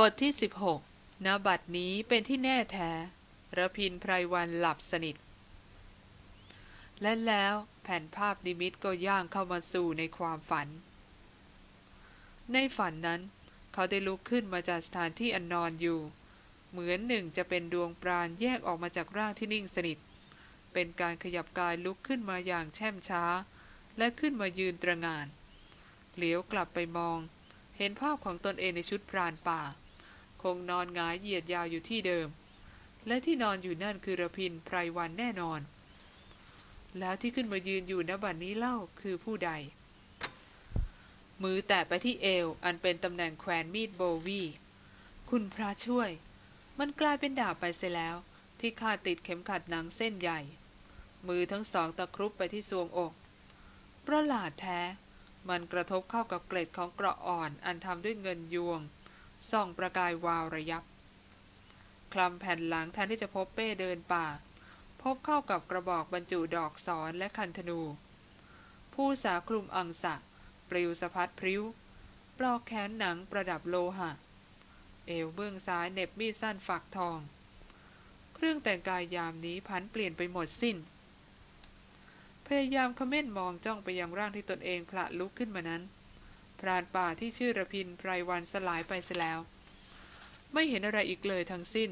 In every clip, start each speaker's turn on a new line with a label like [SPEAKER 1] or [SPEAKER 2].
[SPEAKER 1] บทที่ 16ณบัดนี้เป็นที่แน่แท้ระพินไพรวันหลับสนิท และแล้วแผ่นภาพนิมิตก็ย่างเข้ามาสู่ในความฝัน ในฝันนั้น เขาได้ลุกขึ้นมาจากสถานที่อันนอนอยู่ เหมือนหนึ่งจะเป็นดวงปราณแยกออกมาจากร่างที่นิ่งสนิท เป็นการขยับกายลุกขึ้นมาอย่างแช่มช้า และขึ้นมายืนตระงาน เหลียวกลับไปมองเห็นภาพของตนเองในชุดพรานป่า คงนอนหงายเหยียดยาวอยู่ที่เดิม และที่นอนอยู่นั่นคือระพินไพรวันแน่นอน แล้วที่ขึ้นมายืนอยู่ณบัดนนี้เล่าคือผู้ใด มือแตะไปที่เอวอันเป็นตำแหน่งแขวนมีดโบวีคุณพระช่วย มันกลายเป็นดาบไปเสียแล้ว ที่คาดติดเข็มขัดหนังเส้นใหญ่ มือทั้งสองตะครุบไปที่ซวงอกประหลาดแท้ มันกระทบเข้ากับเกล็ดของเกราะอ่อนอันทำด้วยเงินยวง ส่องประกายวาวระยับ คลำแผ่นหลังแทนที่จะพบเป้เดินป่า พบเข้ากับกระบอกบรรจุดอกสอนและคันธนู ผู้สาคลุมอังสะ ปลิวสะพัดพริ้ว ปลอกแขนหนังประดับโลหะ เอวเบื้องซ้ายเน็บมีดสั้นฝักทอง เครื่องแต่งกายยามนี้พันเปลี่ยนไปหมดสิ้น พยายามขม้นมองจ้องไปยังร่างที่ตนเองพละลุกขึ้นมานั้น รานป่าที่ชื่อระพินไพรวันสลายไปเสียแล้ว ไม่เห็นอะไรอีกเลยทั้งสิ้น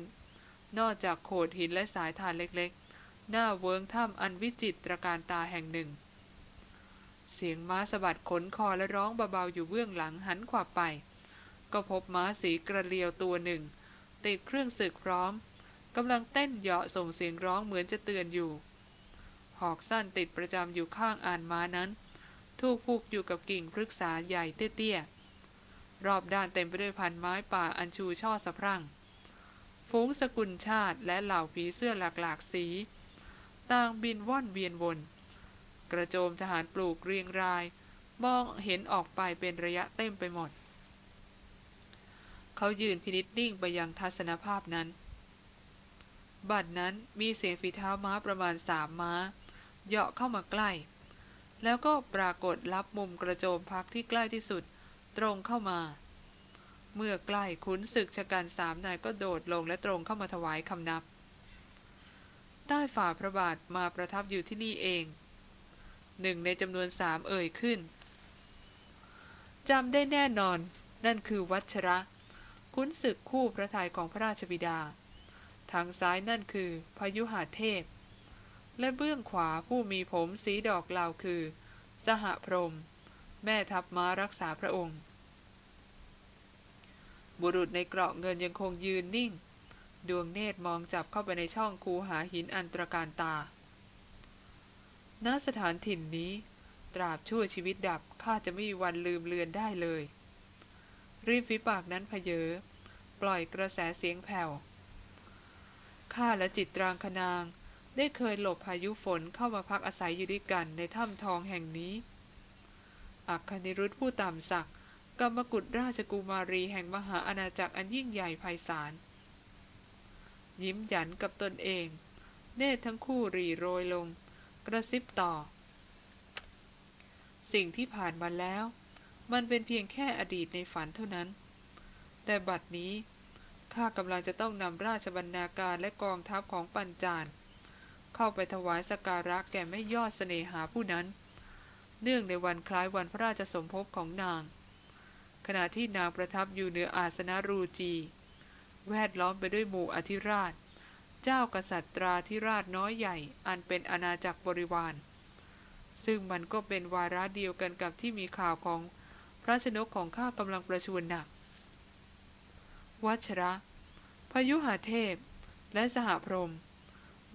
[SPEAKER 1] นอกจากโขดหินและสายทานเล็กๆ หน้าเวิงถ้ำอันวิจิตรการตาแห่งหนึ่ง เสียงม้าสะบัดขนคอและร้องเบาๆอยู่เบื้องหลังหันขวับไป ก็พบม้าสีกระเลียวตัวหนึ่ง ติดเครื่องสึกพร้อมกำลังเต้นเหาะส่งเสียงร้องเหมือนจะเตือนอยู่ หอกสั้นติดประจำอยู่ข้างอ่านม้านั้น ถูกผูกอยู่กับกิ่งพฤกษาใหญ่เตี้ยๆ รอบด้านเต็มไปด้วยพันไม้ป่าอันชูช่อสะพรั่ง ฝูงสกุลชาติและเหล่าผีเสื้อหลากหลากสี ต่างบินว่อนเวียนวน กระโจมทหารปลูกเรียงราย มองเห็นออกไปเป็นระยะเต็มไปหมด เขายืนพินิษนิ่งไปยังทัศนภาพนั้น บัดนั้นมีเสียงฝีเท้าม้าประมาณสามม้าเหาะเข้ามาใกล้ แล้วก็ปรากฏรับมุมกระโจมพักที่ใกล้ที่สุด ตรงเข้ามา เมื่อใกล้ขุนศึกชะกันสามนายก็โดดลงและตรงเข้ามาถวายคำนับ ใต้ฝ่าพระบาทมาประทับอยู่ที่นี่เอง หนึ่งในจำนวนสามเอ่ยขึ้นจำได้แน่นอน นั่นคือวัชระขุนศึกคู่พระทัยของพระราชบิดา ทางซ้ายนั่นคือพยุหาเทพ และเบื้องขวาผู้มีผมสีดอกเหลาคือ สหพรม แม่ทัพม้ารักษาพระองค์ บุรุษในเกราะเงินยังคงยืนนิ่ง ดวงเนตรมองจับเข้าไปในช่องคูหาหินอันตรการตา ณ สถานถิ่นนี้ ตราบชั่วชีวิตดับข้าจะไม่มีวันลืมเลือนได้เลย ริมฝีปากนั้นเพเยอ ปล่อยกระแสเสียงแผ่วข้าและจิตรางคนาง ได้เคยหลบพายุฝนเข้ามาพักอาศัยอยู่ด้วยกันในถ้ำทองแห่งนี้อักคณิรุธผู้ต่ำศักดิ์กรรมกุฎราชกุมารีแห่งมหาอาณาจักรอันยิ่งใหญ่ไพศาล ยิ้มหยันกับตนเอง เนตรทั้งคู่รีโรยลง กระซิบต่อ สิ่งที่ผ่านมาแล้ว มันเป็นเพียงแค่อดีตในฝันเท่านั้น แต่บัดนี้ข้ากำลังจะต้องนำราชบรรณาการและกองทัพของปัญจาน เข้าไปถวายสการะแก่แม่ยอดเสน่หาผู้นั้น เนื่องในวันคล้ายวันพระราชสมภพของนาง ขณะที่นางประทับอยู่เหนืออาสนะรูจี แวดล้อมไปด้วยหมู่อธิราช เจ้ากษัตราธิราชน้อยใหญ่ อันเป็นอาณาจักรบริวาร ซึ่งมันก็เป็นวาระเดียวกันกับที่มีข่าวของพระชนกของข้ากำลังประชวรหนัก วัชระพยุหาเทพ และสหพรหม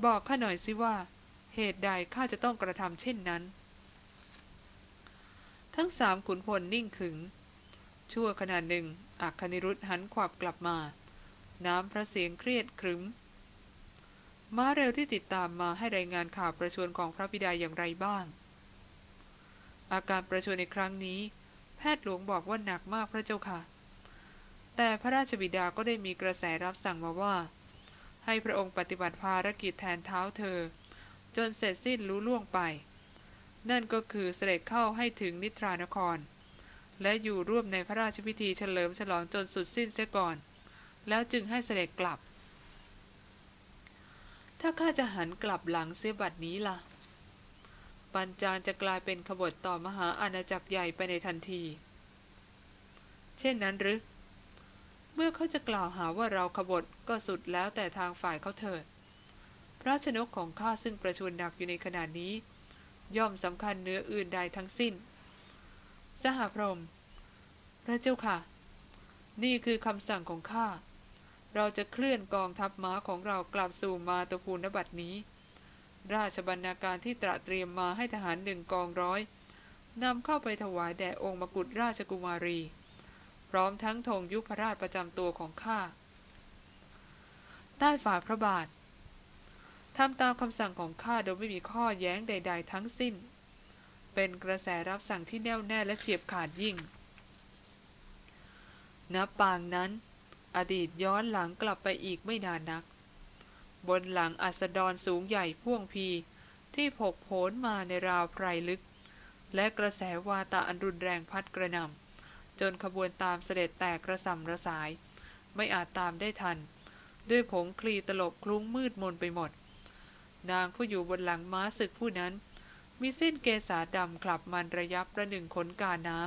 [SPEAKER 1] บอกข้าหน่อยสิว่า เหตุใดข้าจะต้องกระทำเช่นนั้น ทั้งสามขุนพลนิ่งขึง ชั่วขณะหนึ่งอักคณิรุธหันขวับกลับมา น้ำพระเสียงเครียดครึ้มม้าเร็วที่ติดตามมาให้รายงานข่าวประชวรของพระบิดาอย่างไรบ้าง อาการประชวรในครั้งนี้ แพทย์หลวงบอกว่าหนักมากพระเจ้าค่ะ แต่พระราชบิดาก็ได้มีกระแสรับสั่งมาว่า ให้พระองค์ปฏิบัติภารกิจแทนเท้าเธอ จนเสร็จสิ้นรู้ล่วงไป นั่นก็คือเสด็จเข้าให้ถึงนิทรานคร และอยู่ร่วมในพระราชพิธีเฉลิมฉลองจนสุดสิ้นเสียก่อน แล้วจึงให้เสด็จกลับ ถ้าข้าจะหันกลับหลังเสียบัดนี้ล่ะ ปัญจารจะกลายเป็นขบฏต่อมหาอาณาจักรใหญ่ไปในทันที เช่นนั้นหรือ เมื่อเขาจะกล่าวหาว่าเราขบฏก็สุดแล้วแต่ทางฝ่ายเขาเถิด พระชนกของข้าซึ่งประชวรหนักอยู่ในขณะนี้ ย่อมสำคัญเนื้ออื่นใดทั้งสิ้น สหพรม พระเจ้าค่ะ นี่คือคำสั่งของข้า เราจะเคลื่อนกองทัพม้าของเรากลับสู่มาตภูนบัตนี้ ราชบรรณาการที่ตระเตรียมมาให้ทหารหนึ่งกองร้อยนำเข้าไปถวายแด่องค์มกุฎราชกุมารี พร้อมทั้งธงยุพราชประจำตัวของข้า ใต้ฝ่าพระบาททำตามคำสั่งของข้าโดยไม่มีข้อแย้งใด ๆ ทั้งสิ้น เป็นกระแสรับสั่งที่แน่วแน่และเฉียบขาดยิ่งณปางนั้น อดีตย้อนหลังกลับไปอีกไม่นานนัก บนหลังอัสดรสูงใหญ่พ่วงพีที่ผกโผนมาในราวไพรลึก และกระแสวาตาอันรุนแรงพัดกระนำ จนขบวนตามเสด็จแตกกระสำระสาย ไม่อาจตามได้ทัน ด้วยผงคลีตลบคลุ้งมืดมนไปหมด นางผู้อยู่บนหลังม้าศึกผู้นั้น มีสิ้นเกษาดำคลับมันระยับประหนึ่งขนกาน้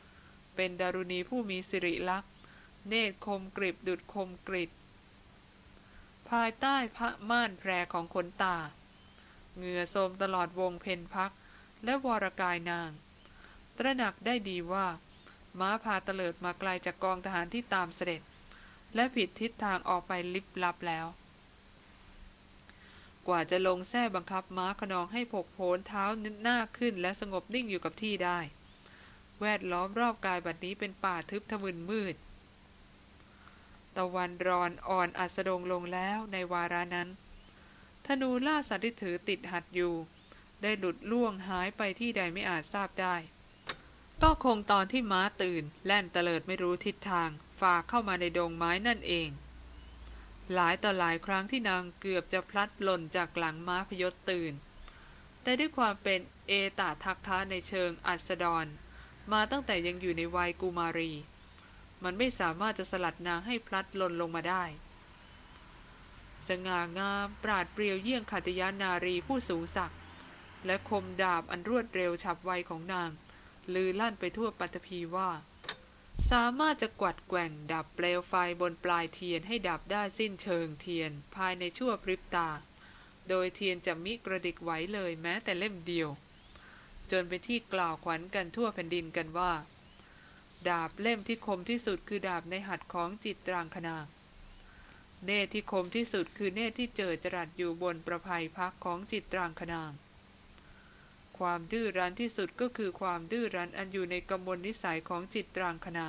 [SPEAKER 1] ำเป็นดารุณีผู้มีสิริลักษณ์ เนตรคมกริบดุดคมกริดภายใต้พระม่านแพรของขนตา เหงื่อโสมตลอดวงเพนพักและวรกายนาง ตระหนักได้ดีว่า ม้าพาเตลิดมาไกลจากกองทหารที่ตามเสด็จ และผิดทิศทางออกไปลิบลับแล้ว กว่าจะลงแท้บังคับม้าขนองให้ผกโผนเท้านิดหน้าขึ้นและสงบนิ่งอยู่กับที่ได้ แวดล้อมรอบกายบัดนี้เป็นป่าทึบทะมึนมืด ตะวันรอนอ่อนอัสดงลงแล้วในวาระนั้นธนูล่าสัตว์ที่ถือติดหัดอยู่ ได้หลุดล่วงหายไปที่ใดไม่อาจทราบได้ ก็คงตอนที่ม้าตื่น แล่นเตลิดไม่รู้ทิศทางฝากเข้ามาในดงไม้นั่นเอง หลายต่อหลายครั้งที่นางเกือบจะพลัดหล่นจากหลังม้าพยศตื่น แต่ด้วยความเป็นเอตาทักท้าในเชิงอัสดร มาตั้งแต่ยังอยู่ในวัยกุมารี มันไม่สามารถจะสลัดนางให้พลัดหล่นลงมาได้ สง่างามปราดเปรียวเยี่ยงขัตยานารีผู้สูงศักดิ์และคมดาบอันรวดเร็วฉับไวของนาง ลือลั่นไปทั่วปัตภีว่า สามารถจะกวัดแกว่งดับเปลวไฟบนปลายเทียนให้ดับได้สิ้นเชิงเทียนภายในชั่วพริบตา โดยเทียนจะมิกระดิกไหวเลยแม้แต่เล่มเดียว จนเป็นที่กล่าวขวัญกันทั่วแผ่นดินกันว่า ดาบเล่มที่คมที่สุดคือดาบในหัดของจิตตรางคณาเนตที่คมที่สุดคือเนตที่เจอจรัสอยู่บนประภัยพักของจิตตรางคณา ความดื้อรั้นที่สุดก็คือความดื้อรั้นอันอยู่ในกำมลนิสัยของจิตตรางคณา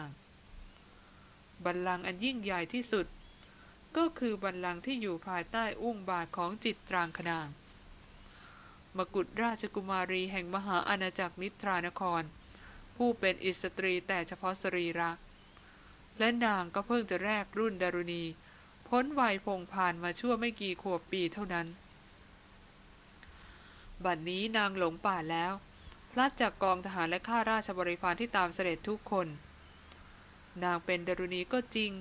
[SPEAKER 1] บัลลังก์อันยิ่งใหญ่ที่สุด ก็คือบัลลังก์ที่อยู่ภายใต้อุ้งบาทของจิตตรางคณามกุฎราชกุมารีแห่งมหาอาณาจักรนิทรานคร ผู้เป็นอิสตรีแต่เฉพาะสรีระ และนางก็เพิ่งจะแรกรุ่นดารุณี พ้นวัยพงผ่านมาชั่วไม่กี่ขวบปีเท่านั้น บัดนนี้นางหลงป่าแล้ว พลัดจากกองทหารและข้าราชบริพารที่ตามเสด็จทุกคน นางเป็นดารุณีก็จริง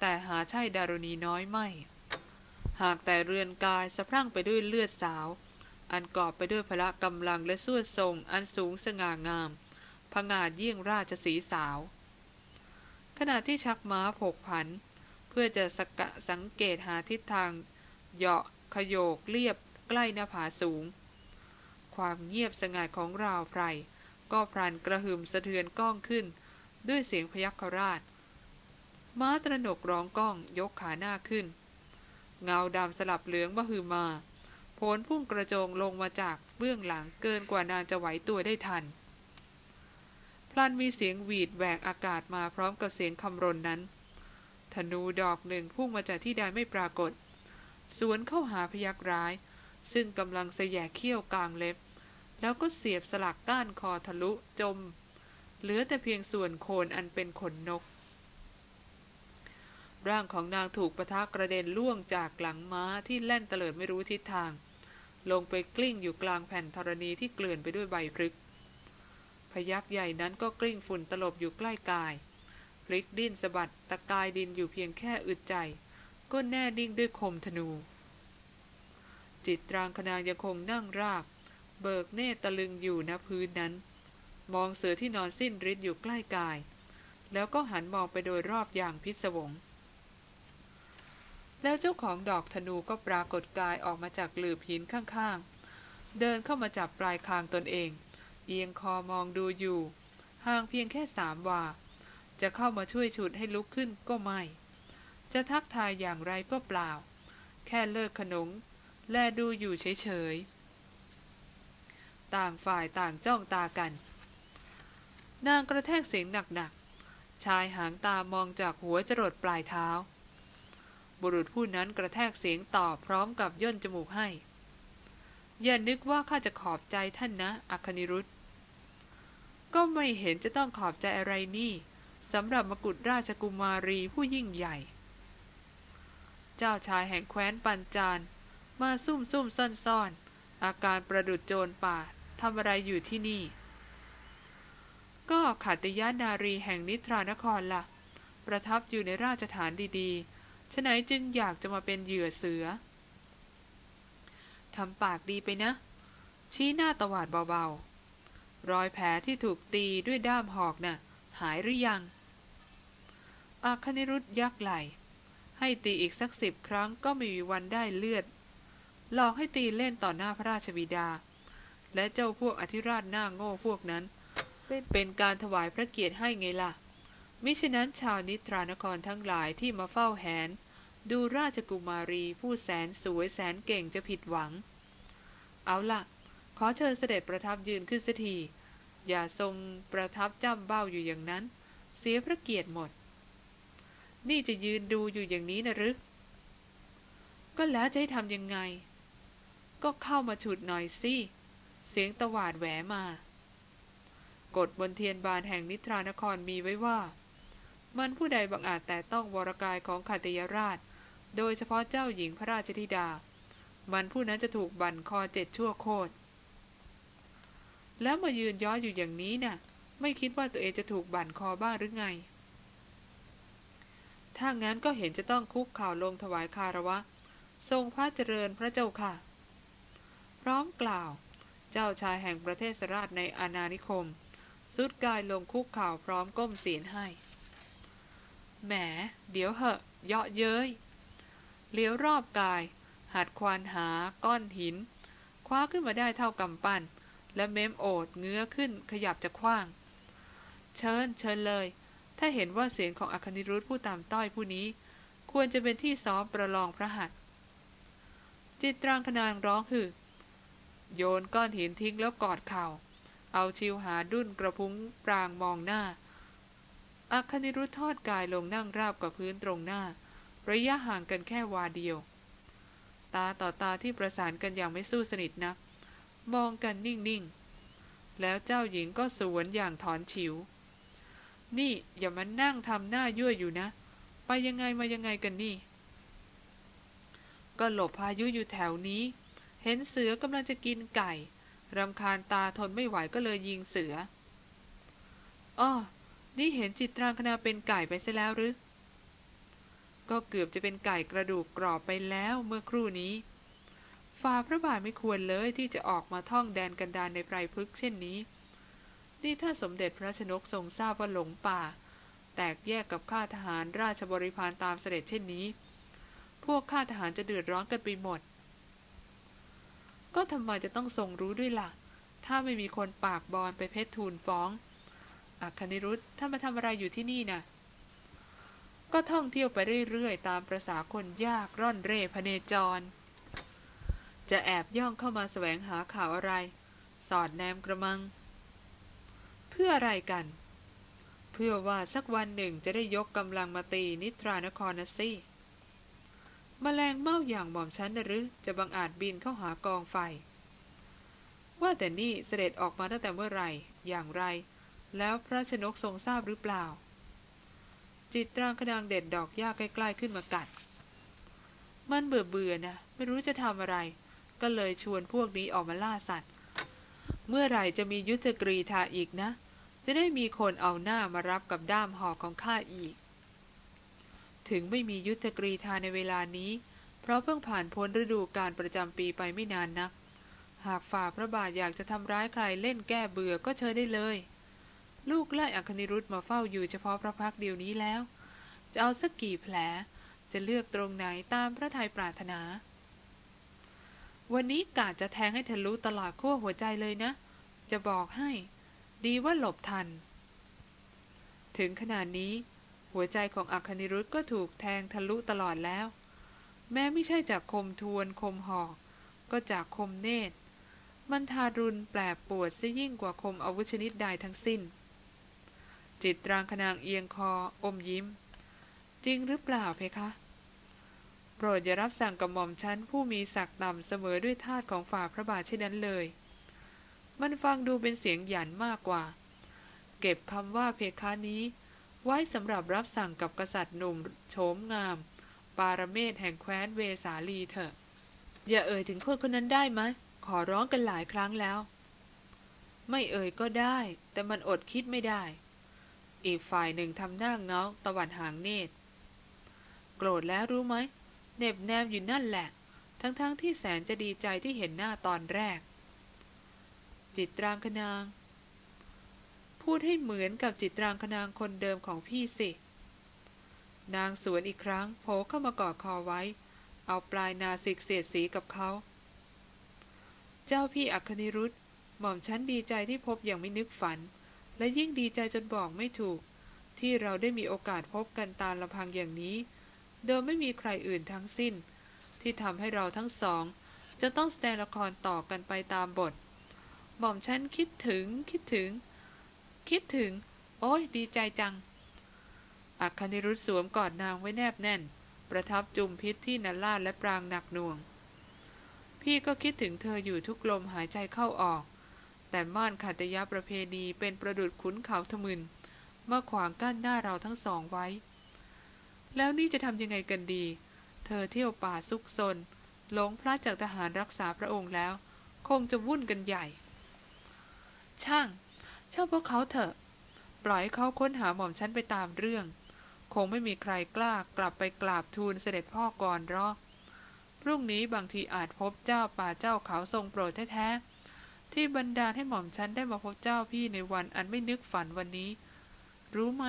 [SPEAKER 1] แต่หาใช่ดารุณีน้อยไม่ หากแต่เรือนกายสะพรั่งไปด้วยเลือดสาว อันกอบไปด้วยพละกำลังและสวดทรง อันสูงสง่างามผงาดเยี่ยงราชสีสาว ขณะที่ชักม้าผกผัน เพื่อจะสกะสังเกตหาทิศทางเหาะขยโยกเรียบใกล้หน้าผาสูง ความเงียบสงัดของราวไพรก็พลันกระหึ่มสะเทือนก้องขึ้น ด้วยเสียงพยักคราช ม้าตระหนกร้องก้องยกขาหน้าขึ้น เงาดำสลับเหลืองมหือมาผลพุ่งกระโจงลงมาจากเบื้องหลังเกินกว่านางจะไหวตัวได้ทัน พลันมีเสียงหวีดแหวกอากาศมาพร้อมกับเสียงคำรนนั้น ธนูดอกหนึ่งพุ่งมาจากที่ใดไม่ปรากฏ สวนเข้าหาพยักร้าย ซึ่งกำลังเสยเขี้ยวกลางเล็บ แล้วก็เสียบสลักก้านคอทะลุจม เหลือแต่เพียงส่วนโคนอันเป็นขนนก ร่างของนางถูกประทะกระเด็นล่วงจากหลังม้าที่แล่นเตลิดไม่รู้ทิศทาง ลงไปกลิ้งอยู่กลางแผ่นธรณีที่เกลื่อนไปด้วยใบพฤกพยักใหญ่นั้นก็กลิ้งฝุ่นตลบอยู่ใกล้กาย พลิกดิ้นสะบัดตะกายดินอยู่เพียงแค่อึดใจ ก็แน่นิ่งด้วยคมธนู จิตรางคนางยังคงนั่งราบ เบิกเนตตะลึงอยู่ณพื้นนั้น มองเสือที่นอนสิ้นฤทธิ์อยู่ใกล้กาย แล้วก็หันมองไปโดยรอบอย่างพิศวง แล้วเจ้าของดอกธนูก็ปรากฏกายออกมาจากหลืบหินข้างๆ เดินเข้ามาจับปลายคางตนเอง เอียงคอมองดูอยู่ ห่างเพียงแค่สามวา จะเข้ามาช่วยฉุดให้ลุกขึ้นก็ไม่ จะทักทายอย่างไรก็เปล่า แค่เลิกขนง แลดูอยู่เฉยๆ ต่างฝ่ายต่างจ้องตากัน นางกระแทกเสียงหนักๆ ชายหางตามองจากหัวจรดปลายเท้า บุรุษผู้นั้นกระแทกเสียงตอบพร้อมกับย่นจมูกให้ อย่านึกว่าข้าจะขอบใจท่านนะ อัคนิรุธ ก็ไม่เห็นจะต้องขอบใจอะไรนี่สำหรับมกุฎราชกุมารีผู้ยิ่งใหญ่ เจ้าชายแห่งแคว้นปัญจานมาซุ่มซุ่มซ่อนซ่อนอาการประดุดโจรป่า ทำอะไรอยู่ที่นี่ ก็ขัตยานารีแห่งนิทรานครละ่ะ ประทับอยู่ในราชฐานดีๆฉะไหนจึงอยากจะมาเป็นเหยื่อเสือทำปากดีไปนะ ชี้หน้าตวาดเบาๆ รอยแผลที่ถูกตีด้วยด้ามหอกนะ่ะ หายหรือยัง อาคณิรุธยักไหล ให้ตีอีกสักสิบครั้งก็ไม่มีวันได้เลือด หลอกให้ตีเล่นต่อหน้าพระราชบิดา และเจ้าพวกอธิราชหน้าโง่พวกนั้น เป็นการถวายพระเกียรติให้ไงล่ะ มิฉะนั้นชาวนิทรานครทั้งหลายที่มาเฝ้าแหน ดูราชกุมารีผู้แสนสวยแสนเก่งจะผิดหวัง เอาล่ะ ขอเชิญเสด็จประทับยืนขึ้นสักทีอย่าทรงประทับจ้ำเบ้าอยู่อย่างนั้น เสียพระเกียรติหมด นี่จะยืนดูอยู่อย่างนี้นะหรือก็แล้วจะให้ทำยังไง ก็เข้ามาฉุดหน่อยสิเสียงตวาดแหวมา กฎบนเทียนบานแห่งนิทรานครมีไว้ว่า มันผู้ใดบังอาจแต่ต้องวรกายของขัตยราช โดยเฉพาะเจ้าหญิงพระราชธิดา มันผู้นั้นจะถูกบั่นคอเจ็ดชั่วโคตร แล้วมายืนย้อยอยู่อย่างนี้น่ะ ไม่คิดว่าตัวเองจะถูกบั่นคอบ้างหรือไง ถ้างั้นก็เห็นจะต้องคุกข่าวลงถวายคารวะ ทรงพระเจริญพระเจ้าค่ะ พร้อมกล่าว เจ้าชายแห่งประเทศสราชในอาณานิคม สุดกายลงคุกข่าวพร้อมก้มเสียนให้ แหม เดี๋ยวเหอะ เยาะเย้ย เลี้ยวรอบกาย หัดควานหาก้อนหิน คว้าขึ้นมาได้เท่ากำปั้น และเม้มโอดเงื้อขึ้นขยับจะคว้าง เชิญ เชิญเลย ถ้าเห็นว่าเสียงของอคนิรุธผู้ตามต้อยผู้นี้ ควรจะเป็นที่ซ้อมประลองพระหัตถ์จิตรางคนางร้องคือ โยนก้อนหินทิ้งแล้วกอดเข่า เอาชิวหาดุ้นกระพุ้งปรางมองหน้า อัคนิรุธทอดกายลงนั่งราบกับพื้นตรงหน้า ระยะห่างกันแค่วาเดียว ตาต่อตาที่ประสานกันอย่างไม่สู้สนิทนัก มองกันนิ่งๆ แล้วเจ้าหญิงก็สวนอย่างถอนฉิว นี่อย่ามานั่งทำหน้ายั่วอยู่นะ ไปยังไงมายังไงกันนี่ ก็หลบพายุอยู่แถวนี้ เห็นเสือกำลังจะกินไก่รำคาญตาทนไม่ไหวก็เลยยิงเสืออ้อนี่เห็นจิตรางคณาเป็นไก่ไปซะแล้วหรือ ก็เกือบจะเป็นไก่กระดูกกรอบไปแล้วเมื่อครู่นี้ฝ่าพระบาทไม่ควรเลยที่จะออกมาท่องแดนกันดานในไพรพฤกษ์เช่นนี้ นี่ถ้าสมเด็จพระชนกทรงทราบว่าหลงป่า แตกแยกกับข้าทหารราชบริพารตามเสด็จเช่นนี้ พวกข้าทหารจะเดือดร้อนกันไปหมด ก็ทำไมจะต้องทรงรู้ด้วยล่ะ ถ้าไม่มีคนปากบอลไปเพชรทูลฟ้องอัคนิรุธถ้ามาทำอะไรอยู่ที่นี่นะ่ะก็ท่องเที่ยวไปเรื่อยๆ ตามประษาคนยากร่อนเร่พเนจร จะแอบย่องเข้ามาแสวงหาข่าวอะไร สอดแนมกระมัง เพื่ออะไรกัน เพื่อว่าสักวันหนึ่งจะได้ยกกำลังมาตีนิทรานครนะสิ มแมลงเม่าอย่างหม่อมฉันนะหรือจะบังอาจบินเข้าหากองไฟ ว่าแต่นี่เสด็จออกมาตั้งแต่เมื่อไหร่ อย่างไร แล้วพระชนกทรงทราบหรือเปล่า จิตรางคดางเด็ดดอกหญ้าใกล้ๆขึ้นมากัด มันเบื่อเบื่อนะ ไม่รู้จะทำอะไร ก็เลยชวนพวกนี้ออกมาล่าสัตว์ เมื่อไหร่จะมียุทธกรีธาอีกนะ จะได้มีคนเอาหน้ามารับกับด้ามหอกของข้าอีก ถึงไม่มียุทธกรีธาในเวลานี้ เพราะเพิ่งผ่านพ้นฤดูการประจำปีไปไม่นานนัก หากฝ่าพระบาทอยากจะทำร้ายใครเล่นแก้เบื่อก็เชิญได้เลย ลูกไล่อัคนิรุธมาเฝ้าอยู่เฉพาะพระพักเดียวนี้แล้ว จะเอาสักกี่แผล จะเลือกตรงไหนตามพระทัยปรารถนา วันนี้กาจะแทงให้ทะลุตลอดขั้วหัวใจเลยนะ จะบอกให้ ดีว่าหลบทัน ถึงขนาดนี้ หัวใจของอัคนิรุธก็ถูกแทงทะลุตลอดแล้ว แม้ไม่ใช่จากคมทวนคมหอก ก็จากคมเนตร มันทารุณแปลปวดซะยิ่งกว่าคมอาวุธชนิดใดทั้งสิ้น จิตรางคนางเอียงคออมยิ้ม จริงหรือเปล่าเพคะ โปรดอย่ารับสั่งกับหม่อมชั้นผู้มีศักดิ์ต่ำเสมอด้วยทาตของฝ่าพระบาทเช่นนั้นเลย มันฟังดูเป็นเสียงหยันมากกว่า เก็บคำว่าเพคะนี้ ไว้สำหรับรับสั่งกับกษัตริย์หนุ่มโฉมงาม ปารเมศแห่งแคว้นเวสาลีเถอะ อย่าเอ่ยถึงคนคนนั้นได้ไหมขอร้องกันหลายครั้งแล้ว ไม่เอ่ยก็ได้ แต่มันอดคิดไม่ได้ อีกฝ่ายหนึ่งทำหน้าเงาตะวัดหางเนตร โกรธแล้วรู้ไหมเหน็บแนมอยู่นั่นแหละ ทั้งๆทที่แสนจะดีใจที่เห็นหน้าตอนแรก จิตรางคนาง พูดให้เหมือนกับจิตรางคนางคนเดิมของพี่สิ นางสวนอีกครั้งโผล่เข้ามากอดคอไว้ เอาปลายนาสิกเสียดสีกับเขา เจ้าพี่อัคนิรุธหม่อมฉันดีใจที่พบอย่างไม่นึกฝัน และยิ่งดีใจจนบอกไม่ถูก ที่เราได้มีโอกาสพบกันตามลำพังอย่างนี้ โดยไม่มีใครอื่นทั้งสิ้น ที่ทำให้เราทั้งสอง จะต้องแสดงละครต่อกันไปตามบทหม่อมฉันคิดถึงคิดถึง คิดถึง โอ้ยดีใจจัง อัคคณิรุธสวมกอดนางไว้แนบแน่น ประทับจุมพิษที่นาลาดและปรางหนักหน่วง พี่ก็คิดถึงเธออยู่ทุกลมหายใจเข้าออก แต่ม่านขัตยาประเพณีเป็นประดุดขุนเขาทมึนเมื่อขวางกั้นหน้าเราทั้งสองไว้ แล้วนี่จะทำยังไงกันดี เธอเที่ยวป่าซุกซนหลงพระจากทหารรักษาพระองค์แล้ว คงจะวุ่นกันใหญ่ ช่าง ช่างพวกเขาเถอะ ปล่อยเขาค้นหาหม่อมฉันไปตามเรื่อง คงไม่มีใครกล้ากลับไปกราบทูลเสด็จพ่อก่อนหรอกพรุ่งนี้บางทีอาจพบเจ้าป่าเจ้าเขาทรงโปรดแท้ๆที่บรรดาให้หม่อมฉันได้มาพบเจ้าพี่ในวันอันไม่นึกฝันวันนี้ รู้ไหม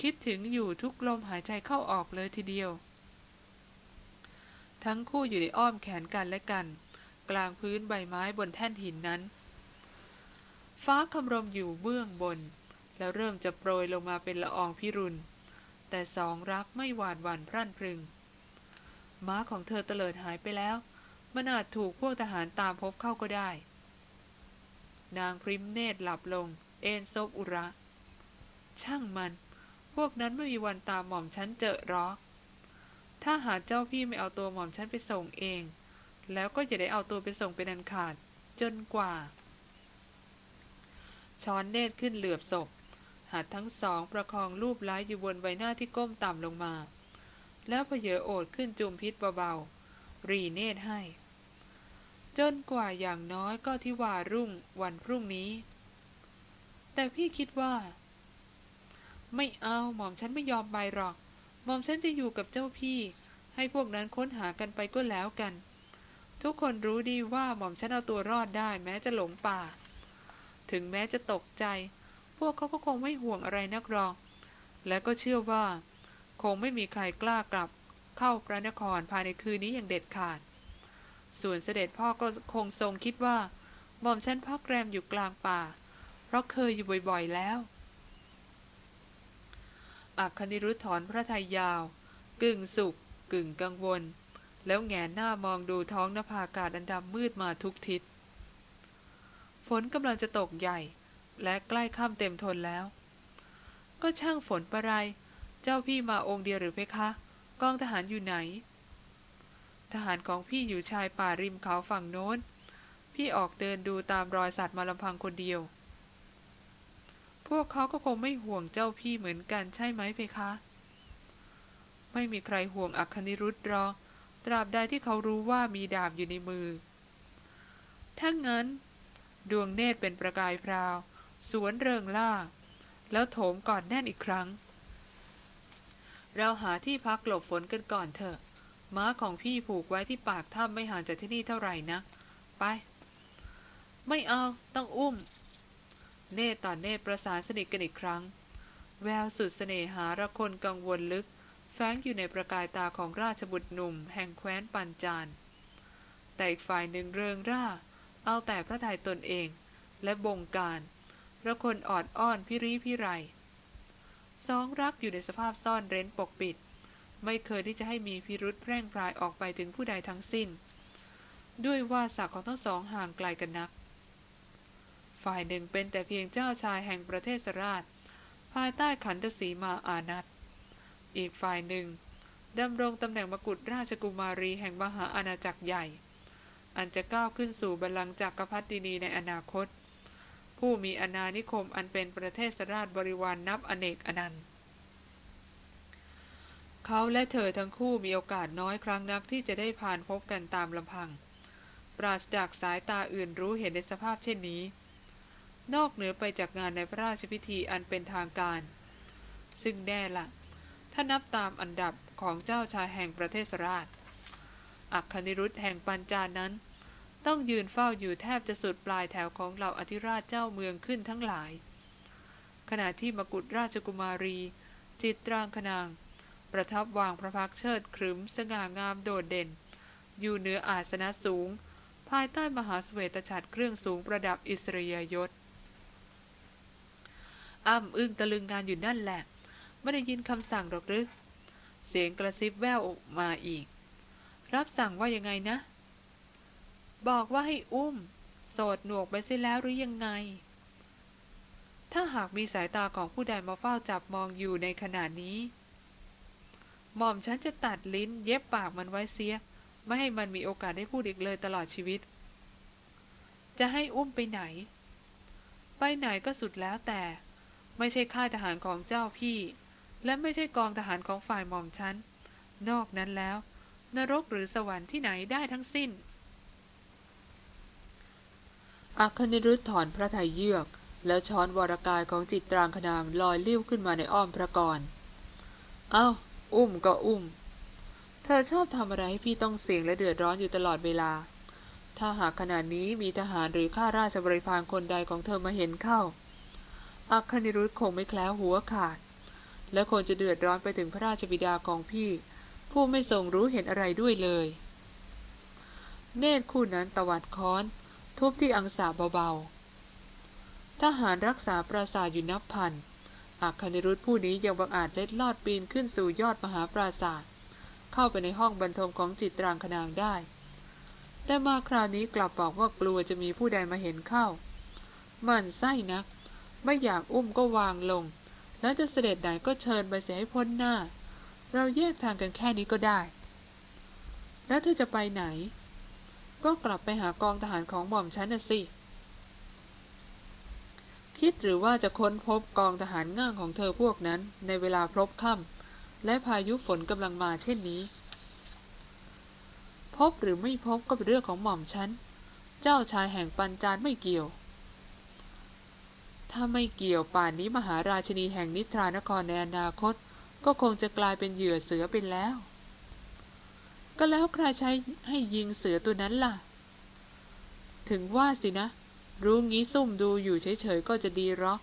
[SPEAKER 1] คิดถึงอยู่ทุกลมหายใจเข้าออกเลยทีเดียว ทั้งคู่อยู่ในอ้อมแขนกันและกัน กลางพื้นใบไม้บนแท่นหินนั้น ฟ้าคำรมอยู่เบื้องบน แล้วเริ่มจะโปรยลงมาเป็นละอองพิรุณ แต่สองรักไม่หวาดหวั่นพรั่นพรึง ม้าของเธอเตลิดหายไปแล้ว มันอาจถูกพวกทหารตามพบเข้าก็ได้ นางพริมเนตรหลับลง เอนซบอุระ ช่างมัน พวกนั้นไม่มีวันตามหม่อมฉันเจอหรอกถ้าหาเจ้าพี่ไม่เอาตัวหม่อมฉันไปส่งเอง แล้วก็จะได้เอาตัวไปส่งเป็นอันขาด จนกว่า ช้อนเนตรขึ้นเหลือบศพ หัดทั้งสองประคองรูปร้ายอยู่บนใบหน้าที่ก้มต่ำลงมา แล้วพเยอโอดขึ้นจุมพิษเบาๆ รีเนตรให้ จนกว่าอย่างน้อยก็ที่วารุ่งวันพรุ่งนี้ แต่พี่คิดว่า ไม่เอาหม่อมฉันไม่ยอมไปหรอก หม่อมฉันจะอยู่กับเจ้าพี่ ให้พวกนั้นค้นหากันไปก็แล้วกัน ทุกคนรู้ดีว่าหม่อมฉันเอาตัวรอดได้แม้จะหลงป่า ถึงแม้จะตกใจ พวกเขาก็คงไม่ห่วงอะไรนักหรอก และก็เชื่อว่า คงไม่มีใครกล้ากลับเข้าพระนครภายในคืนนี้อย่างเด็ดขาด ส่วนเสด็จพ่อก็คงทรงคิดว่าหม่อมฉันพักแรมอยู่กลางป่า เพราะเคยอยู่บ่อยๆแล้ว อัคนิรุธถอนพระทัยยาว กึ่งสุข กึ่งกังวล แล้วแงหน้ามองดูท้องนภาอากาศอันดำมืดมาทุกทิศ ฝนกำลังจะตกใหญ่ และใกล้ค่ำเต็มทนแล้ว ก็ช่างฝนประไร เจ้าพี่มาองค์เดียวหรือเพคะ กองทหารอยู่ไหน ทหารของพี่อยู่ชายป่าริมเขาฝั่งโน้น พี่ออกเดินดูตามรอยสัตว์มาลำพังคนเดียว พวกเขาก็คงไม่ห่วงเจ้าพี่เหมือนกันใช่ไหมเพคะ ไม่มีใครห่วงอัคนิรุธหรอกตราบใดที่เขารู้ว่ามีดาบอยู่ในมือ ถ้างั้น ดวงเนตรเป็นประกายพราว สวนเริงล่า แล้วโถมก่อนแน่นอีกครั้ง เราหาที่พักหลบฝนกันก่อนเถอะ ม้าของพี่ผูกไว้ที่ปากถ้ำไม่ห่างจากที่นี่เท่าไหร่นะ ไป ไม่เอาต้องอุ้ม เน่ต่อเน่ประสานสนิทกันอีกครั้ง แววสุดเสน่หาระคนกังวลลึกแฝงอยู่ในประกายตาของราชบุตรหนุ่ม แห่งแคว้นปัญจานแต่อีกฝ่ายหนึ่งเริงร่า เอาแต่พระทัยตนเองและบงการระคนออดอ้อนพิรีพิไรสองรักอยู่ในสภาพซ่อนเร้นปกปิด ไม่เคยที่จะให้มีพิรุษแพร่งพรายออกไปถึงผู้ใดทั้งสิ้น ด้วยว่าศักดิ์ของทั้งสองห่างไกลกันนัก ฝ่ายหนึ่งเป็นแต่เพียงเจ้าชายแห่งประเทศสราช ภายใต้ขันธสีมาอานัตอีกฝ่ายหนึ่งดำรงตำแหน่งมกุฎราชกุมารีแห่งมหาอาณาจักรใหญ่ อันจะก้าวขึ้นสู่บัลลังก์จักรพรรดินีในอนาคต ผู้มีอาณานิคมอันเป็นประเทศสราชบริวารนนับอเนกอนันต์เขาและเธอทั้งคู่มีโอกาสน้อยครั้งนักที่จะได้ผ่านพบกันตามลำพัง ปราศจากสายตาอื่นรู้เห็นในสภาพเช่นนี้ นอกเหนือไปจากงานในพระราชพิธีอันเป็นทางการ ซึ่งแน่ละ ถ้านับตามอันดับของเจ้าชายแห่งประเทศสราช อักคณิรุธแห่งปัญจานั้น ต้องยืนเฝ้าอยู่แทบจะสุดปลายแถวของเหล่าอธิราชเจ้าเมืองขึ้นทั้งหลาย ขณะที่มกุฎราชกุมารี จิตรางคนาง ประทับวางพระพักเชิดครึมสง่างามโดดเด่น อยู่เหนืออาสนะสูง ภายใต้มหาสเวตฉัตรเครื่องสูงประดับอิสริยยศอ้ำอึ้งตะลึงงานอยู่นั่นแหละ ไม่ได้ยินคำสั่งหรอกหรือ เสียงกระซิบแววออกมาอีก รับสั่งว่ายังไงนะ บอกว่าให้อุ้ม โสดหนวกไปเสียแล้วหรือยังไง ถ้าหากมีสายตาของผู้ใดมาเฝ้าจับมองอยู่ในขณะนี้ หม่อมฉันจะตัดลิ้นเย็บปากมันไว้เสีย ไม่ให้มันมีโอกาสได้พูดอีกเลยตลอดชีวิต จะให้อุ้มไปไหน ไปไหนก็สุดแล้วแต่ ไม่ใช่ค่ายทหารของเจ้าพี่ และไม่ใช่กองทหารของฝ่ายหม่อมฉันนอกนั้นแล้ว นรกหรือสวรรค์ที่ไหนได้ทั้งสิ้น อัคนิรุธถอนพระทัยเยือก แล้วช้อนวรกายของจิตตรางคนางลอยลิ้วขึ้นมาในอ้อมพระกรเอา้า อุ้มก็อุ้ม เธอชอบทำอะไรให้พี่ต้องเสี่ยงและเดือดร้อนอยู่ตลอดเวลา ถ้าหากขณะนี้มีทหารหรือข้าราชบริพารคนใดของเธอมาเห็นเข้า อัคนิรุธคงไม่แคล้วหัวขาด และคงจะเดือดร้อนไปถึงพระราชบิดาของพี่ ผู้ไม่ทรงรู้เห็นอะไรด้วยเลย เนตรคู่นั้นตวัดค้อน ทุบที่อังสาเบาๆ ทหารรักษาปราสาทอยู่นับพันอักคณิรุธผู้นี้ยังบังอาจเล็ดลอดปีนขึ้นสู่ยอดมหาปราสาท เข้าไปในห้องบรรทมของจิตรางคนางได้ แต่มาคราวนี้กลับบอกว่ากลัวจะมีผู้ใดมาเห็นเข้า มันไส้นัก ไม่อยากอุ้มก็วางลง แล้วจะเสด็จไหนก็เชิญไปเสียให้พ้นหน้า เราแยกทางกันแค่นี้ก็ได้ แล้วเธอจะไปไหน ก็กลับไปหากองทหารของหม่อมฉันน่ะสิ คิดหรือว่าจะค้นพบกองทหารง่างของเธอพวกนั้น ในเวลาพลบค่ำและพายุฝนกำลังมาเช่นนี้ พบหรือไม่พบก็เป็นเรื่องของหม่อมฉัน เจ้าชายแห่งปัญจานไม่เกี่ยว ถ้าไม่เกี่ยวป่านนี้มหาราชินีแห่งนิทรานครในอนาคต ก็คงจะกลายเป็นเหยื่อเสือไปแล้ว ก็แล้วใครใช้ให้ยิงเสือตัวนั้นล่ะ ถึงว่าสินะ รู้งี้ซุ่มดูอยู่เฉยๆก็จะดีหรอก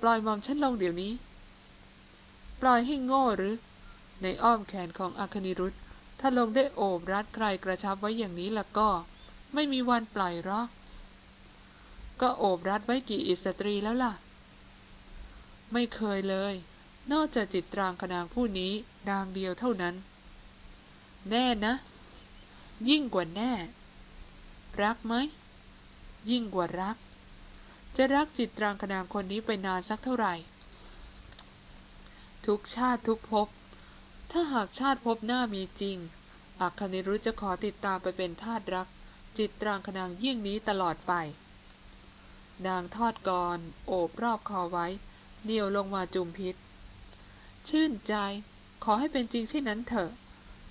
[SPEAKER 1] ปล่อยมอมฉันลงเดี๋ยวนี้ ปล่อยให้โง่หรือ ในอ้อมแขนของอาคณิรุธถ้าลงได้โอบรัดใครกระชับไว้อย่างนี้ล่ะก็ ไม่มีวันปล่อยหรอก ก็โอบรัดไว้กี่อิสตรีแล้วล่ะ ไม่เคยเลย นอกจากจิตตรางคนางผู้นี้นางเดียวเท่านั้น แน่นะ ยิ่งกว่าแน่ รักไหม ยิ่งกว่ารัก จะรักจิตรางคนางคนนี้ไปนานสักเท่าไหร่ ทุกชาติทุกภพถ้าหากชาติภพหน้ามีจริง อักคณิรุจะขอติดตามไปเป็นทาสรัก จิตรางคนางยิ่งนี้ตลอดไป นางทอดกรโอบรอบคอไว้เนียวลงมาจุมพิษ ชื่นใจ ขอให้เป็นจริงเช่นนั้นเถอะ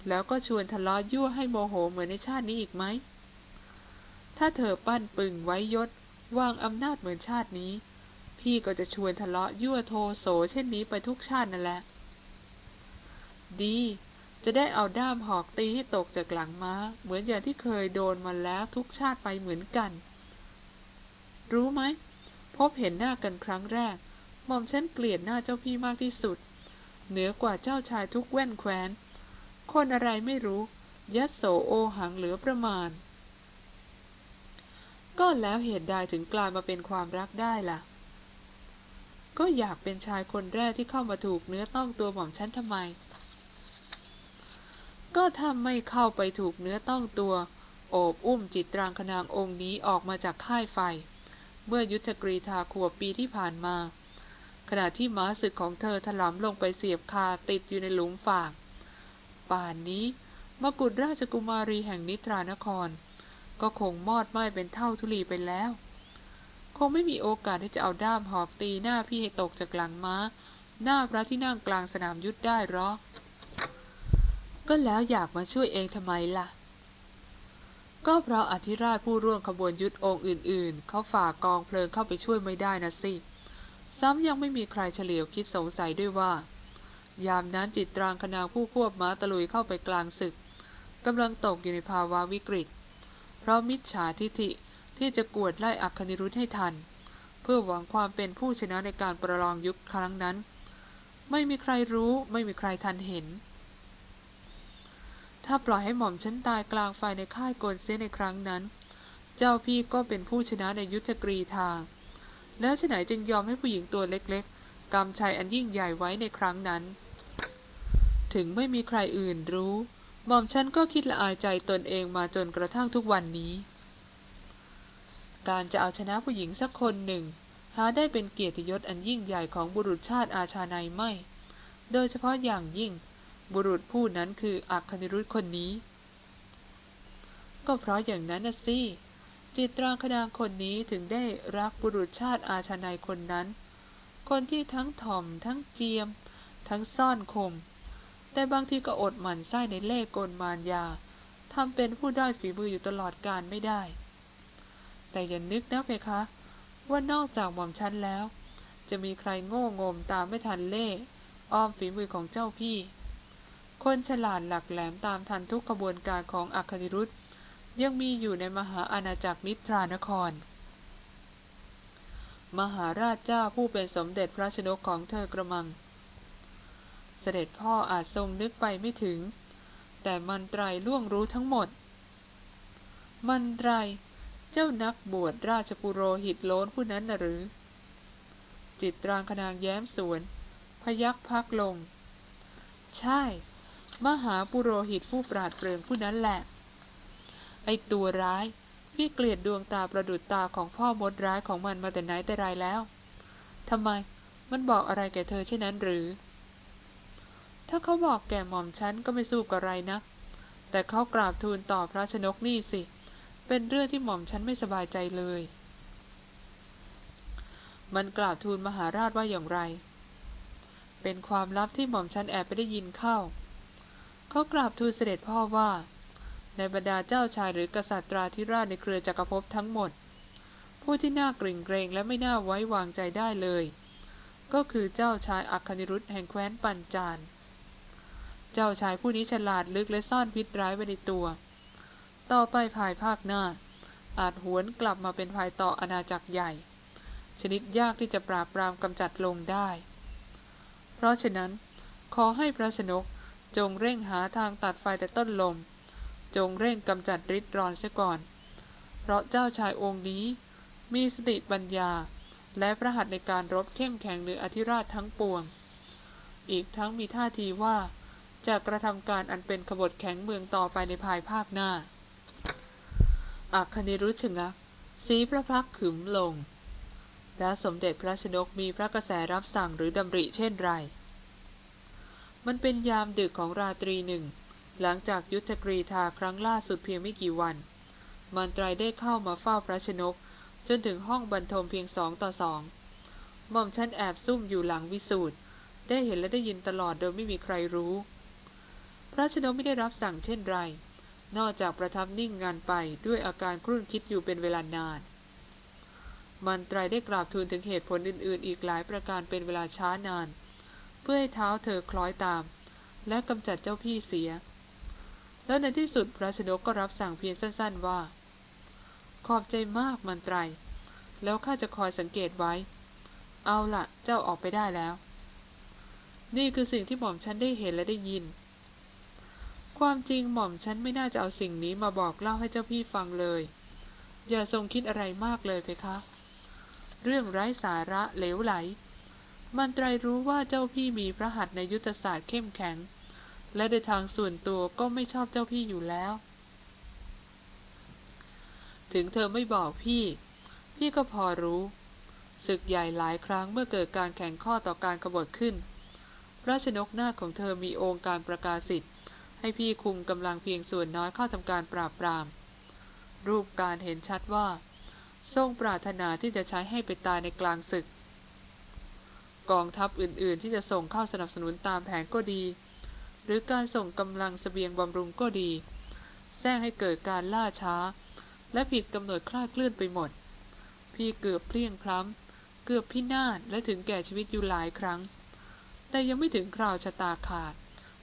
[SPEAKER 1] แล้วก็ชวนทะเลาะยั่วให้โมโหเหมือนในชาตินี้อีกไหม ถ้าเธอปั้นปึงไว้ยศวางอำนาจเหมือนชาตินี้ พี่ก็จะชวนทะเลาะยั่วโทโสเช่นนี้ไปทุกชาตินั่นแหละ ดี จะได้เอาด้ามหอกตีให้ตกจากหลังม้า เหมือนอย่างที่เคยโดนมาแล้วทุกชาติไปเหมือนกัน รู้ไหม พบเห็นหน้ากันครั้งแรกหม่อมฉันเกลียดหน้าเจ้าพี่มากที่สุด เหนือกว่าเจ้าชายทุกแว่นแคว้น คนอะไรไม่รู้ยัดโสโอหังเหลือประมาณ ก็แล้วเหตุใดถึงกลายมาเป็นความรักได้ล่ะ ก็อยากเป็นชายคนแรกที่เข้ามาถูกเนื้อต้องตัวหม่อมฉันทำไม ก็ถ้าไม่เข้าไปถูกเนื้อต้องตัว โอบอุ้มจิตรางคนางองค์นี้ออกมาจากค่ายไฟ เมื่อยุทธกรีธาขวบปีที่ผ่านมา ขณะที่ม้าศึกของเธอถลำลงไปเสียบคาติดอยู่ในหลุมฝากป่านนี้มกุฎราชกุมารีแห่งนิทรานคร ก็คงมอดไหม้เป็นเท่าทุลีไปแล้ว คงไม่มีโอกาสที่จะเอาด้ามหอกตีหน้าพี่ให้ตกจากหลังม้า หน้าพระที่นั่งกลางสนามยุทธได้หรอก็แล้วอยากมาช่วยเองทำไมล่ะ ก็เพราะอธิราชผู้ร่วมขบวนยุทธองค์อื่น ๆ เขาฝ่ากองเพลิงเข้าไปช่วยไม่ได้นะสิ ซ้ำยังไม่มีใครเฉลียวคิดสงสัยด้วยว่า ยามนั้นจิตตรางคณาผู้ควบม้าตะลุยเข้าไปกลางศึกกำลังตกอยู่ในภาวะวิกฤต เพราะมิจฉาทิฐิที่จะกวดไล่อัคนิรุธให้ทัน เพื่อหวังความเป็นผู้ชนะในการประลองยุคครั้งนั้น ไม่มีใครรู้ไม่มีใครทันเห็น ถ้าปล่อยให้หม่อมฉันตายกลางไฟในค่ายโกนเสียในครั้งนั้น เจ้าพี่ก็เป็นผู้ชนะในยุทธกรีธา แล้วฉไหนจึงยอมให้ผู้หญิงตัวเล็กๆกำชัยอันยิ่งใหญ่ไว้ในครั้งนั้น ถึงไม่มีใครอื่นรู้หม่อมฉันก็คิดละอายใจตนเองมาจนกระทั่งทุกวันนี้ การจะเอาชนะผู้หญิงสักคนหนึ่ง หาได้เป็นเกียรติยศอันยิ่งใหญ่ของบุรุษชาติอาชาในไม่ โดยเฉพาะอย่างยิ่ง บุรุษผู้นั้นคืออัคนิรุธคนนี้ ก็เพราะอย่างนั้นนะสิ จิตราคดางคนนี้ถึงได้รักบุรุษชาติอาชนาในคนนั้น คนที่ทั้งถ่อม ทั้งเกียม ทั้งซ่อนคม แต่บางทีก็อดหมั่นไส้ในเล่กลมารยาทำเป็นผู้ได้ฝีมืออยู่ตลอดการไม่ได้ แต่อย่านึกนะเพคะ ว่านอกจากหม่อมชั้นแล้ว จะมีใครโง่งมตามไม่ทันเล่อ้อมฝีมือของเจ้าพี่ คนฉลาดหลักแหลมตามทันทุกขบวนการของอัคนิรุธ ยังมีอยู่ในมหาอาณาจักรนิทรานคร มหาราชเจ้าผู้เป็นสมเด็จพระชนกของเธอกระมัง เสด็จพ่ออาจทรงนึกไปไม่ถึง แต่มันไตรล่วงรู้ทั้งหมด มันไตรเจ้านักบวชราชปุโรหิตโล้นผู้นั้นน่ะหรือ จิตรางคนางแย้มสวน พยักพักลง ใช่ มหาปุโรหิตผู้ปราดเปรื่องผู้นั้นแหละ ไอตัวร้าย พี่เกลียดดวงตาประดุดตาของพ่อมดร้ายของมันมาแต่ไหนแต่ไรแล้วทำไมมันบอกอะไรแก่เธอเช่นนั้นหรือ ถ้าเขาบอกแก่หม่อมฉันก็ไม่สู้กับไรนะ แต่เขากราบทูลต่อพระชนกนี่สิ เป็นเรื่องที่หม่อมฉันไม่สบายใจเลย มันกราบทูลมหาราชว่าอย่างไร เป็นความลับที่หม่อมฉันแอบไปได้ยินเข้า เขากราบทูลเสด็จพ่อว่า ในบรรดาเจ้าชายหรือกษัตริย์ธิราชในเครือจักรภพทั้งหมด ผู้ที่น่ากรงเกรงและไม่น่าไว้วางใจได้เลย ก็คือเจ้าชายอัคนิรุธแห่งแคว้นปัญจานเจ้าชายผู้นี้ฉลาดลึกและซ่อนพิษร้ายไว้ในตัว ต่อไปภายภาคหน้า อาจหวนกลับมาเป็นภายต่ออาณาจักรใหญ่ ชนิดยากที่จะปราบปรามกำจัดลงได้ เพราะฉะนั้น ขอให้พระชนกจงเร่งหาทางตัดไฟแต่ต้นลม จงเร่งกำจัดริดรอนเสียก่อน เพราะเจ้าชายองค์นี้ มีสติปัญญา และพระหัตถ์ในการรบเข้มแข็งเหนืออธิราชทั้งปวง อีกทั้งมีท่าทีว่า จะกระทำการอันเป็นขบฏแข็งเมืองต่อไปในภายภาคหน้าอักคณิรุชงะสีพระพักขึมลง และสมเด็จพระชนกมีพระกระแสรับสั่งหรือดำริเช่นไร มันเป็นยามดึกของราตรีหนึ่ง หลังจากยุทธกรีธาครั้งล่าสุดเพียงไม่กี่วัน มันตรายได้เข้ามาเฝ้าพระชนก จนถึงห้องบรรทมเพียงสองต่อสองหม่อมชั้นแอบซุ่มอยู่หลังวิสูตรได้เห็นและได้ยินตลอดโดยไม่มีใครรู้ พระชนกไม่ได้รับสั่งเช่นไร นอกจากประทับนิ่งงานไปด้วยอาการครุ่นคิดอยู่เป็นเวลานาน มันไตรได้กราบทูลถึงเหตุผลอื่น ๆ อีกหลายประการเป็นเวลาช้านาน เพื่อให้เท้าเธอคล้อยตาม และกำจัดเจ้าพี่เสีย แล้วในที่สุดพระชนกก็รับสั่งเพียงสั้น ๆว่า ขอบใจมากมันไตร แล้วข้าจะคอยสังเกตไว้ เอาละเจ้าออกไปได้แล้ว นี่คือสิ่งที่หม่อมฉันได้เห็นและได้ยิน ความจริงหม่อมฉันไม่น่าจะเอาสิ่งนี้มาบอกเล่าให้เจ้าพี่ฟังเลย อย่าทรงคิดอะไรมากเลยเพคะ เรื่องไร้สาระเหลวไหล มันไตรรู้ว่าเจ้าพี่มีพระหัตถ์ในยุทธศาสตร์เข้มแข็ง และโดยทางส่วนตัวก็ไม่ชอบเจ้าพี่อยู่แล้ว ถึงเธอไม่บอกพี่ พี่ก็พอรู้ ศึกใหญ่หลายครั้งเมื่อเกิดการแข่งข้อต่อการกบฏขึ้น ราชนกนาถของเธอมีองค์การประกาศสิทธิ์ ให้พี่คุมกำลังเพียงส่วนน้อยเข้าทำการปราบปราม รูปการเห็นชัดว่า ทรงปรารถนาที่จะใช้ให้ไปตายในกลางศึก กองทัพอื่นๆ ที่จะส่งเข้าสนับสนุนตามแผนก็ดี หรือการส่งกำลังสเสบียงบำรุงก็ดี แทรกให้เกิดการล่าช้า และผิดกำหนดคลาดเคลื่อนไปหมด พี่เกือบเพลียงพล้ำเกือบพินาศและถึงแก่ชีวิตอยู่หลายครั้ง แต่ยังไม่ถึงคราวชะตาขาด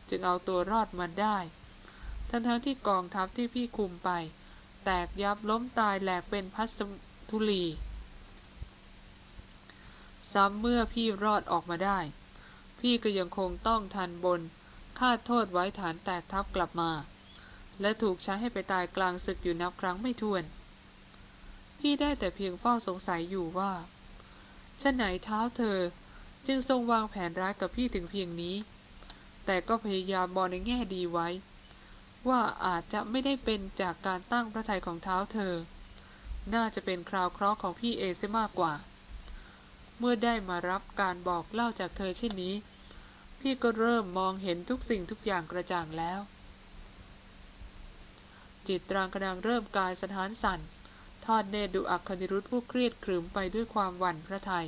[SPEAKER 1] จึงเอาตัวรอดมาได้ ทั้งๆที่กองทัพที่พี่คุมไป แตกยับล้มตายแหลกเป็นพัสทุลีซ้ำเมื่อพี่รอดออกมาได้ พี่ก็ยังคงต้องทันบน คาดโทษไว้ฐานแตกทัพกลับมา และถูกใช้ให้ไปตายกลางศึกอยู่นับครั้งไม่ถ้วน พี่ได้แต่เพียงเฝ้าสงสัยอยู่ว่าชะไหนเท้าเธอจึงทรงวางแผนร้ายกับพี่ถึงเพียงนี้ แต่ก็พยายามมองในแง่ดีไว้ ว่าอาจจะไม่ได้เป็นจากการตั้งพระทัยของเท้าเธอ น่าจะเป็นคราวเคราะห์ของพี่เอเสียมากกว่า เมื่อได้มารับการบอกเล่าจากเธอเช่นนี้ พี่ก็เริ่มมองเห็นทุกสิ่งทุกอย่างกระจ่างแล้ว จิตตรางกระดังเริ่มกายสถานสั่น ทอดเนตรดูอักคณิรุธผู้เครียดขรึมไปด้วยความหวั่นพระทยัย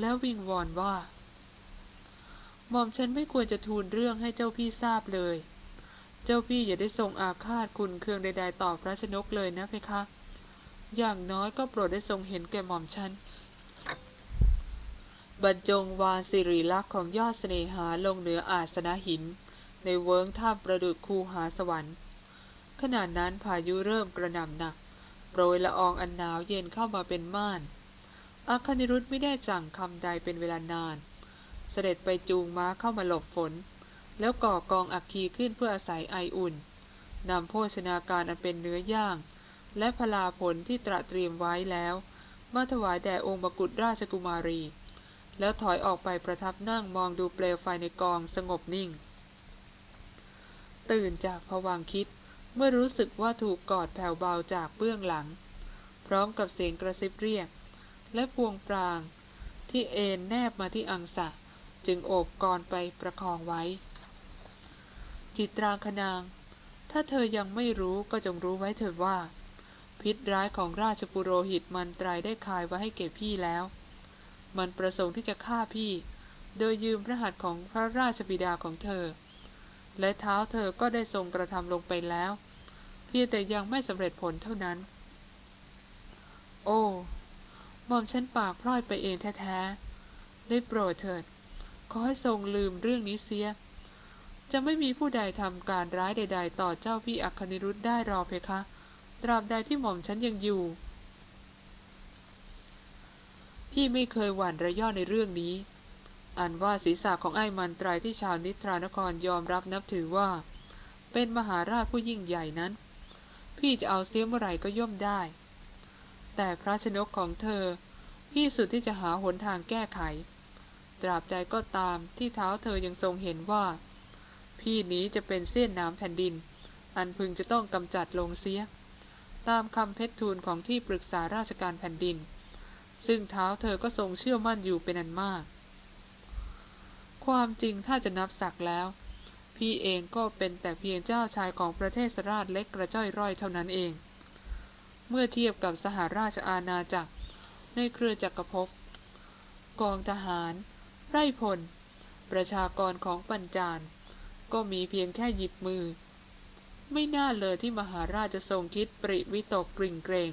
[SPEAKER 1] แล้ววิงวอนว่าหม่อมฉันไม่ควรจะทูลเรื่องให้เจ้าพี่ทราบเลย เจ้าพี่อย่าได้ทรงอาฆาตคุณเคืองใดๆต่อพระชนกเลยนะเพคะ อย่างน้อยก็โปรดได้ทรงเห็นแก่หม่อมฉัน บรรจงวานสิริลักษณ์ของยอดเสน่หาลงเหนืออาสนะหิน ในเวิงท่ามประดุดคูหาสวรรค์ขณะนั้นพายุเริ่มกระหน่ำหนักโปรยละอองอันหนาวเย็นเข้ามาเป็นม่านอาคานิรุธไม่ได้สั่งคำใดเป็นเวลานาน เสด็จไปจูงม้าเข้ามาหลบฝน แล้วก่อกองอักคีขึ้นเพื่ออาศัยไออุ่นนำโภชนาการอันเป็นเนื้อย่าง และพลาผลที่ตระเตรียมไว้แล้ว มาถวายแด่องค์บกุฎราชกุมารี แล้วถอยออกไปประทับนั่งมองดูเปลวไฟในกองสงบนิ่ง ตื่นจากผวังคิดเมื่อรู้สึกว่าถูกกอดแผ่วเบาจากเบื้องหลัง พร้อมกับเสียงกระซิบเรียก และพวงปราง ที่เอนแนบมาที่อังสะ จึงโอบกรไปประคองไว้ จิตราคนาง ถ้าเธอยังไม่รู้ก็จงรู้ไว้เถิดว่า พิษร้ายของราชปุโรหิตมันตรายได้คายไว้ให้เก็บพี่แล้ว มันประสงค์ที่จะฆ่าพี่ โดยยืมพระหัตถ์ของพระราชบิดาของเธอ และเท้าเธอก็ได้ทรงกระทำลงไปแล้ว เพียงแต่ยังไม่สำเร็จผลเท่านั้น โอ้หม่อมฉันปากพลอยไปเองแท้ๆ ได้โปรดเถิด ขอให้ทรงลืมเรื่องนี้เสีย จะไม่มีผู้ใดทำการร้ายใด ๆ ต่อเจ้าพี่อัคนิรุธได้รอเพคะ ตราบใดที่หม่อมฉันยังอยู่ พี่ไม่เคยหวั่นระย่อในเรื่องนี้ อันว่าศีรษะของไอ้มันตรายที่ชาวนิทรานครยอมรับนับถือว่า เป็นมหาราชผู้ยิ่งใหญ่นั้น พี่จะเอาเสียเมื่อไหร่ก็ย่อมได้ แต่พระชนกของเธอ พี่สุดที่จะหาหนทางแก้ไข ตราบใดก็ตามที่เท้าเธอยังทรงเห็นว่า พี่นี้จะเป็นเส้นน้ำแผ่นดิน อันพึงจะต้องกำจัดลงเสีย ตามคำเพชรทูลของที่ปรึกษาราชการแผ่นดิน ซึ่งเท้าเธอก็ทรงเชื่อมั่นอยู่เป็นอันมาก ความจริงถ้าจะนับศักแล้ว พี่เองก็เป็นแต่เพียงเจ้าชายของประเทศสราชเล็กกระจ้อยร่อยเท่านั้นเอง เมื่อเทียบกับสหราชอาณาจักร ในเครือจักรภพกองทหาร ไร่พล ประชากรของปัญจานก็มีเพียงแค่หยิบมือ ไม่น่าเลยที่มหาราชจะทรงคิดปริวิตกปริ่งเกรง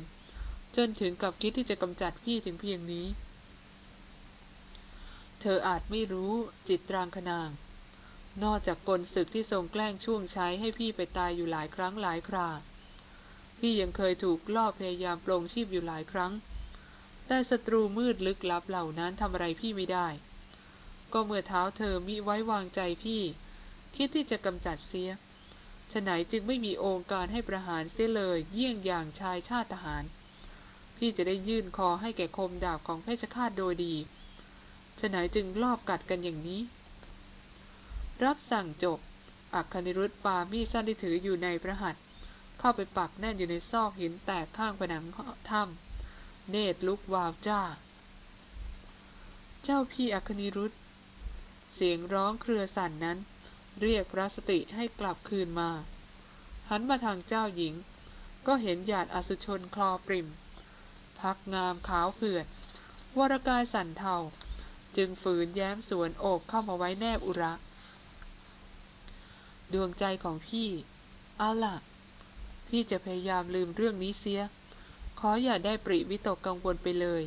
[SPEAKER 1] จนถึงกับคิดที่จะกำจัดพี่ถึงเพียงนี้ เธออาจไม่รู้จิตรางคนาง นอกจากกลศึกที่ทรงแกล้งช่วงใช้ให้พี่ไปตายอยู่หลายครั้งหลายครา พี่ยังเคยถูกล่อพยายามปลงชีพอยู่หลายครั้ง แต่ศัตรูมืดลึกลับเหล่านั้นทำอะไรพี่ไม่ได้ ก็เมื่อเท้าเธอมิไว้วางใจพี่ คิดที่จะกำจัดเสียฉไหนจึงไม่มีองค์การให้ประหารเสียเลยเยี่ยงอย่างชายชาติทหาร พี่จะได้ยื่นคอให้แก่คมดาบของเพชฌฆาตโดยดีฉไหนจึงลอบกัดกันอย่างนี้ รับสั่งจบ อักคณิรุธปามีดสั้นที่ถืออยู่ในพระหัตถ์เข้าไปปักแน่นอยู่ในซอกหินแตกข้างผนังถ้ำเนตรลุกวาวจ้า เจ้าพี่อัคคณิรุธ เสียงร้องเครือสั่นนั้น เรียกพระสติให้กลับคืนมา หันมาทางเจ้าหญิง ก็เห็นหยาดอสุชนคลอปริม พักงามขาวเผือดวรกายสั่นเทา จึงฝืนแย้มสวนอบเข้ามาไว้แนบอุระ ดวงใจของพี่ เอาล่ะ พี่จะพยายามลืมเรื่องนี้เสีย ขออย่าได้ปริวิตกกังวลไปเลย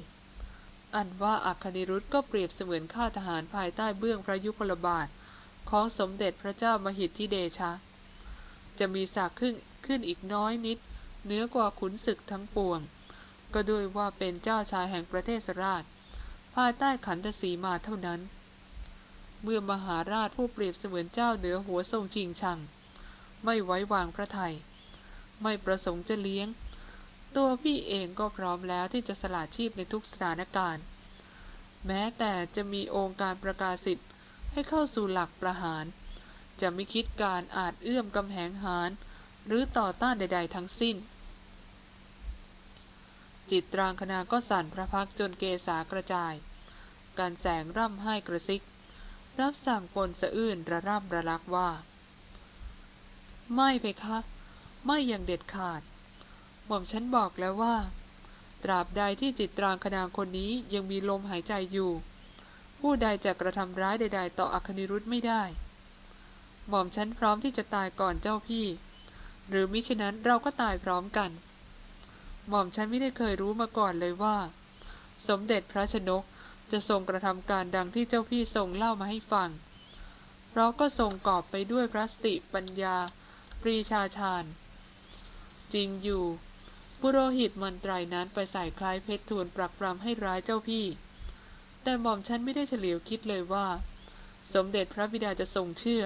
[SPEAKER 1] อันว่าอัคคณิรุธก็เปรียบเสมือนข้าทหารภายใต้เบื้องพระยุคลบาทของสมเด็จพระเจ้ามหิทธิเดชะ จะมีศักดิ์ขึ้นขึ้นอีกน้อยนิดเนื้อกว่าขุนศึกทั้งปวง ก็ด้วยว่าเป็นเจ้าชายแห่งประเทศราช ภายใต้ขันธสีมาเท่านั้น เมื่อมหาราชผู้เปรียบเสมือนเจ้าเหนือหัวทรงจริงชัง ไม่ไว้วางพระไทยไม่ประสงค์จะเลี้ยง ตัวพี่เองก็พร้อมแล้วที่จะสละชีพในทุกสถานการณ์ แม้แต่จะมีองค์การประกาศสิทธิ์ให้เข้าสู่หลักประหาร จะไม่คิดการอาจเอื้อมกำแหงหาร หรือต่อต้านใด ๆ ทั้งสิ้น จิตรางคณาก็สั่นพระพักจนเกษากระจาย การแสงร่ำให้กระซิก รับสั่งปนสะอื้นระร่ำระลักว่า ไม่เพคะ ไม่อย่างเด็ดขาด หม่อมฉันบอกแล้วว่า ตราบใดที่จิตตรางคณาคนนี้ยังมีลมหายใจอยู่ ผู้ใดจะกระทำร้ายใด ๆ ต่ออัคนิรุธไม่ได้ หม่อมฉันพร้อมที่จะตายก่อนเจ้าพี่ หรือมิฉะนั้นเราก็ตายพร้อมกัน หม่อมฉันไม่ได้เคยรู้มาก่อนเลยว่า สมเด็จพระชนกจะทรงกระทำการดังที่เจ้าพี่ทรงเล่ามาให้ฟังเพราะก็ทรงกอบไปด้วยพระสติปัญญา ปรีชาชาญ จริงอยู่ปุโรหิตมันไตรนั้นไปใส่คล้ายเพชรทูลปรักปรำให้ร้ายเจ้าพี่ แต่หม่อมฉันไม่ได้เฉลียวคิดเลยว่า สมเด็จพระบิดาจะทรงเชื่อ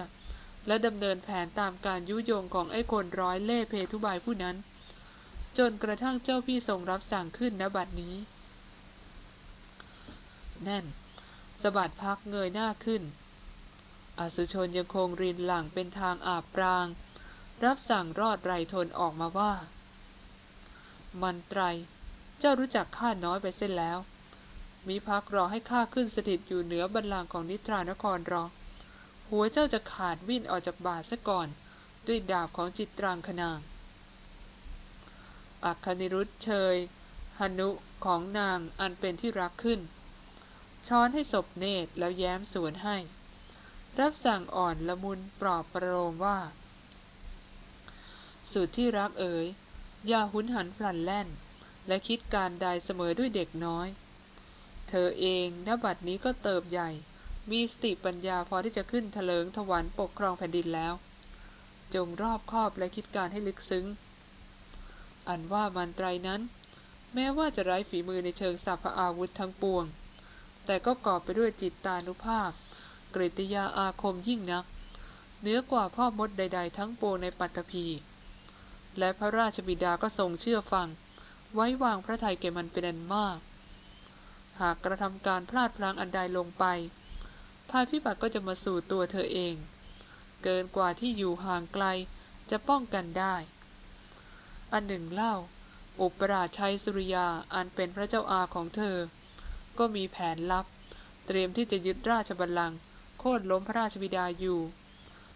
[SPEAKER 1] และดำเนินแผนตามการยุยงของไอ้คนร้อยเล่เพทุบายผู้นั้น จนกระทั่งเจ้าพี่ทรงรับสั่งขึ้นณบัดนี้ แน่นสะบัดพักเงยหน้าขึ้น อสุชนยังคงรินหลังเป็นทางอาบปราง รับสั่งรอดไรทนออกมาว่า มันไตร เจ้ารู้จักข้าน้อยไปเส้นแล้ว มีพักรอให้ข้าขึ้นสถิตอยู่เหนือบันลังของนิทรานครรอ หัวเจ้าจะขาดวิ่นออกจากบาทซะก่อน ด้วยดาบของจิตรางคนาง อัคคณิรุธเชยหนุของนางอันเป็นที่รักขึ้น ช้อนให้ศพเนตรแล้วแย้มสวนให้ รับสั่งอ่อนละมุนปลอบประโลมว่า สุดที่รักเอ๋ยอย่าหุนหันพลันแล่น และคิดการใดเสมอด้วยเด็กน้อย เธอเองณบัดนี้ก็เติบใหญ่ มีสติปัญญาพอที่จะขึ้นเถลิงถวันปกครองแผ่นดินแล้ว จงรอบคอบและคิดการให้ลึกซึ้ง อันว่ามันไตรนั้น แม้ว่าจะไร้ฝีมือในเชิงสัพอาวุธทั้งปวง แต่ก็กอบไปด้วยจิตตานุภาพกริตยาอาคมยิ่งนักเนื้อกว่าพ่อมดใด ๆ ทั้งปวงในปัตตภีและพระราชบิดาก็ทรงเชื่อฟัง ไว้วางพระทัยแก่มันเป็นอันมาก หากกระทำการพลาดพลั้งอันใดลงไปภัยพิบัติก็จะมาสู่ตัวเธอเอง เกินกว่าที่อยู่ห่างไกลจะป้องกันได้ อันหนึ่งเล่า อุปราชัยสุริยาอันเป็นพระเจ้าอาของเธอ ก็มีแผนลับ เตรียมที่จะยึดราชบัลลังก์โค่นล้มพระราชบิดาอยู่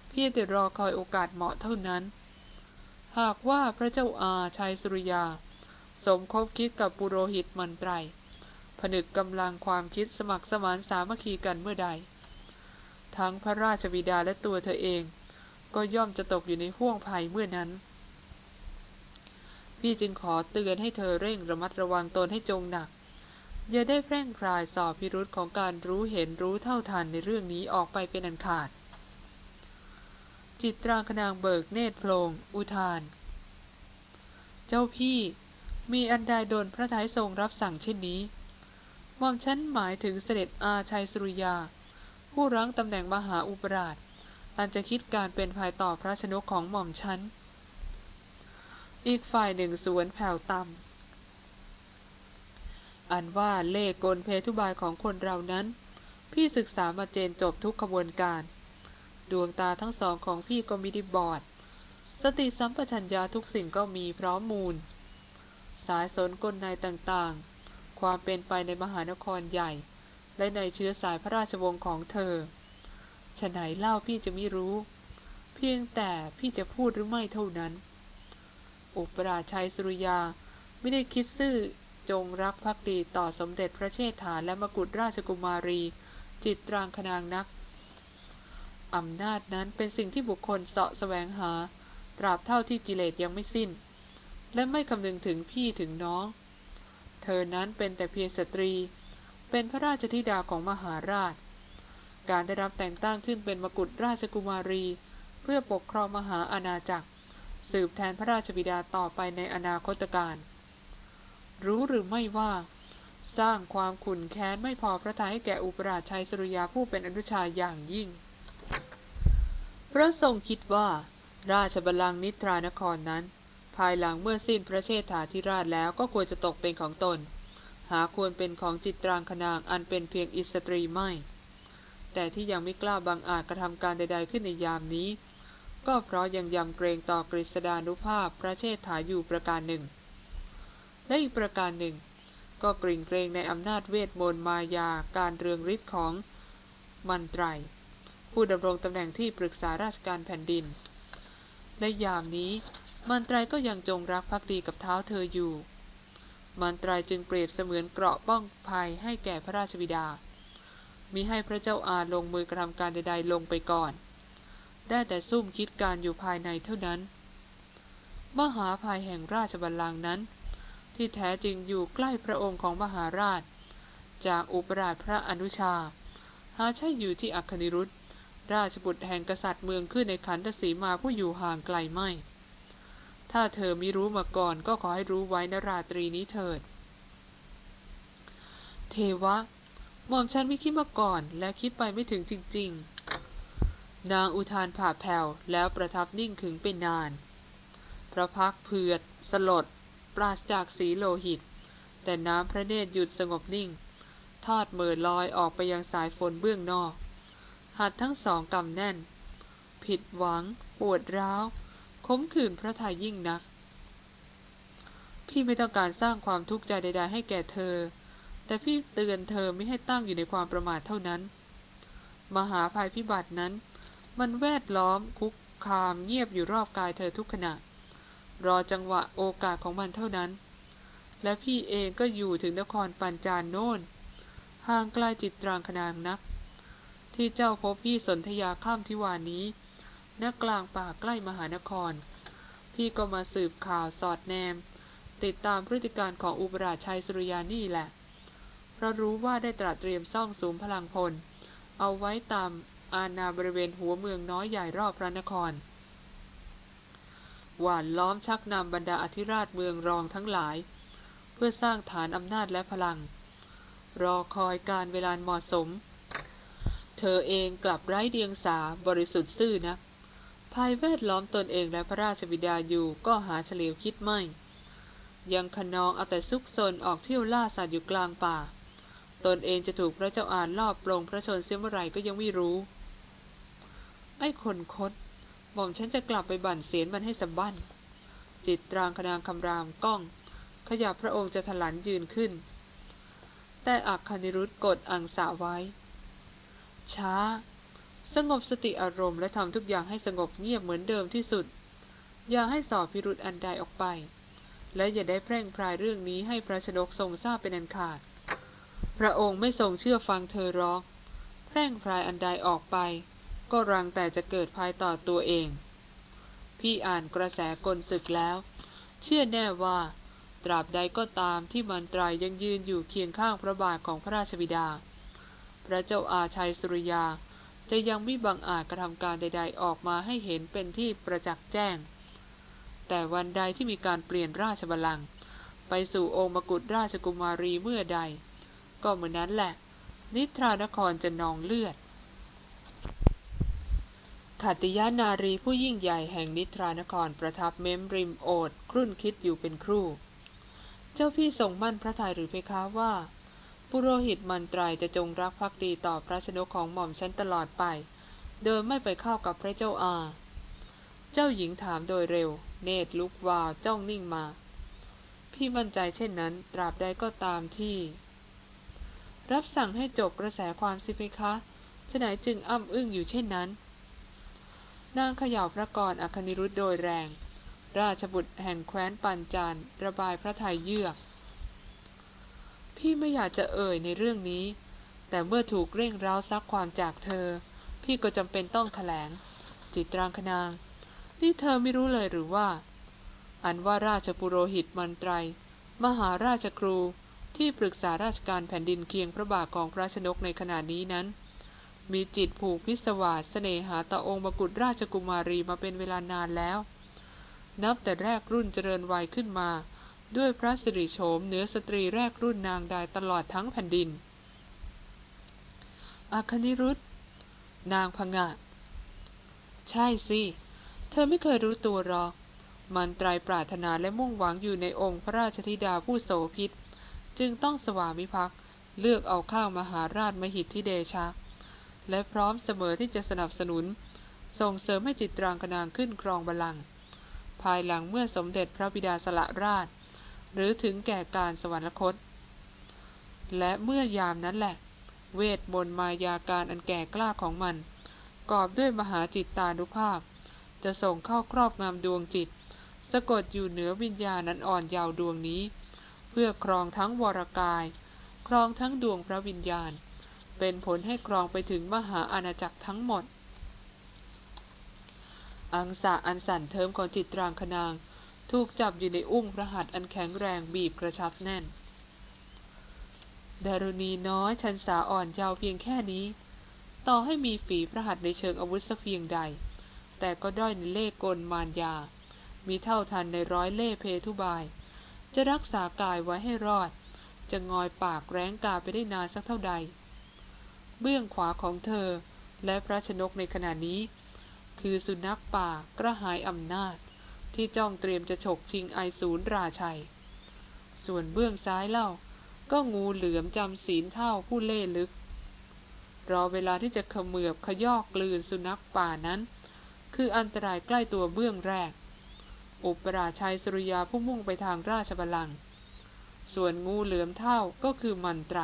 [SPEAKER 1] เพียงแต่รอคอยโอกาสเหมาะเท่านั้น หากว่าพระเจ้าอาชัยสุริยา สมคบคิดกับปุโรหิตมันไตรผนึกกำลังความคิดสมัครสมานสามัคคีกันเมื่อใด ทั้งพระราชบิดาและตัวเธอเอง ก็ย่อมจะตกอยู่ในห่วงภัยเมื่อนั้น พี่จึงขอเตือนให้เธอเร่งระมัดระวังตนให้จงหนัก อย่าได้แพร่งพรายสอบพิรุษของการรู้เห็นรู้เท่าทันในเรื่องนี้ออกไปเป็นอันขาด จิตรางคนางเบิกเนตรโพลงอุทาน เจ้าพี่มีอันใดโดนพระทัยทรงรับสั่งเช่นนี้หม่อมฉันหมายถึงเสด็จอาชัยสุริยา ผู้รั้งตำแหน่งมหาอุปราช อันจะคิดการเป็นภายต่อพระชนกของหม่อมฉัน อีกฝ่ายหนึ่งสวนแผ่วต่ำอันว่าเล่กลเพทุบายของคนเรานั้น พี่ศึกษามาเจนจบทุกขบวนการ ดวงตาทั้งสองของพี่ก็มิได้บอด สติสัมปชัญญะทุกสิ่งก็มีพร้อมมูล สายสนกลในต่างๆ ความเป็นไปในมหานครใหญ่ และในเชื้อสายพระราชวงศ์ของเธอฉะไหนเล่าพี่จะไม่รู้ เพียงแต่พี่จะพูดหรือไม่เท่านั้น อุปราชัยสุริยา ไม่ได้คิดซื่อจงรักภักดีต่อสมเด็จพระเชษฐาและมกุฎราชกุมารี จิตรางคนางนักอำนาจนั้นเป็นสิ่งที่บุคคลเสาะแสวงหา ตราบเท่าที่กิเลสยังไม่สิ้น และไม่คำนึงถึงพี่ถึงน้อง เธอนั้นเป็นแต่เพียงสตรี เป็นพระราชธิดาของมหาราช การได้รับแต่งตั้งขึ้นเป็นมกุฎราชกุมารี เพื่อปกครองมหาอาณาจักร สืบแทนพระราชบิดาต่อไปในอนาคตการรู้หรือไม่ว่า สร้างความขุนแค้นไม่พอพระทัยให้แก่อุปราชชัยสุริยาผู้เป็นอนุชาอย่างยิ่ง พระทรงคิดว่า ราชบัลลังก์นิทรานครนั้น ภายหลังเมื่อสิ้นพระเชษฐาธิราชแล้วก็ควรจะตกเป็นของตน หาควรเป็นของจิตตรางคนางอันเป็นเพียงอิสตรีไม่ แต่ที่ยังไม่กล้าบังอาจกระทำการใด ๆ ขึ้นในยามนี้ ก็เพราะยังยำเกรงต่อกฤษดานุภาพพระเชษฐาอยู่ประการหนึ่ง และอีกประการหนึ่ง ก็กริ่งเกรงในอำนาจเวทมนต์มายาการเรืองฤทธิ์ของมันไตรผู้ดำรงตำแหน่งที่ปรึกษาราชการแผ่นดินในยามนี้มันไตรก็ยังจงรักภักดีกับเท้าเธออยู่ มันไตรจึงเปรียบเสมือนเกราะป้องภัยให้แก่พระราชบิดามีให้พระเจ้าอาลงมือกระทำการใดๆลงไปก่อน ได้แต่ซุ่มคิดการอยู่ภายในเท่านั้น มหาภัยแห่งราชบัลลังก์นั้น ที่แท้จริงอยู่ใกล้พระองค์ของมหาราช จากอุปราชพระอนุชา หาใช่อยู่ที่อัคนิรุธราชบุตรแห่งกษัตริย์เมืองขึ้นในขันธสีมาผู้อยู่ห่างไกลไม่ ถ้าเธอไม่รู้มาก่อนก็ขอให้รู้ไว้นราตรีนี้เถิด เทวะหม่อมฉันไม่คิดมาก่อนและคิดไปไม่ถึงจริง ๆ นางอุทานผ่าแผ่วแล้วประทับนิ่งขึงเป็นนาน พระพักเผือด สลด ปราศจากสีโลหิต แต่น้ำพระเนตรหยุดสงบนิ่ง ทอดเมือลอยออกไปยังสายฝนเบื้องนอก หัดทั้งสองกำแน่น ผิดหวัง ปวดร้าวขมขื่นพระทัยยิ่งนัก พี่ไม่ต้องการสร้างความทุกข์ใจใด ๆ ให้แก่เธอ แต่พี่เตือนเธอไม่ให้ตั้งอยู่ในความประมาทเท่านั้น มหาภัยพิบัตินั้น มันแวดล้อมคุกคามเงียบอยู่รอบกายเธอทุกขณะ รอจังหวะโอกาสของมันเท่านั้น และพี่เองก็อยู่ถึงนครปัญจานโน่นห่างไกลจิตตรางคนางนัก ที่เจ้าพบพี่สนธยาข้ามทิวานี้ณกลางป่าใกล้มหานคร พี่ก็มาสืบข่าวสอดแนม ติดตามพฤติการของอุปราชชัยสุริยานี่แหละ เพราะรู้ว่าได้ตรัสเตรียมซ่องสูมพลังพล เอาไว้ตาม อาณาบริเวณหัวเมืองน้อยใหญ่รอบพระนคร หวานล้อมชักนำบรรดาอธิราชเมืองรองทั้งหลาย เพื่อสร้างฐานอำนาจและพลัง รอคอยการเวลาเหมาะสม เธอเองกลับไร้เดียงสาบริสุทธิ์ซื่อนะภายแวดล้อมตนเองและพระราชบิดาอยู่ก็หาเฉลียวคิดไม่ ยังขนองเอาแต่ซุกซนออกเที่ยวล่าสัตว์อยู่กลางป่า ตนเองจะถูกพระเจ้าอานลอบปลงพระชนเสียเมื่อไรก็ยังไม่รู้ ไอ้คนคดหม่อมฉันจะกลับไปบั่นเสียนมันให้สะบั้น จิตรางคนางคำรามก้อง ขยับพระองค์จะถลันยืนขึ้น แต่อักคณิรุธกดอังสาไว้ ช้า สงบสติอารมณ์และทำทุกอย่างให้สงบเงียบเหมือนเดิมที่สุด อย่าให้สอบพิรุธอันใดออกไป และอย่าได้แพร่งพรายเรื่องนี้ให้พระชนกทรงทราบเป็นอันขาด พระองค์ไม่ทรงเชื่อฟังเธอร้อง แพร่งพรายอันใดออกไป ก็รังแต่จะเกิดภายต่อตัวเอง พี่อ่านกระแสกลศึกแล้ว เชื่อแน่ว่า ตราบใดก็ตามที่มันตรายยังยืนอยู่เคียงข้างพระบาทของพระราชบิดา พระเจ้าอาชัยสุริยาจะยังไม่บังอาจกระทำการใด ๆ ออกมาให้เห็นเป็นที่ประจักษ์แจ้ง แต่วันใดที่มีการเปลี่ยนราชบัลลังก์ไปสู่องค์มกุฎราชกุมารีเมื่อใด ก็เหมื่อนั้นแหละ นิทรานครจะนองเลือด ขัติยานารีผู้ยิ่งใหญ่แห่งนิทรานครประทับเม้มริมโอดครุ่นคิดอยู่เป็นครู่ เจ้าพี่ทรงมั่นพระทัยหรือเพคะว่า ปุโรหิตมันตรายจะจงรักภักดีต่อพระชนกของหม่อมฉันตลอดไป โดยไม่ไปเข้ากับพระเจ้าอา เจ้าหญิงถามโดยเร็ว เนตรลุกวาวจ้องนิ่งมา พี่มั่นใจเช่นนั้น ตราบใดก็ตามที่ รับสั่งให้จบกระแสความสิเพคะฉไหนจึงอ้ำอึ้งอยู่เช่นนั้น นางเขย่าพระกรอัคนิรุธโดยแรง ราชบุตรแห่งแคว้นปัญจานระบายพระทัยเยือก พี่ไม่อยากจะเอ่ยในเรื่องนี้ แต่เมื่อถูกเร่งร้าวซักความจากเธอ พี่ก็จำเป็นต้องถแถลง จิตรางคนาง นี่เธอไม่รู้เลยหรือว่า อันว่าราชปุโรหิตมันไตร มหาราชครูที่ปรึกษาราชการแผ่นดินเคียงพระบาทของพระชนกในขณะนี้นั้น มีจิตผูกพิศวาสเสน่หาต่อองค์บกุฎราชกุมารีมาเป็นเวลานานแล้ว นับแต่แรกรุ่นเจริญวัยขึ้นมา ด้วยพระสิริโฉมเหนือสตรีแรกรุ่นนางได้ตลอดทั้งแผ่นดินอาคณิรุธนางพงะ ใช่สิ เธอไม่เคยรู้ตัวหรอก มันตรายปรารถนาและมุ่งหวังอยู่ในองค์พระราชธิดาผู้โสพิษ จึงต้องสวามิภักดิ์เลือกเอาข้างมหาราชมหิทธิเดชะ และพร้อมเสมอที่จะสนับสนุน ส่งเสริมให้จิตรางคนางขึ้นครองบัลลังก์ภายหลังเมื่อสมเด็จพระบิดาสละราช หรือถึงแก่การสวรรคต และเมื่อยามนั้นแหละ เวทมนต์มายาการอันแก่กล้าของมัน กอบด้วยมหาจิตตานุภาพ จะส่งเข้าครอบงำดวงจิต สะกดอยู่เหนือวิญญาณนั้นอ่อนเยาว์ดวงนี้ เพื่อครองทั้งวรกาย ครองทั้งดวงพระวิญญาณ เป็นผลให้ครองไปถึงมหาอาณาจักรทั้งหมด อังสะอันสั่นเทิมของจิตรางคนาง ถูกจับอยู่ในอุ้งพระหัตถ์อันแข็งแรงบีบกระชับแน่น ดารุณีน้อยชันสาอ่อนยาวเพียงแค่นี้ ต่อให้มีฝีพระหัตถ์ในเชิงอาวุธสักเพียงใด แต่ก็ด้อยในเล่กลมารยา มีเท่าทันในร้อยเล่เพทุบาย จะรักษากายไว้ให้รอด จะงอยปากแร้งกาไปได้นานสักเท่าใด เบื้องขวาของเธอ และพระชนกในขณะนี้ คือสุนัขป่ากระหายอำนาจ ที่จ้องเตรียมจะฉกชิงไอศูนย์ราชัย ส่วนเบื้องซ้ายเล่า ก็งูเหลือมจำศีลเท่าผู้เล่ลึก รอเวลาที่จะขมือบขยอกกลืนสุนัขป่านั้น คืออันตรายใกล้ตัวเบื้องแรก อุปราชัยสุริยาผู้มุ่งไปทางราชบัลลังก์ส่วนงูเหลือมเท่าก็คือมันไตร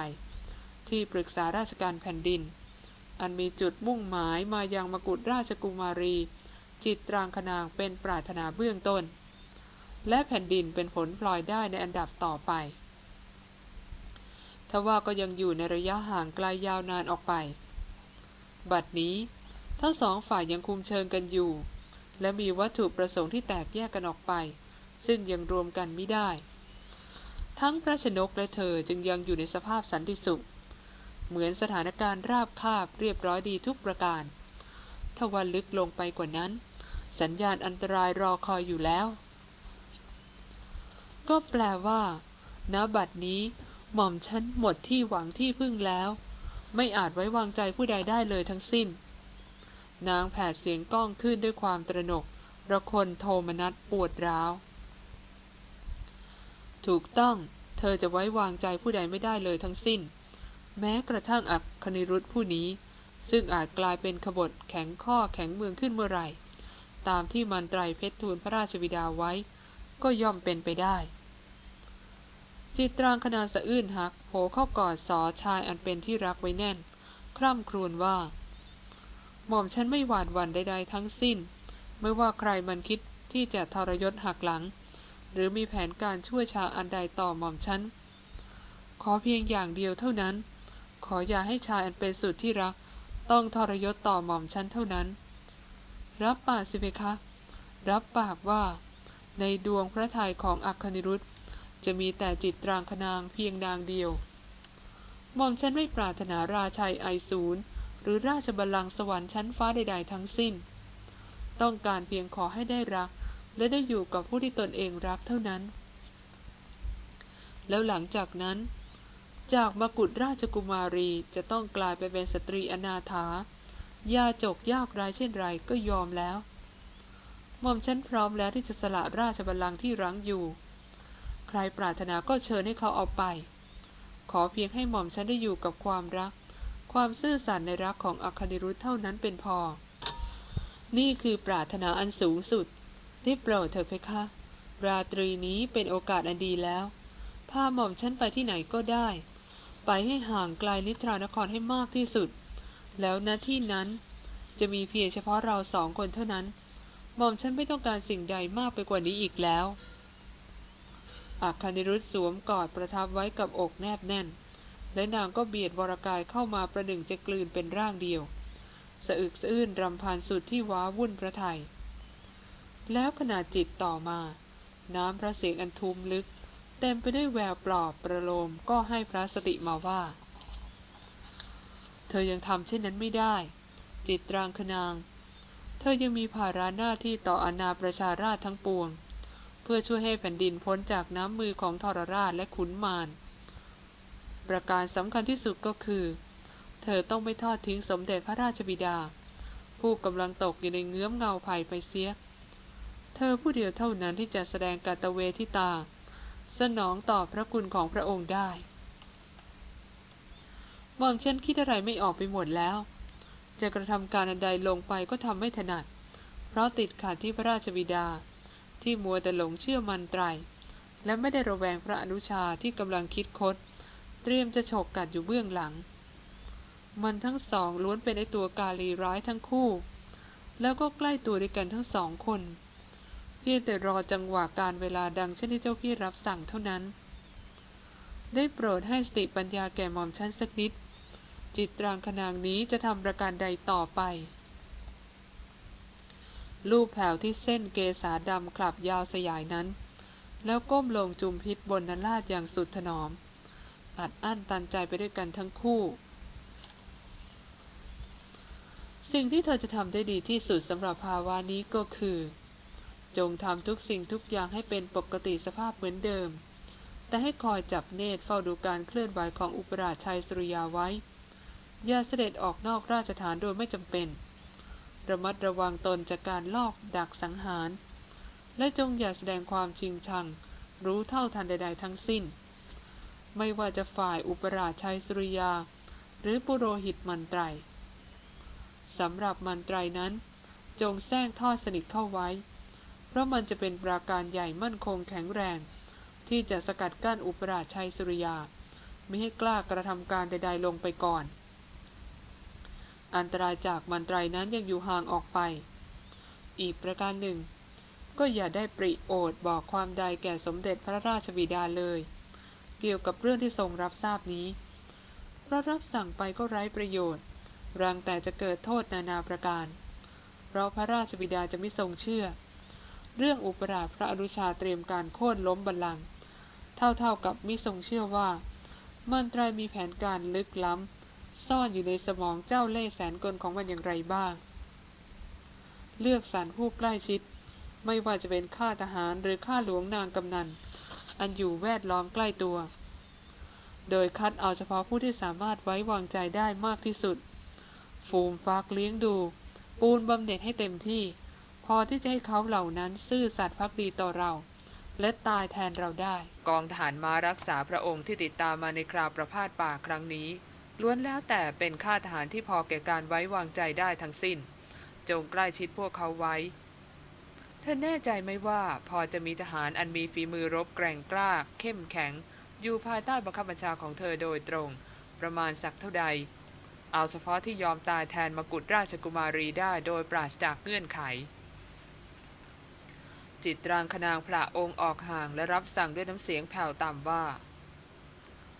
[SPEAKER 1] ที่ปรึกษาราชการแผ่นดิน อันมีจุดมุ่งหมายมายังมกุฎราชกุมารี จิตตรางคนางเป็นปรารถนาเบื้องต้น และแผ่นดินเป็นผลพลอยได้ในอันดับต่อไปทว่าก็ยังอยู่ในระยะห่างไกลายาวนานออกไป บัดนี้ ทั้งสองฝ่ายยังคุมเชิงกันอยู่ และมีวัตถุประสงค์ที่แตกแยกกันออกไป ซึ่งยังรวมกันไม่ได้ ทั้งพระชนกและเธอจึงยังอยู่ในสภาพสันติสุข เหมือนสถานการณ์ราบคาบเรียบร้อยดีทุกประการ ถ้าวันลึกลงไปกว่านั้น สัญญาณอันตรายรอคอยอยู่แล้ว ก็แปลว่าณบัดนี้หม่อมฉันหมดที่หวังที่พึ่งแล้ว ไม่อาจไว้วางใจผู้ใดได้เลยทั้งสิ้น นางแผดเสียงก้องขึ้นด้วยความตระหนกระคนโทมนัสปวดร้าว ถูกต้อง เธอจะไว้วางใจผู้ใดไม่ได้เลยทั้งสิ้น แม้กระทั่งอักคณิรุธผู้นี้ ซึ่งอาจกลายเป็นขบฏแข็งข้อแข็งเมืองขึ้นเมื่อไหร่ ตามที่มันไตรเพชรทูลพระราชบิดาไว้ ก็ย่อมเป็นไปได้ จิตรางขนาสะอื้นหักโผเข้ากอดสอชายอันเป็นที่รักไว้แน่น คร่ำครวญว่า หม่อมฉันไม่หวาดหวั่นใดๆทั้งสิ้น ไม่ว่าใครมันคิดที่จะทรยศหักหลัง หรือมีแผนการช่วยชาอันใดต่อหม่อมฉันขอเพียงอย่างเดียวเท่านั้น ขออย่าให้ชายอันเป็นสุดที่รัก ต้องทรยศต่อหม่อมฉันเท่านั้น รับปากสิเบคะ รับปากว่า ในดวงพระทัยของอัคคณิรุธจะมีแต่จิตตรางคนางเพียงนางเดียวหม่อมฉันไม่ปรารถนาราชัยไอศูนย์หรือราชบัลลังก์สวรรค์ชั้นฟ้าใดๆทั้งสิ้น ต้องการเพียงขอให้ได้รัก และได้อยู่กับผู้ที่ตนเองรักเท่านั้น แล้วหลังจากนั้น จากมกุฎราชกุมารีจะต้องกลายไปเป็นสตรีอนาถายาจกยากรายเช่นไรก็ยอมแล้วหม่อมฉันพร้อมแล้วที่จะสละราชบัลลังก์ที่รั้งอยู่ ใครปรารถนาก็เชิญให้เขาเอาไป ขอเพียงให้หม่อมฉันได้อยู่กับความรัก ความซื่อสัตย์ในรักของอัคนิรุธเท่านั้นเป็นพอ นี่คือปรารถนาอันสูงสุดได้โปรดเถิดเพคะ ราตรีนี้เป็นโอกาสอันดีแล้ว พาหม่อมฉันไปที่ไหนก็ได้ ไปให้ห่างไกลนิทรานครให้มากที่สุด แล้วณที่นั้นจะมีเพียงเฉพาะเราสองคนเท่านั้นหม่อมฉันไม่ต้องการสิ่งใดมากไปกว่านี้อีกแล้วอัคคณิรุธสวมกอดประทับไว้กับอกแนบแน่น และนางก็เบียดวรกายเข้ามาประหนึ่งจะกลืนเป็นร่างเดียว สะอึกสะอื้นรำพันสุดที่ว้าวุ่นพระไทย แล้วขณะจิตต่อมา น้ำพระเสียงอันทุมลึก เต็มไปด้วยแววปลอบประโลมก็ให้พระสติมาว่า เธอยังทำเช่นนั้นไม่ได้ จิตรางคนาง เธอยังมีภาระหน้าที่ต่ออาณาประชาราชทั้งปวง เพื่อช่วยให้แผ่นดินพ้นจากน้ำมือของทรราชและขุนมารประการสำคัญที่สุดก็คือ เธอต้องไม่ทอดทิ้งสมเด็จพระราชบิดา ผู้กำลังตกอยู่ในเงื้อมเงาภัยไปเสีย เธอผู้เดียวเท่านั้นที่จะแสดงกาตเวทิตา สนองต่อพระคุณของพระองค์ได้หม่อมฉันคิดอะไรไม่ออกไปหมดแล้ว จะกระทำการอันใดลงไปก็ทำไม่ถนัด เพราะติดขัดที่พระราชบิดา ที่มัวแต่หลงเชื่อมันไตร และไม่ได้ระแวงพระอนุชาที่กำลังคิดคด เตรียมจะฉกกัดอยู่เบื้องหลัง มันทั้งสองล้วนเป็นไอตัวกาลีร้ายทั้งคู่ แล้วก็ใกล้ตัวด้วยกันทั้งสองคน เพียงแต่รอจังหวะการเวลาดังเช่นที่เจ้าพี่รับสั่งเท่านั้น ได้โปรดให้สติปัญญาแก่หม่อมชั้นสักนิด จิตรางคนางนี้จะทำประการใดต่อไปลูกแผ่วที่เส้นเกษาดำคลับยาวสยายนั้น แล้วก้มลงจุมพิษบนนลาดอย่างสุดถนอม อัดอั้นตันใจไปด้วยกันทั้งคู่ สิ่งที่เธอจะทำได้ดีที่สุดสำหรับภาวะนี้ก็คือ จงทำทุกสิ่งทุกอย่างให้เป็นปกติสภาพเหมือนเดิม แต่ให้คอยจับเนตรเฝ้าดูการเคลื่อนไหวของอุปราชชัยสุริยาไว้ อย่าเสด็จออกนอกราชฐานโดยไม่จำเป็น ระมัดระวังตนจากการลอกดักสังหาร และจงอย่าแสดงความชิงชัง รู้เท่าทันใดๆทั้งสิ้น ไม่ว่าจะฝ่ายอุปราชชัยสุริยา หรือปุโรหิตมันไตรสำหรับมันไตรนั้นจงแซงทอดสนิทเข้าไว้ เพราะมันจะเป็นปราการใหญ่มั่นคงแข็งแรง ที่จะสกัดกั้นอุปราชชัยสุริยา ไม่ให้กล้ากระทำการใดๆลงไปก่อน อันตรายจากมันไตรนั้นยังอยู่ห่างออกไป อีกประการหนึ่ง ก็อย่าได้ปริโอดบอกความใดแก่สมเด็จพระราชบิดาเลย เกี่ยวกับเรื่องที่ทรงรับทราบนี้เพราะรับสั่งไปก็ไร้ประโยชน์รังแต่จะเกิดโทษนานาประการ เพราะพระราชบิดาจะไม่ทรงเชื่อ เรื่องอุปราชพระอนุชาเตรียมการโค่นล้มบัลลังก์เท่าๆกับมิทรงเชื่อว่า มันตรายมีแผนการลึกล้ำ ซ่อนอยู่ในสมองเจ้าเล่ห์แสนกลของมันอย่างไรบ้าง เลือกสรรผู้ใกล้ชิด ไม่ว่าจะเป็นข้าทหารหรือข้าหลวงนางกำนัน อันอยู่แวดล้อมใกล้ตัว โดยคัดเอาเฉพาะผู้ที่สามารถไว้วางใจได้มากที่สุด ฟูมฟักเลี้ยงดู ปูนบำเหน็จให้เต็มที่ อที่จะให้เขาเหล่านั้นซื่อสัตย์พักดีต่อเรา และตายแทนเราได้ กองทหารมารักษาพระองค์ที่ติดตามมาในคราวประพาสป่าครั้งนี้ ล้วนแล้วแต่เป็นข้าทหารที่พอแก่การไว้วางใจได้ทั้งสิ้น จงใกล้ชิดพวกเขาไว้ เธอแน่ใจไหมว่าพอจะมีทหารอันมีฝีมือรบแกร่งกล้า เข้มแข็ง อยู่ภายใต้บังคับบัญชาของเธอโดยตรง ประมาณสักเท่าใดเอาเฉพาะที่ยอมตายแทนมกุฎราชกุมารีได้โดยปราศจากเงื่อนไข จิตรางคนางพระองค์ออกห่างและรับสั่งด้วยน้ำเสียงแผ่วต่ำว่า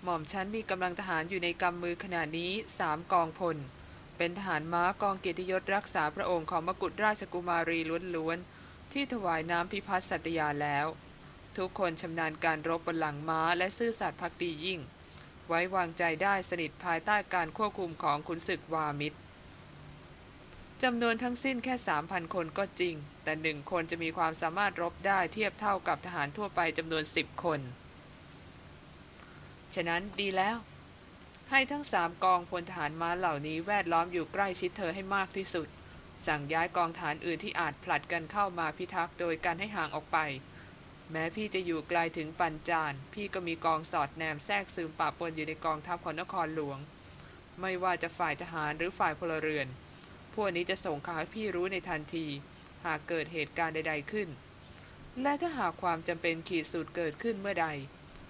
[SPEAKER 1] หม่อมฉันมีกำลังทหารอยู่ในกำมือขณะนี้สามกองพล เป็นทหารม้ากองเกียรติยศรักษาพระองค์ของมกุฎราชกุมารีล้วนๆ ที่ถวายน้ำพิพัฒน์สัตยาแล้ว ทุกคนชำนาญการรบบนหลังม้าและซื่อสัตย์พักดียิ่ง ไว้วางใจได้สนิทภายใต้การควบคุมของขุนศึกวามิตรจำนวนทั้งสิ้นแค่สามพันคนก็จริงแต่หนึ่งคนจะมีความสามารถรบได้เทียบเท่ากับทหารทั่วไปจำนวนสิบคน ฉะนั้นดีแล้ว ให้ทั้งสามกองพลทหารม้าเหล่านี้แวดล้อมอยู่ใกล้ชิดเธอให้มากที่สุด สั่งย้ายกองฐานอื่นที่อาจผลัดกันเข้ามาพิทักษ์โดยการให้ห่างออกไป แม้พี่จะอยู่ไกลถึงปัญจาน พี่ก็มีกองสอดแนมแทรกซึมปะปนอยู่ในกองทัพของนครหลวง ไม่ว่าจะฝ่ายทหารหรือฝ่ายพลเรือน พวกนี้จะส่งข่าวให้พี่รู้ในทันที หากเกิดเหตุการณ์ใด ๆขึ้น และถ้าหากความจำเป็นขีดสุดเกิดขึ้นเมื่อใด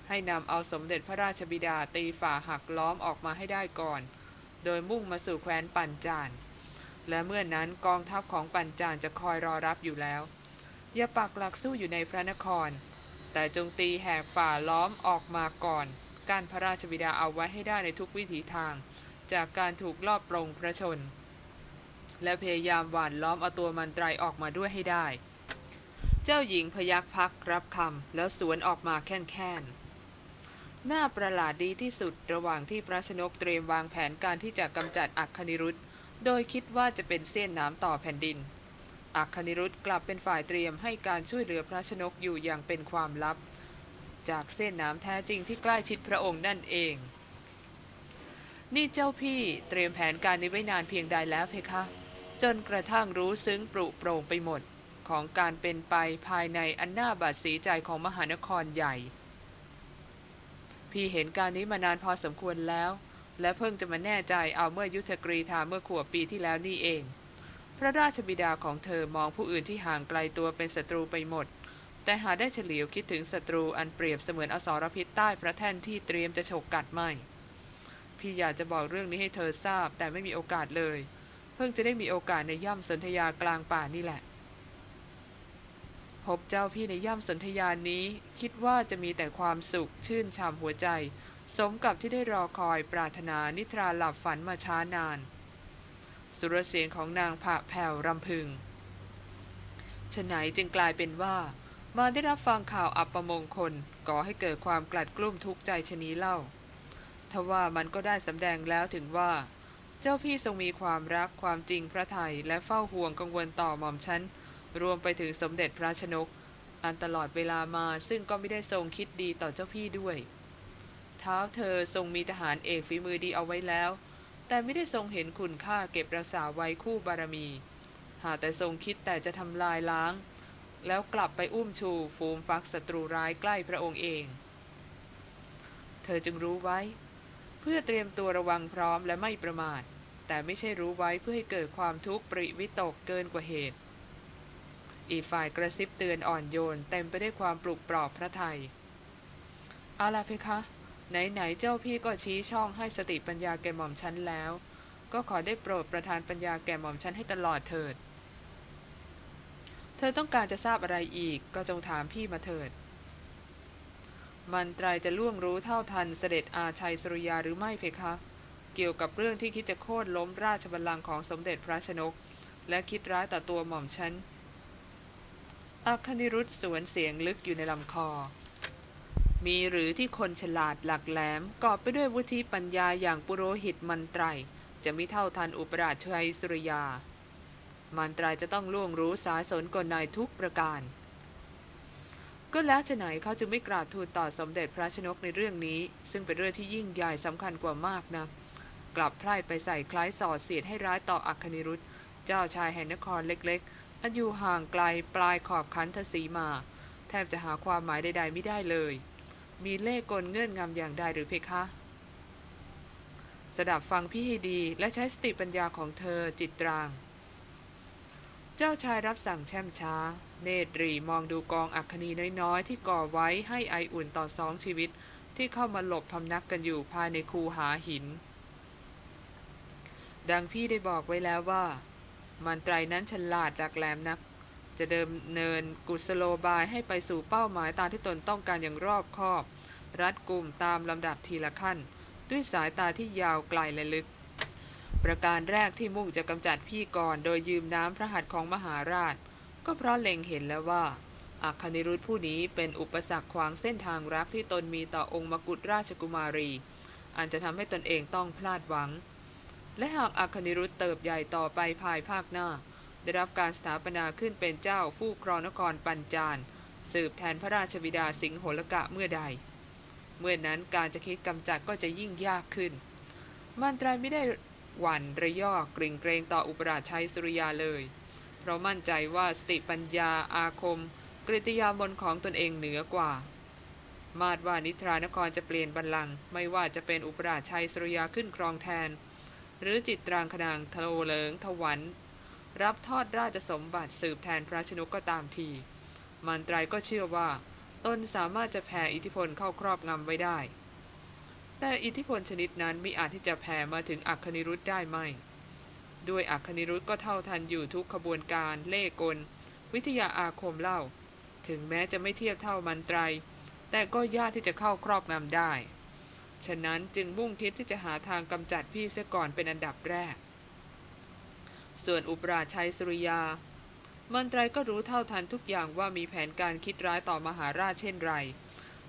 [SPEAKER 1] ให้นำเอาสมเด็จพระราชบิดาตีฝ่าหักล้อมออกมาให้ได้ก่อน โดยมุ่งมาสู่แคว้นปัญจานและเมื่อนั้นกองทัพของปัญจานจะคอยรอรับอยู่แล้ว อย่าปักหลักสู้อยู่ในพระนคร แต่จงตีแหกฝ่าล้อมออกมาก่อนการพระราชบิดาเอาไว้ให้ได้ในทุกวิถีทาง จากการถูกลอบปรงพระชน และพยายามหว่านล้อมเอาตัวมันไตรออกมาด้วยให้ได้ เจ้าหญิงพยักพักรับคำแล้วสวนออกมาแค่นๆหน้าประหลาดดีที่สุดระหว่างที่พระชนกเตรียมวางแผนการที่จะกำจัดอัคคณิรุธโดยคิดว่าจะเป็นเส้นน้ำต่อแผ่นดิน อัคคณิรุธกลับเป็นฝ่ายเตรียมให้การช่วยเหลือพระชนกอยู่อย่างเป็นความลับ จากเส้นน้ำแท้จริงที่ใกล้ชิดพระองค์นั่นเอง นี่เจ้าพี่เตรียมแผนการนี้ไว้นานเพียงใดแล้วเพคะ จนกระทั่งรู้ซึ้งปรุโปร่งไปหมดของการเป็นไปภายในอันน่าบาดสีใจของมหานครใหญ่ พี่เห็นการนี้มานานพอสมควรแล้ว และเพิ่งจะมาแน่ใจเอาเมื่อยุทธกรีธาเมื่อขวบปีที่แล้วนี่เอง พระราชบิดาของเธอมองผู้อื่นที่ห่างไกลตัวเป็นศัตรูไปหมด แต่หาได้เฉลียวคิดถึงศัตรูอันเปรียบเสมือนอสรพิษใต้พระแท่นที่เตรียมจะฉกกัดไม่ พี่อยากจะบอกเรื่องนี้ให้เธอทราบแต่ไม่มีโอกาสเลย พิ่งจะได้มีโอกาสในย่ำสนธยากลางป่านี่แหละ พบเจ้าพี่ในย่ำสนธยานี้ คิดว่าจะมีแต่ความสุขชื่นชามหัวใจ สมกับที่ได้รอคอยปรารถนานิทราหลับฝันมาช้านาน สุรเสียงของนางผะแผ่วรำพึงฉะไหนจึงกลายเป็นว่า มาได้รับฟังข่าวอับประมงคลก่อให้เกิดความกลัดกลุ้มทุกข์ใจชนี้เล่าทว่ามันก็ได้สำแดงแล้วถึงว่า เจ้าพี่ทรงมีความรักความจริงพระไทยและเฝ้าห่วงกังวลต่อหม่อมฉัน รวมไปถึงสมเด็จพระชนก อันตลอดเวลามาซึ่งก็ไม่ได้ทรงคิดดีต่อเจ้าพี่ด้วย เท้าเธอทรงมีทหารเอกฝีมือดีเอาไว้แล้ว แต่ไม่ได้ทรงเห็นคุณค่าเก็บรักษาไว้คู่บารมี หากแต่ทรงคิดแต่จะทำลายล้าง แล้วกลับไปอุ้มชูฟูมฟักศัตรูร้ายใกล้พระองค์เอง เธอจึงรู้ไว้ เพื่อเตรียมตัวระวังพร้อมและไม่ประมาท แต่ไม่ใช่รู้ไว้เพื่อให้เกิดความทุกข์ปริวิตกเกินกว่าเหตุ อีกฝ่ายกระซิบเตือนอ่อนโยนเต็มไปด้วยความปลุกปลอบพระไทยเอาล่ะเพคะ ไหนๆเจ้าพี่ก็ชี้ช่องให้สติปัญญาแก่หม่อมฉันแล้ว ก็ขอได้โปรดประทานปัญญาแก่หม่อมฉันให้ตลอดเถิด เธอต้องการจะทราบอะไรอีกก็จงถามพี่มาเถิด มันตรายจะล่วงรู้เท่าทันเสด็จอาชัยสุริยาหรือไม่เพคะ เกี่ยวกับเรื่องที่คิดจะโค่นล้มราชบัลลังก์ของสมเด็จพระชนก และคิดร้ายต่อตัวหม่อมฉันอัคนิรุธสวนเสียงลึกอยู่ในลำคอ มีหรือที่คนฉลาดหลักแหลมกอบไปด้วยวุฒิปัญญาอย่างปุโรหิตมันไตรจะมิเท่าทันอุปราชชัยสุริยา มันตรจะต้องล่วงรู้สายสนกลนายทุกประการ ก็แล้วจะไหนเขาจะไม่กราบทูลต่อสมเด็จพระชนกในเรื่องนี้ ซึ่งเป็นเรื่องที่ยิ่งใหญ่สำคัญกว่ามากนะ กลับไพร่ไปใส่คล้ายสอดเสียดให้ร้ายต่ออัคนิรุธเจ้าชายแห่งนครเล็กๆอันอยู่ห่างไกลปลายขอบคันทศีมา แทบจะหาความหมายใดๆไม่ได้เลย มีเล่กลเงื่อนงำอย่างใดหรือเพคะสดับฟังพี่ให้ดีและใช้สติปัญญาของเธอจิตตราง เจ้าชายรับสั่งแช่มช้า เนตรีมองดูกองอัคนีน้อยๆ ที่ก่อไว้ให้ไออุ่นต่อสองชีวิต ที่เข้ามาหลบพำนักกันอยู่ภายในคูหาหิน ดังพี่ได้บอกไว้แล้วว่า มันไตรนั้นฉลาดหลักแหลมนัก จะเดิมเนินกุศโลบายให้ไปสู่เป้าหมายตามที่ตนต้องการอย่างรอบคอบ รัดกลุ่มตามลำดับทีละขั้น ด้วยสายตาที่ยาวไกลและลึก ประการแรกที่มุ่งจะกำจัดพี่ก่อน โดยยืมน้ำพระหัตถ์ของมหาราช ก็เพราะเล็งเห็นแล้วว่าอัคนิรุธผู้นี้เป็นอุปสรรคขวางเส้นทางรักที่ตนมีต่อองค์มกุฎราชกุมารี อันจะทำให้ตนเองต้องพลาดหวัง และหากอัคนิรุธเติบใหญ่ต่อไปภายภาคหน้า ได้รับการสถาปนาขึ้นเป็นเจ้าผู้ครองนครปัญจานสืบแทนพระราชบิดาสิงห์โหรกะเมื่อใด เมื่อนั้นการจะคิดกำจัดก็จะยิ่งยากขึ้น มันตรายไม่ได้หวั่นระยอกกริ่งเกรงต่ออุปราชชัยสุริยาเลย ราะมั่นใจว่าสติปัญญาอาคม กริยามนของตนเองเหนือกว่า มาดว่านิทรานครจะเปลี่ยนบัลลังก์ไม่ว่าจะเป็นอุปราชชัยสุริยาขึ้นครองแทน หรือจิตรางคนางทโลเลิงถวันรับทอดราชสมบัติสืบแทนพระชนกก็ตามทีมันตรายก็เชื่อว่าตนสามารถจะแผ่อิทธิพลเข้าครอบงำไว้ได้ แต่อิทธิพลชนิดนั้นมิอาจที่จะแผ่มาถึงอัคนิรุธได้ไม่ ด้วยอัคนิรุธก็เท่าทันอยู่ทุกขบวนการเล่กล วิทยาอาคมเล่า ถึงแม้จะไม่เทียบเท่ามันตรายแต่ก็ยากที่จะเข้าครอบงำได้ ฉะนั้นจึงมุ่งคิดที่จะหาทางกำจัดพี่เสียก่อนเป็นอันดับแรก ส่วนอุปราชัยสุริยา มันไตรก็รู้เท่าทันทุกอย่างว่ามีแผนการคิดร้ายต่อมหาราชเช่นไร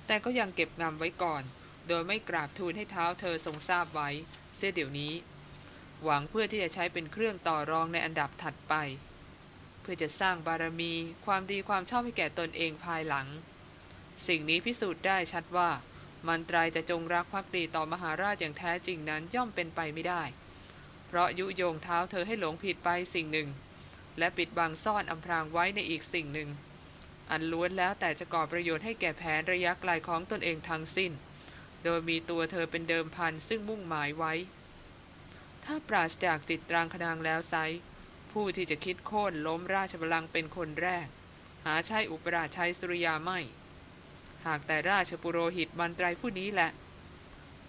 [SPEAKER 1] แต่ก็ยังเก็บงำไว้ก่อน โดยไม่กราบทูลให้เท้าเธอทรงทราบไว้ เสียเดี๋ยวนี้ หวังเพื่อที่จะใช้เป็นเครื่องต่อรองในอันดับถัดไป เพื่อจะสร้างบารมีความดีความชอบให้แก่ตนเองภายหลัง สิ่งนี้พิสูจน์ได้ชัดว่า มันตรายจะจงรักภักดีต่อมหาราชอย่างแท้จริงนั้นย่อมเป็นไปไม่ได้ เพราะยุโยงเท้าเธอให้หลงผิดไปสิ่งหนึ่ง และปิดบังซ่อนอำพรางไว้ในอีกสิ่งหนึ่ง อันล้วนแล้วแต่จะก่อประโยชน์ให้แก่แผนระยะไกลของตนเองทั้งสิ้น โดยมีตัวเธอเป็นเดิมพันซึ่งมุ่งหมายไว้ ถ้าปราศจากติดตรางคนางแล้วไซผู้ที่จะคิดโค่นล้มราชบัลลังก์เป็นคนแรก หาใช่อุปราชชัยสุริยาไม่ หากแต่ราชปุโรหิตมันไตรผู้นี้แหละ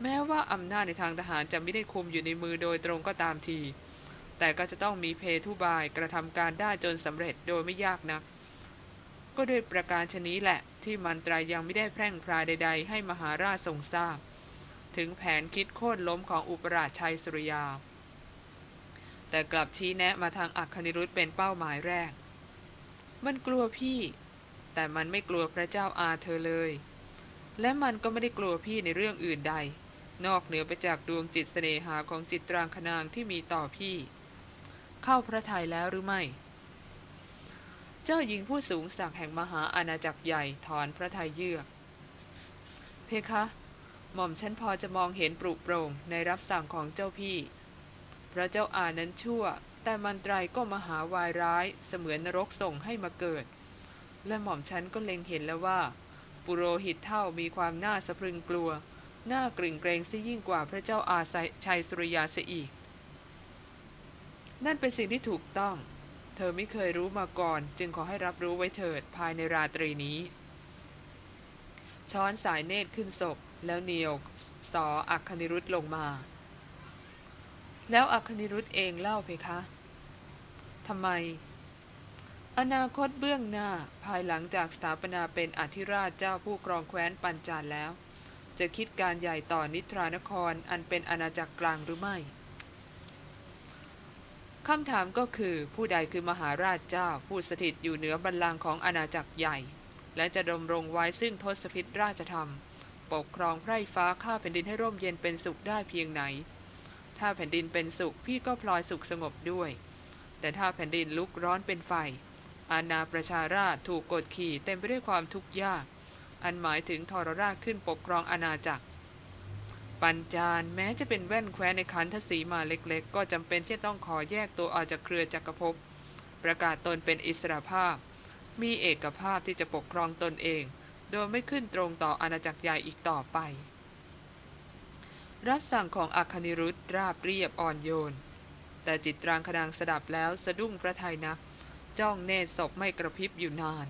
[SPEAKER 1] แม้ว่าอำนาจในทางทหารจะไม่ได้คุมอยู่ในมือโดยตรงก็ตามที แต่ก็จะต้องมีเพทุบายกระทำการได้จนสำเร็จโดยไม่ยากนัก ก็ด้วยประการชนี้แหละที่มันตรายยังไม่ได้แพร่งพรายใด ๆ ให้มหาราชทรงทราบ ถึงแผนคิดโค่นล้มของอุปราชชัยสุริยา แต่กลับชี้แนะมาทางอัคคณิรุธเป็นเป้าหมายแรก มันกลัวพี่ แต่มันไม่กลัวพระเจ้าอาเธอเลย และมันก็ไม่ได้กลัวพี่ในเรื่องอื่นใด นอกเหนือไปจากดวงจิตเสน่หาของจิตตรางคนางที่มีต่อพี่ เข้าพระทัยแล้วหรือไม่ เจ้าหญิงผู้สูงศักแห่งมหาอาณาจักรใหญ่ถอนพระทัยเยือก เพคะ หม่อมฉันพอจะมองเห็นปรุโปร่งในรับสั่งของเจ้าพี่ พระเจ้าอานั้นชั่ว แต่มันไตรก็มหาวายร้ายเสมือนนรกส่งให้มาเกิด และหม่อมฉันก็เล็งเห็นแล้วว่า ปุโรหิตเท่ามีความน่าสะพรึงกลัว น่ากริ่งเกรงซะยิ่งกว่าพระเจ้าอาชัยสุริยาเสียอีก นั่นเป็นสิ่งที่ถูกต้อง เธอไม่เคยรู้มาก่อน จึงขอให้รับรู้ไว้เถิดภายในราตรีนี้ ช้อนสายเนตรขึ้นศพ แล้วเนียวสออัคคณิรุธลงมา แล้วอัคคณิรุธเองเล่าเพคะทำไม อนาคตเบื้องหน้าภายหลังจากสถาปนาเป็นอธิราชเจ้าผู้ครองแคว้นปัญจาลแล้ว จะคิดการใหญ่ต่อนิทรานครอันเป็นอาณาจักรกลางหรือไม่คำถามก็คือผู้ใดคือมหาราชเจ้าผู้สถิตอยู่เหนือบัลลังก์ของอาณาจักรใหญ่ และจะดำรงไว้ซึ่งทศพิธราชธรรม ปกครองไพร่ฟ้าข้าแผ่นดินให้ร่มเย็นเป็นสุขได้เพียงไหน ถ้าแผ่นดินเป็นสุขพี่ก็พลอยสุขสงบด้วย แต่ถ้าแผ่นดินลุกร้อนเป็นไฟ อาณาประชาราชถูกกดขี่เต็มไปด้วยความทุกข์ยาก อันหมายถึงทรราชขึ้นปกครองอาณาจักร ปัญจานแม้จะเป็นแว่นแคว้ในขันทศีมาเล็กๆ ก็จำเป็นที่ต้องขอแยกตัวออกจากเครือจักรภพ ประกาศตนเป็นอิสระภาพ มีเอกภาพที่จะปกครองตนเอง โดยไม่ขึ้นตรงต่ออาณาจักรใหญ่อีกต่อไป รับสั่งของอัคนิรุธราบเรียบอ่อนโยน แต่จิตรางคนางสดับแล้วสะดุ้งพระทัยนัก จ้องเนตรศพไม่กระพริบอยู่นาน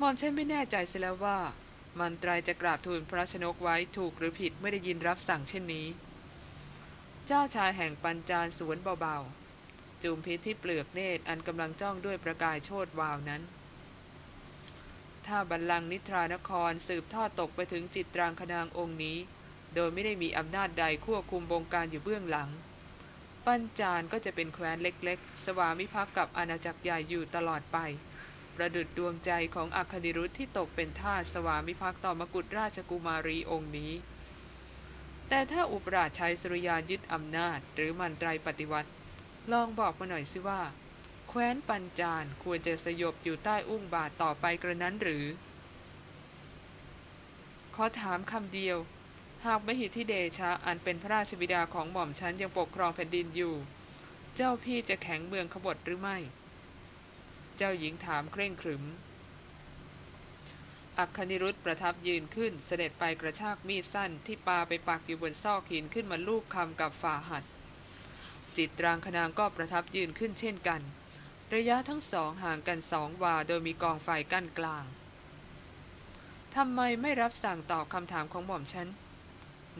[SPEAKER 1] มอมฉันไม่แน่ใจเสียแล้วว่า มันตรายจะกราบทูลพระชนกไว้ถูกหรือผิดไม่ได้ยินรับสั่งเช่นนี้ เจ้าชายแห่งปัญจานสวนเบาๆ จูมพิษที่เปลือกเนตรอันกำลังจ้องด้วยประกายโชดวาวนั้น ถ้าบัลลังก์นิทรานครสืบทอดตกไปถึงจิตรางคนางองค์นี้ โดยไม่ได้มีอำนาจใดควบคุมบงการอยู่เบื้องหลัง ปัญจานก็จะเป็นแคว้นเล็กๆ สวามิภักดิ์กับอาณาจักรใหญ่อยู่ตลอดไป ประดุดดวงใจของอัคนิรุธที่ตกเป็นทาสสวามิภักดิ์ต่อมกุฎราชกุมารีองค์นี้ แต่ถ้าอุปราชชัยสุริยายึดอำนาจ หรือมันไตรปฏิวัติ ลองบอกมาหน่อยสิว่า แคว้นปัญจานควรจะสยบอยู่ใต้อุ้งบาทต่อไปกระนั้นหรือ ขอถามคำเดียว หากมหิทธิเดชะอันเป็นพระราชบิดาของหม่อมฉันยังปกครองแผ่นดินอยู่ เจ้าพี่จะแข็งเมืองขบฏหรือไม่ เจ้าหญิงถามเคร่งขรึม อัคคณิรุธประทับยืนขึ้นเสด็จไปกระชากมีดสั้นที่ปาไปปักอยู่บนซอกหินขึ้นมาลูบคำกับฝ่าหัดจิตรางคนางก็ประทับยืนขึ้นเช่นกัน ระยะทั้งสองห่างกันสองวาโดยมีกองไฟกั้นกลางทำไมไม่รับสั่งตอบคำถามของหม่อมฉัน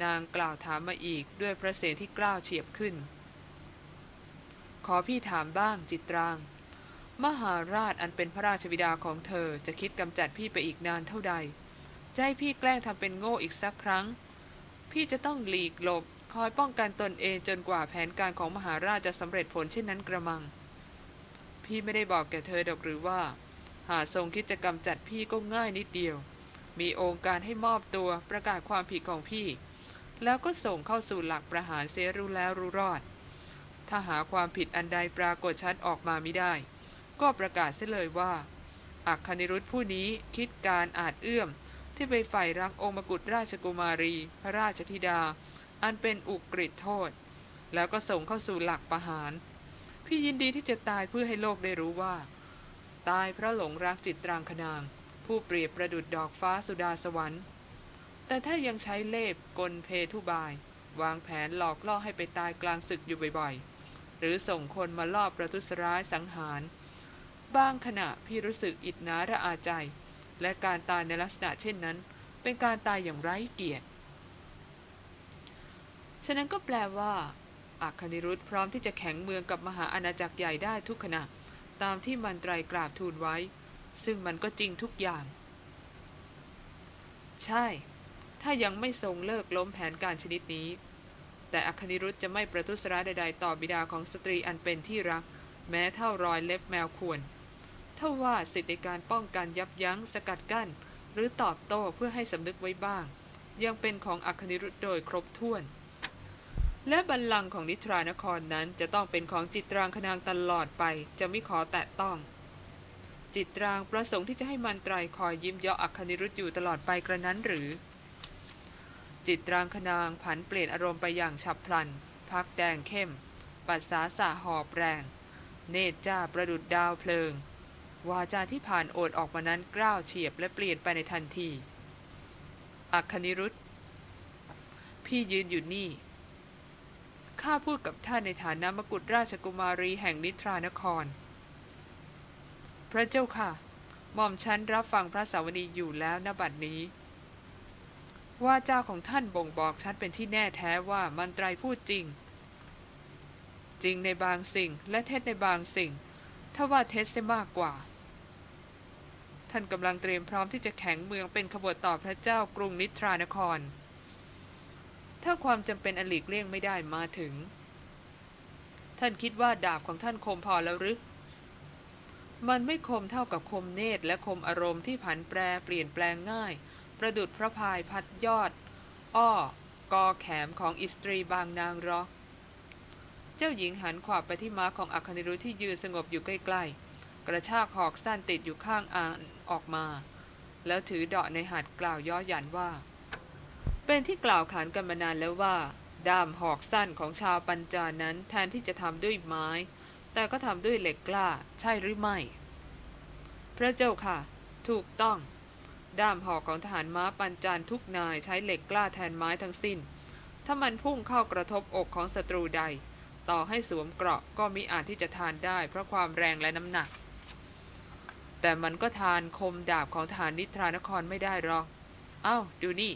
[SPEAKER 1] นางกล่าวถามมาอีกด้วยพระเสียงที่กล้าวเฉียบขึ้น ขอพี่ถามบ้างจิตราง มหาราชอันเป็นพระราชบิดาของเธอจะคิดกำจัดพี่ไปอีกนานเท่าใด จะให้พี่แกล้งทำเป็นโง่อีกสักครั้ง พี่จะต้องหลีกหลบ คอยป้องกันตนเองจนกว่าแผนการของมหาราชจะสำเร็จผลเช่นนั้นกระมัง พี่ไม่ได้บอกแก่เธอดอกหรือว่า หาทรงคิดจะกำจัดพี่ก็ง่ายนิดเดียว มีองค์การให้มอบตัวประกาศความผิดของพี่ แล้วก็ส่งเข้าสู่หลักประหารเสรู้แล้วรู้รอด ถ้าหาความผิดอันใดปรากฏชัดออกมาไม่ได้ ก็ประกาศเสียเลยว่าอักคณิรุธผู้นี้คิดการอาจเอื้อม ที่ไปใฝ่รักองค์มกุฎราชกุมารี พระราชธิดา อันเป็นอุกฤษโทษ แล้วก็ส่งเข้าสู่หลักประหาร พี่ยินดีที่จะตายเพื่อให้โลกได้รู้ว่า ตายเพราะหลงรักจิตตรางคนาง ผู้เปรียบประดุดดอกฟ้าสุดาสวรรค์ แต่ถ้ายังใช้เล่บกลเพทุบาย วางแผนหลอกล่อให้ไปตายกลางศึกอยู่บ่อยๆ หรือส่งคนมาล่อประทุษร้ายสังหาร บางขณะพี่รู้สึกอิจนาระอาใจ และการตายในลักษณะเช่นนั้น เป็นการตายอย่างไร้เกียรติฉะนั้นก็แปลว่า อัคคณิรุธพร้อมที่จะแข็งเมืองกับมหาอาณาจักรใหญ่ได้ทุกขณะ ตามที่มันไตรกราบทูลไว้ ซึ่งมันก็จริงทุกอย่าง ใช่ ถ้ายังไม่ทรงเลิกล้มแผนการชนิดนี้ แต่อัคคณิรุธจะไม่ประทุษร้ายใดๆ ต่อบิดาของสตรีอันเป็นที่รัก แม้เท่ารอยเล็บแมวควรถ้าว่าสิทธิในการป้องกันยับยั้งสกัดกั้น หรือตอบโต้เพื่อให้สำนึกไว้บ้าง ยังเป็นของอัคคณิรุธโดยครบถ้วน และบัลลังก์ของนิทรานครนั้นจะต้องเป็นของจิตรางคนางตลอดไปจะไม่ขอแตะต้อง จิตรางประสงค์ที่จะให้มันไตรคอยยิ้มเยาะอัคคณิรุธอยู่ตลอดไปกระนั้นหรือ จิตรางคนางผันเปลี่ยนอารมณ์ไปอย่างฉับพลัน พักแดงเข้ม ปัสสาสะหอบแรง เนตรจ้าประดุดดาวเพลิง วาจาที่ผ่านโอดออกมานั้นกล้าวเฉียบและเปลี่ยนไปในทันที อัคคณิรุธพี่ยืนอยู่นี่ ข้าพูดกับท่านในฐานะมกุฎราชกุมารีแห่งนิทรานคร พระเจ้าค่ะ หม่อมฉันรับฟังพระสาวนีอยู่แล้วนบัดนี้ ว่าเจ้าของท่านบ่งบอกชัดเป็นที่แน่แท้ว่ามันตรพูดจริง จริงในบางสิ่งและเท็จในบางสิ่ง ถ้าว่าเท็จเสียมากกว่า ท่านกำลังเตรียมพร้อมที่จะแข็งเมืองเป็นขบฏต่อพระเจ้ากรุงนิทรานคร ถ้าความจำเป็นอลีกเลี่ยงไม่ได้มาถึง ท่านคิดว่าดาบของท่านคมพอแล้วหรือมันไม่คมเท่ากับคมเนตรและคมอารมณ์ที่ผันแปรเปลี่ยนแปลงง่าย ประดุดพระพายพัดยอด อ้อกอแขมของอิสตรีบางนางรอเจ้าหญิงหันขวาบไปที่ม้าของอัคคณิรุที่ยืนสงบอยู่ใกล้ๆ กระชากหอกสั้นติดอยู่ข้างอ่านออกมา แล้วถือเดาะในหัดกล่าวย่อหยันว่า เป็นที่กล่าวขานกันมานานแล้วว่า ด้ามหอกสั้นของชาวปัญจานั้นแทนที่จะทำด้วยไม้ แต่ก็ทำด้วยเหล็กกล้า ใช่หรือไม่ พระเจ้าค่ะ ถูกต้อง ด้ามหอกของทหารม้าปัญจานทุกนายใช้เหล็กกล้าแทนไม้ทั้งสิ้น ถ้ามันพุ่งเข้ากระทบอกของศัตรูใด ต่อให้สวมเกราะก็มิอาจที่จะทานได้ เพราะความแรงและน้ำหนัก แต่มันก็ทานคมดาบของทหารนิทรานครไม่ได้หรอก เอ้าดูนี่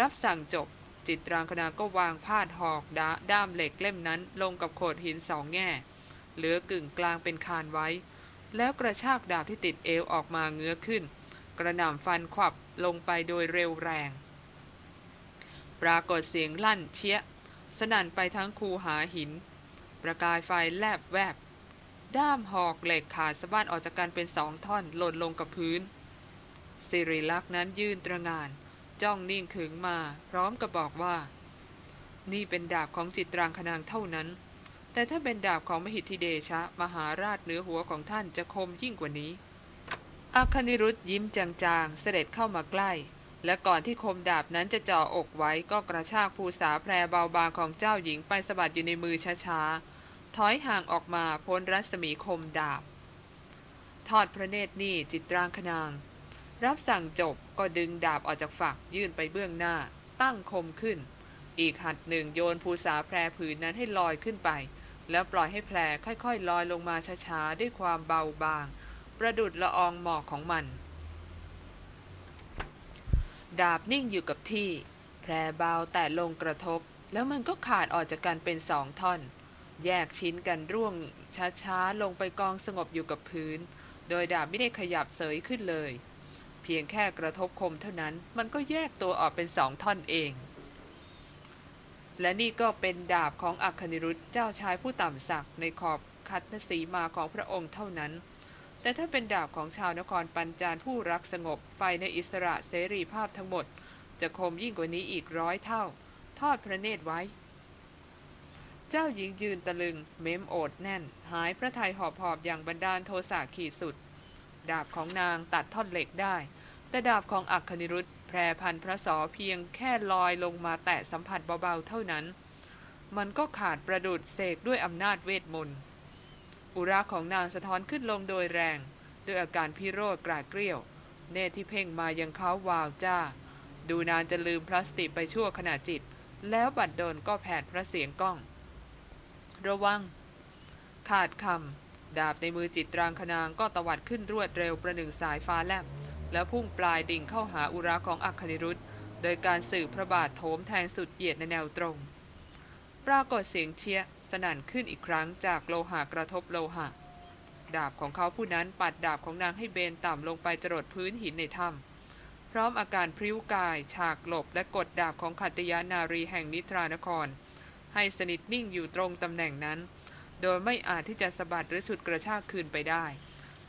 [SPEAKER 1] รับสั่งจบ จิตรางคณาก็วางพาดหอกดาด้ามเหล็กเล่มนั้นลงกับโขดหินสองแง่ เหลือกึ่งกลางเป็นคานไว้ แล้วกระชากดาบที่ติดเอวออกมาเงื้อขึ้น กระหน่ำฟันขวับลงไปโดยเร็วแรง ปรากฏเสียงลั่นเชียสนั่นไปทั้งคูหาหิน ประกายไฟแลบแวบ ด้ามหอกเหล็กขาดสะบั้นออกจากกันเป็นสองท่อนหล่นลงกับพื้นสิริลักษ์นั้นยืนตระงาน จ้องนิ่งขึงมา พร้อมกับบอกว่า นี่เป็นดาบของจิตรางคนางเท่านั้น แต่ถ้าเป็นดาบของมหิทธิเดชะ มหาราชเหนือหัวของท่านจะคมยิ่งกว่านี้อาคณิรุธยิ้มจางๆ เสด็จเข้ามาใกล้ และก่อนที่คมดาบนั้นจะจ่ออกไว้ก็กระชากภูษาแพรเบาบางของเจ้าหญิงไปสะบัดอยู่ในมือช้าๆ ถอยห่างออกมาพ้นรัศมีคมดาบ ทอดพระเนตรนี่จิตรางคนาง รับสั่งจบก็ดึงดาบออกจากฝักยื่นไปเบื้องหน้า ตั้งคมขึ้น อีกหัดหนึ่งโยนภูษาแพรผืนนั้นให้ลอยขึ้นไป แล้วปล่อยให้แพรค่อยๆลอยลงมาช้าๆด้วยความเบาบาง ประดุดละอองหมอกของมัน ดาบนิ่งอยู่กับที่ แพรเบาแต่ลงกระทบ แล้วมันก็ขาดออกจากกันเป็นสองท่อน แยกชิ้นกันร่วงช้าๆลงไปกองสงบอยู่กับพื้น โดยดาบไม่ได้ขยับเสยขึ้นเลย พียงแค่กระทบคมเท่านั้นมันก็แยกตัวออกเป็นสองท่อนเอง และนี่ก็เป็นดาบของอัคนิรุธเจ้าชายผู้ต่ำศักดิ์ในขอบคัตนสีมาของพระองค์เท่านั้น แต่ถ้าเป็นดาบของชาวนครปัญจานผู้รักสงบไฟในอิสระเสรีภาพทั้งหมด จะคมยิ่งกว่านี้อีกร้อยเท่า ทอดพระเนตรไว้ เจ้าหญิงยืนตะลึง เม้มโอดแน่น หายพระทัยหอบหอบอย่างบันดาลโทสะขีดสุด ดาบของนางตัดท่อนเหล็กได้ แต่ดาบของอัคคณิรุธแพรพันพระสอเพียงแค่ลอยลงมาแตะสัมผัสเบาๆเท่านั้น มันก็ขาดประดุดเสกด้วยอำนาจเวทมนต์ อุราของนางสะท้อนขึ้นลงโดยแรงด้วยอาการพิโรธกราดเกรี้ยว เนตรที่เพ่งมายังเขาวาวจ้า ดูนานจะลืมพลาสติกไปชั่วขณะจิต แล้วบัดดลก็แผดพระเสียงก้อง ระวัง ขาดคำดาบในมือจิตรางคนางก็ตวัดขึ้นรวดเร็วประหนึ่งสายฟ้าแลบ แล้วพุ่งปลายดิ่งเข้าหาอุราของอัคคิรุธโดยการสื่อพระบาทโถมแทงสุดเหยียดในแนวตรง ปรากฏเสียงเชียสนั่นขึ้นอีกครั้งจากโลหะกระทบโลหะ ดาบของเขาผู้นั้นปัดดาบของนางให้เบนต่ำลงไปจรดพื้นหินในถ้ำพร้อมอาการพริ้วกาย ฉากหลบและกดดาบของขัตยานารีแห่งนิทรานคร ให้สนิทนิ่งอยู่ตรงตำแหน่งนั้น โดยไม่อาจที่จะสะบัดหรือฉุดกระชากคืนไปได้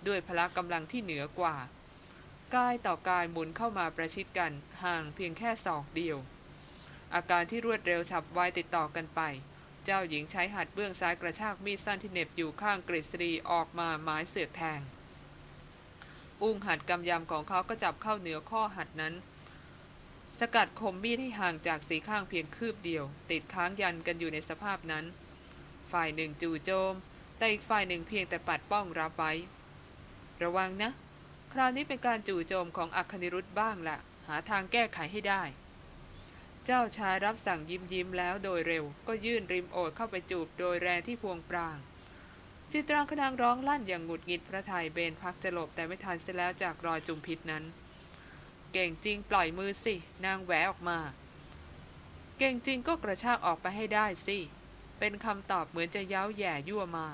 [SPEAKER 1] ด้วยพละกำลังที่เหนือกว่า กายต่อกายหมุนเข้ามาประชิดกันห่างเพียงแค่ศอกเดียว อาการที่รวดเร็วฉับไวติดต่อกันไป เจ้าหญิงใช้หัดเบื้องซ้ายกระชากมีดสั้นที่เหน็บอยู่ข้างกฤษฎีออกมาหมายเสือกแทง อุ้งหัดกำยำของเขาก็จับเข้าเหนือข้อหัดนั้น สกัดคมมีดให้ห่างจากสีข้างเพียงคืบเดียว ติดค้างยันกันอยู่ในสภาพนั้น ฝ่ายหนึ่งจู่โจม แต่อีกฝ่ายหนึ่งเพียงแต่ปัดป้องรับไว้ ระวังนะ คราวนี้เป็นการจู่โจมของอัคนิรุธบ้างละหาทางแก้ไขให้ได้ เจ้าชายรับสั่งยิ้มยิ้มแล้วโดยเร็ว ก็ยื่นริมโอดเข้าไปจูบโดยแรงที่พวงปราง จิตรางคนางร้องลั่นอย่างหงุดหงิดพระไทยเบนพักจะหลบแต่ไม่ทันเสียแล้วจากรอยจุมพิษนั้น เก่งจริงปล่อยมือสิ นางแหวออกมา เก่งจริงก็กระชากออกไปให้ได้สิ เป็นคำตอบเหมือนจะเย้าแย่ยั่วมา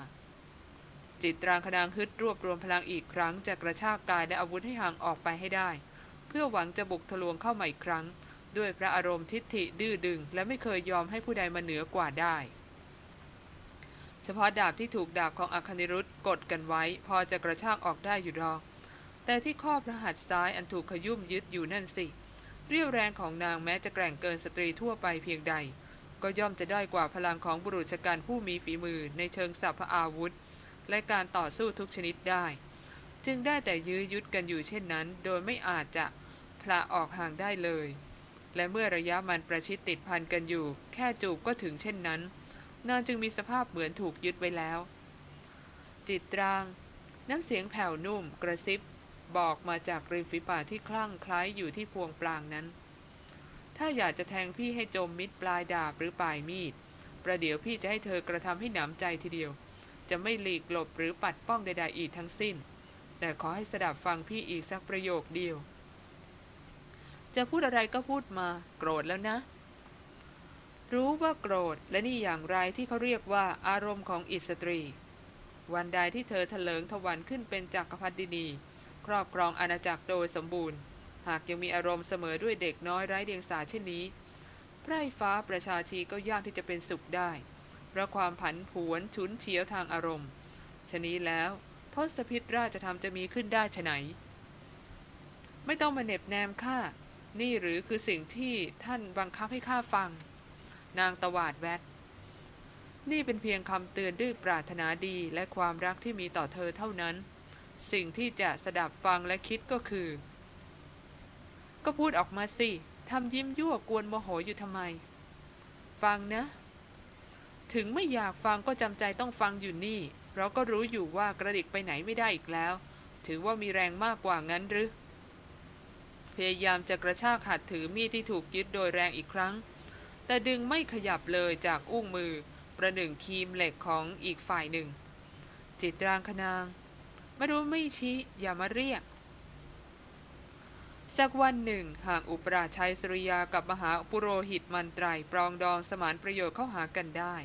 [SPEAKER 1] จิตรางคนางฮึดรวบรวมพลังอีกครั้งจะกระชากกายและอาวุธให้ห่างออกไปให้ได้ เพื่อหวังจะบุกทะลวงเข้ามาอีกครั้ง ด้วยพระอารมณ์ทิฏฐิดื้อดึง และไม่เคยยอมให้ผู้ใดมาเหนือกว่าได้ เฉพาะดาบที่ถูกดาบของอัคนิรุธกดกันไว้ พอจะกระชากออกได้อยู่ดอกแต่ที่ข้อพระหัตถ์ซ้ายอันถูกขยุ่มยึดอยู่นั่นสิเรียวแรงของนางแม้จะแกร่งเกินสตรีทั่วไปเพียงใด ก็ย่อมจะได้กว่าพลังของบุรุษชการผู้มีฝีมือในเชิงสัพพอาวุธ และการต่อสู้ทุกชนิดได้ จึงได้แต่ยื้อยุดกันอยู่เช่นนั้น โดยไม่อาจจะพละออกห่างได้เลย และเมื่อระยะมันประชิดติดพันกันอยู่ แค่จูบก็ถึงเช่นนั้น นางจึงมีสภาพเหมือนถูกยึดไว้แล้ว จิตราง น้ำเสียงแผ่วนุ่มกระซิบ บอกมาจากริมฝีปากที่คลั่งคล้ายอยู่ที่พวงปลางนั้น ถ้าอยากจะแทงพี่ให้จมมิดปลายดาบหรือปลายมีดประเดี๋ยวพี่จะให้เธอกระทำให้หนำใจทีเดียว จะไม่หลีกหลบหรือปัดป้องใดๆอีกทั้งสิ้น แต่ขอให้สดับฟังพี่อีกสักประโยคเดียว จะพูดอะไรก็พูดมาโกรธแล้วนะ รู้ว่าโกรธและนี่อย่างไรที่เขาเรียกว่าอารมณ์ของอิสตรี วันใดที่เธอเถลิงถวันขึ้นเป็นจักรพรรดินี ครอบครองอาณาจักรโดยสมบูรณ์ หากยังมีอารมณ์เสมอด้วยเด็กน้อยไร้เดียงสาเช่นนี้ไพร่ฟ้าประชาชีก็ยากที่จะเป็นสุขได้ ราะความผันผวนฉุนเฉียวทางอารมณ์ ชนี้แล้วทศพิษราชธรรมจะมีขึ้นได้ฉไหน ไม่ต้องมาเหน็บแนมข้า นี่หรือคือสิ่งที่ท่านบังคับให้ข้าฟัง นางตวาดแวดนี่เป็นเพียงคำเตือนด้วยปรารถนาดีและความรักที่มีต่อเธอเท่านั้น สิ่งที่จะสดับฟังและคิดก็คือ ก็พูดออกมาสิทำยิ้มยั่วกวนโมโหอยู่ทำไม ฟังนะ ถึงไม่อยากฟังก็จำใจต้องฟังอยู่นี่ เราก็รู้อยู่ว่ากระดิกไปไหนไม่ได้อีกแล้ว ถือว่ามีแรงมากกว่างั้นหรือ พยายามจะกระชากหัดถือมีดที่ถูกยึดโดยแรงอีกครั้ง แต่ดึงไม่ขยับเลยจากอุ้งมือ ประหนึ่งคีมเหล็กของอีกฝ่ายหนึ่ง จิตรางคนางไม่รู้ไม่ชี้อย่ามาเรียกสักวันหนึ่งหากอุปราชัยสริยากับมหาปุโรหิตมันไตรปรองดองสมานประโยชน์เข้าหากันได้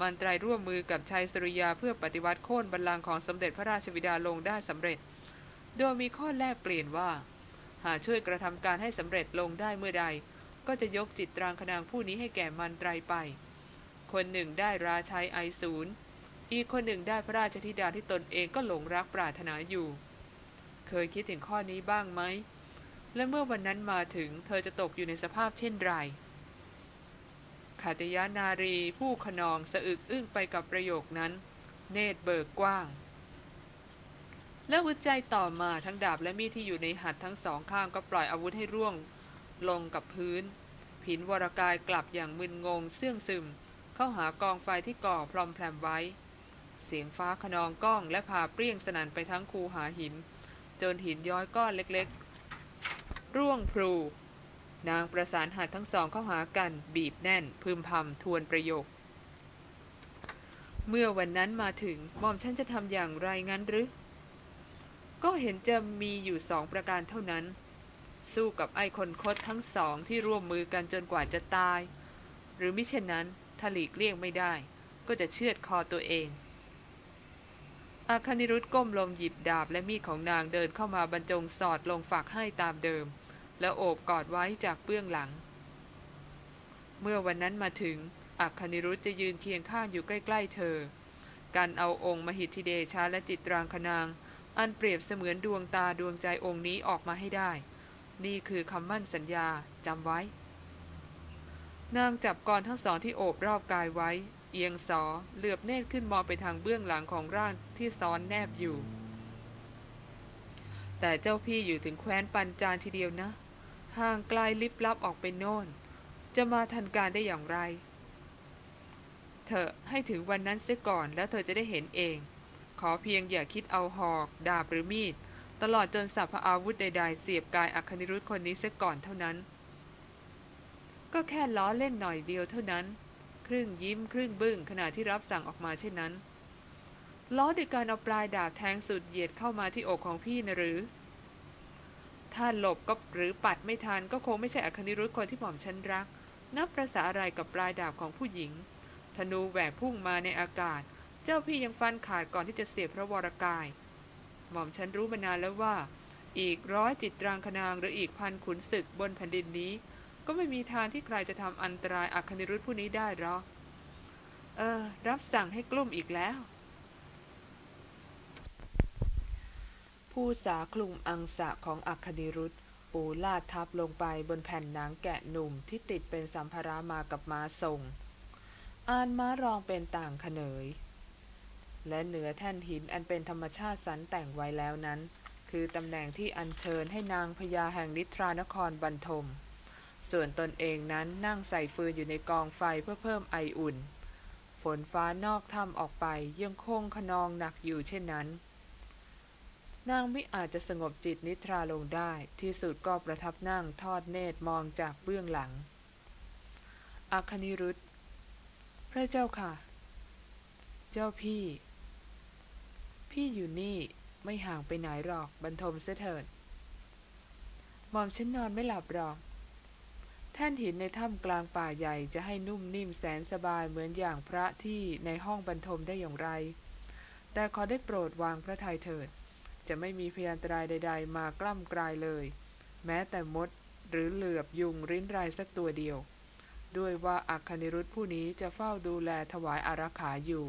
[SPEAKER 1] มันตรร่วมมือกับชัยสุริยาเพื่อปฏิวัติโค่นบัลลังก์ของสมเด็จพระราชบิดาลงได้สำเร็จ โดยมีข้อแลกเปลี่ยนว่า หากช่วยกระทำการให้สำเร็จลงได้เมื่อใด ก็จะยกจิตรางคนางผู้นี้ให้แก่มันตรไป คนหนึ่งได้ราชัยไอศูนย์อีกคนหนึ่งได้พระราชธิดาที่ตนเองก็หลงรักปรารถนาอยู่ เคยคิดถึงข้อนี้บ้างไหม และเมื่อวันนั้นมาถึงเธอจะตกอยู่ในสภาพเช่นไร ขาตยานารีผู้ขนองสะอึกอึ้งไปกับประโยคนั้น เนตรเบิกกว้าง และหัวใจต่อมาทั้งดาบและมีดที่อยู่ในหัดทั้งสองข้างก็ปล่อยอาวุธให้ร่วง ลงกับพื้น ผินวรกายกลับอย่างมึนงงเสื่องซึม เข้าหากองไฟที่ก่อพรอมแพรมไว้ เสียงฟ้าขนองก้องและพาเปรี้ยงสนั่นไปทั้งคูหาหิน จนหินย้อยก้อนเล็กๆ ร่วงพลู นางประสานหัดทั้งสองเข้าหากัน บีบแน่น พึมพำทวนประโยค เมื่อวันนั้นมาถึงหม่อมฉันจะทำอย่างไรงั้นหรือ ก็เห็นจะมีอยู่สองประการเท่านั้น สู้กับไอ้คนคดทั้งสองที่ร่วมมือกันจนกว่าจะตาย หรือมิเช่นนั้นถ้าหลีกเลี่ยงไม่ได้ ก็จะเชือดคอตัวเองอาคานิรุธก้มลงหยิบดาบและมีดของนางเดินเข้ามาบรรจงสอดลงฝักให้ตามเดิม แล้วโอบกอดไว้จากเบื้องหลัง เมื่อวันนั้นมาถึง อัคคณิรุธจะยืนเคียงข้างอยู่ใกล้ ๆ เธอ การเอาองค์มหิทธิเดชาและจิตรางคนาง อันเปรียบเสมือนดวงตาดวงใจองค์นี้ออกมาให้ได้ นี่คือคำมั่นสัญญาจำไว้ นางจับกรทั้งสองที่โอบรอบกายไว้ เอียงสอเหลือบเนตรขึ้นมองไปทางเบื้องหลังของร่างที่ซ้อนแนบอยู่แต่เจ้าพี่อยู่ถึงแคว้นปันจานทีเดียวนะ ห่างไกลลิบลับออกไปโน่น จะมาทันการได้อย่างไร เธอให้ถึงวันนั้นเสียก่อนแล้วเธอจะได้เห็นเอง ขอเพียงอย่าคิดเอาหอก ดาบหรือมีด ตลอดจนสัพพอาวุธใดๆ เสียบกายอัคนิรุธคนนี้เสียก่อนเท่านั้น ก็แค่ล้อเล่นหน่อยเดียวเท่านั้น ครึ่งยิ้มครึ่งบึ้งขณะที่รับสั่งออกมาเช่นนั้นล้อด้วยการเอาปลายดาบแทงสุดเหยียดเข้ามาที่อกของพี่นะหรือ ถ้าหลบก็หรือปัดไม่ทันก็คงไม่ใช่อคนิรุธคนที่หม่อมฉันรัก นับประษาอะไรกับปลายดาบของผู้หญิง ธนูแหวกพุ่งมาในอากาศ เจ้าพี่ยังฟันขาดก่อนที่จะเสียพระวรกาย หม่อมฉันรู้มานานแล้วว่า อีกร้อยจิตรางคนางหรืออีกพันขุนศึกบนแผ่นดินนี้ ก็ไม่มีทางที่ใครจะทำอันตรายอคนิรุธผู้นี้ได้หรอกเออ รับสั่งให้กลุ่มอีกแล้ว ผู้สาคลุมอังสะของอัคนิรุธปูลาดทับลงไปบนแผ่นหนังแกะหนุ่มที่ติดเป็นสัมภาระมากับม้าทรง อานม้ารองเป็นต่างขเนย และเหนือแท่นหินอันเป็นธรรมชาติสรรแต่งไว้แล้วนั้น คือตำแหน่งที่อัญเชิญให้นางพญาแห่งนิทรานครบรรทม ส่วนตนเองนั้นนั่งใส่ฟืนอยู่ในกองไฟเพื่อเพิ่มไออุ่น ฝนฟ้านอกถ้ำออกไปยังคงขนองหนักอยู่เช่นนั้น นางม่อาจจะสงบจิตนิทราลงได้ ที่สุดก็ประทับนั่งทอดเนตรมองจากเบื้องหลังอาคณิรุธพระเจ้าค่ะ เจ้าพี่ พี่อยู่นี่ไม่ห่างไปไหนหรอกบรรทมเสถิดหม่อมฉันนอนไม่หลับหรอก แท่นหินในถ้ำกลางป่าใหญ่จะให้นุ่มนิ่มแสนสบายเหมือนอย่างพระที่ในห้องบรรทมได้อย่างไร แต่ขอได้โปรดวางพระทัยเถิด จะไม่มีพยานตรายใด ๆ มากล้ำกลายเลย แม้แต่มดหรือเหลือบยุงริ้นไรสักตัวเดียว ด้วยว่าอัคนิรุธผู้นี้จะเฝ้าดูแลถวายอารักขาอยู่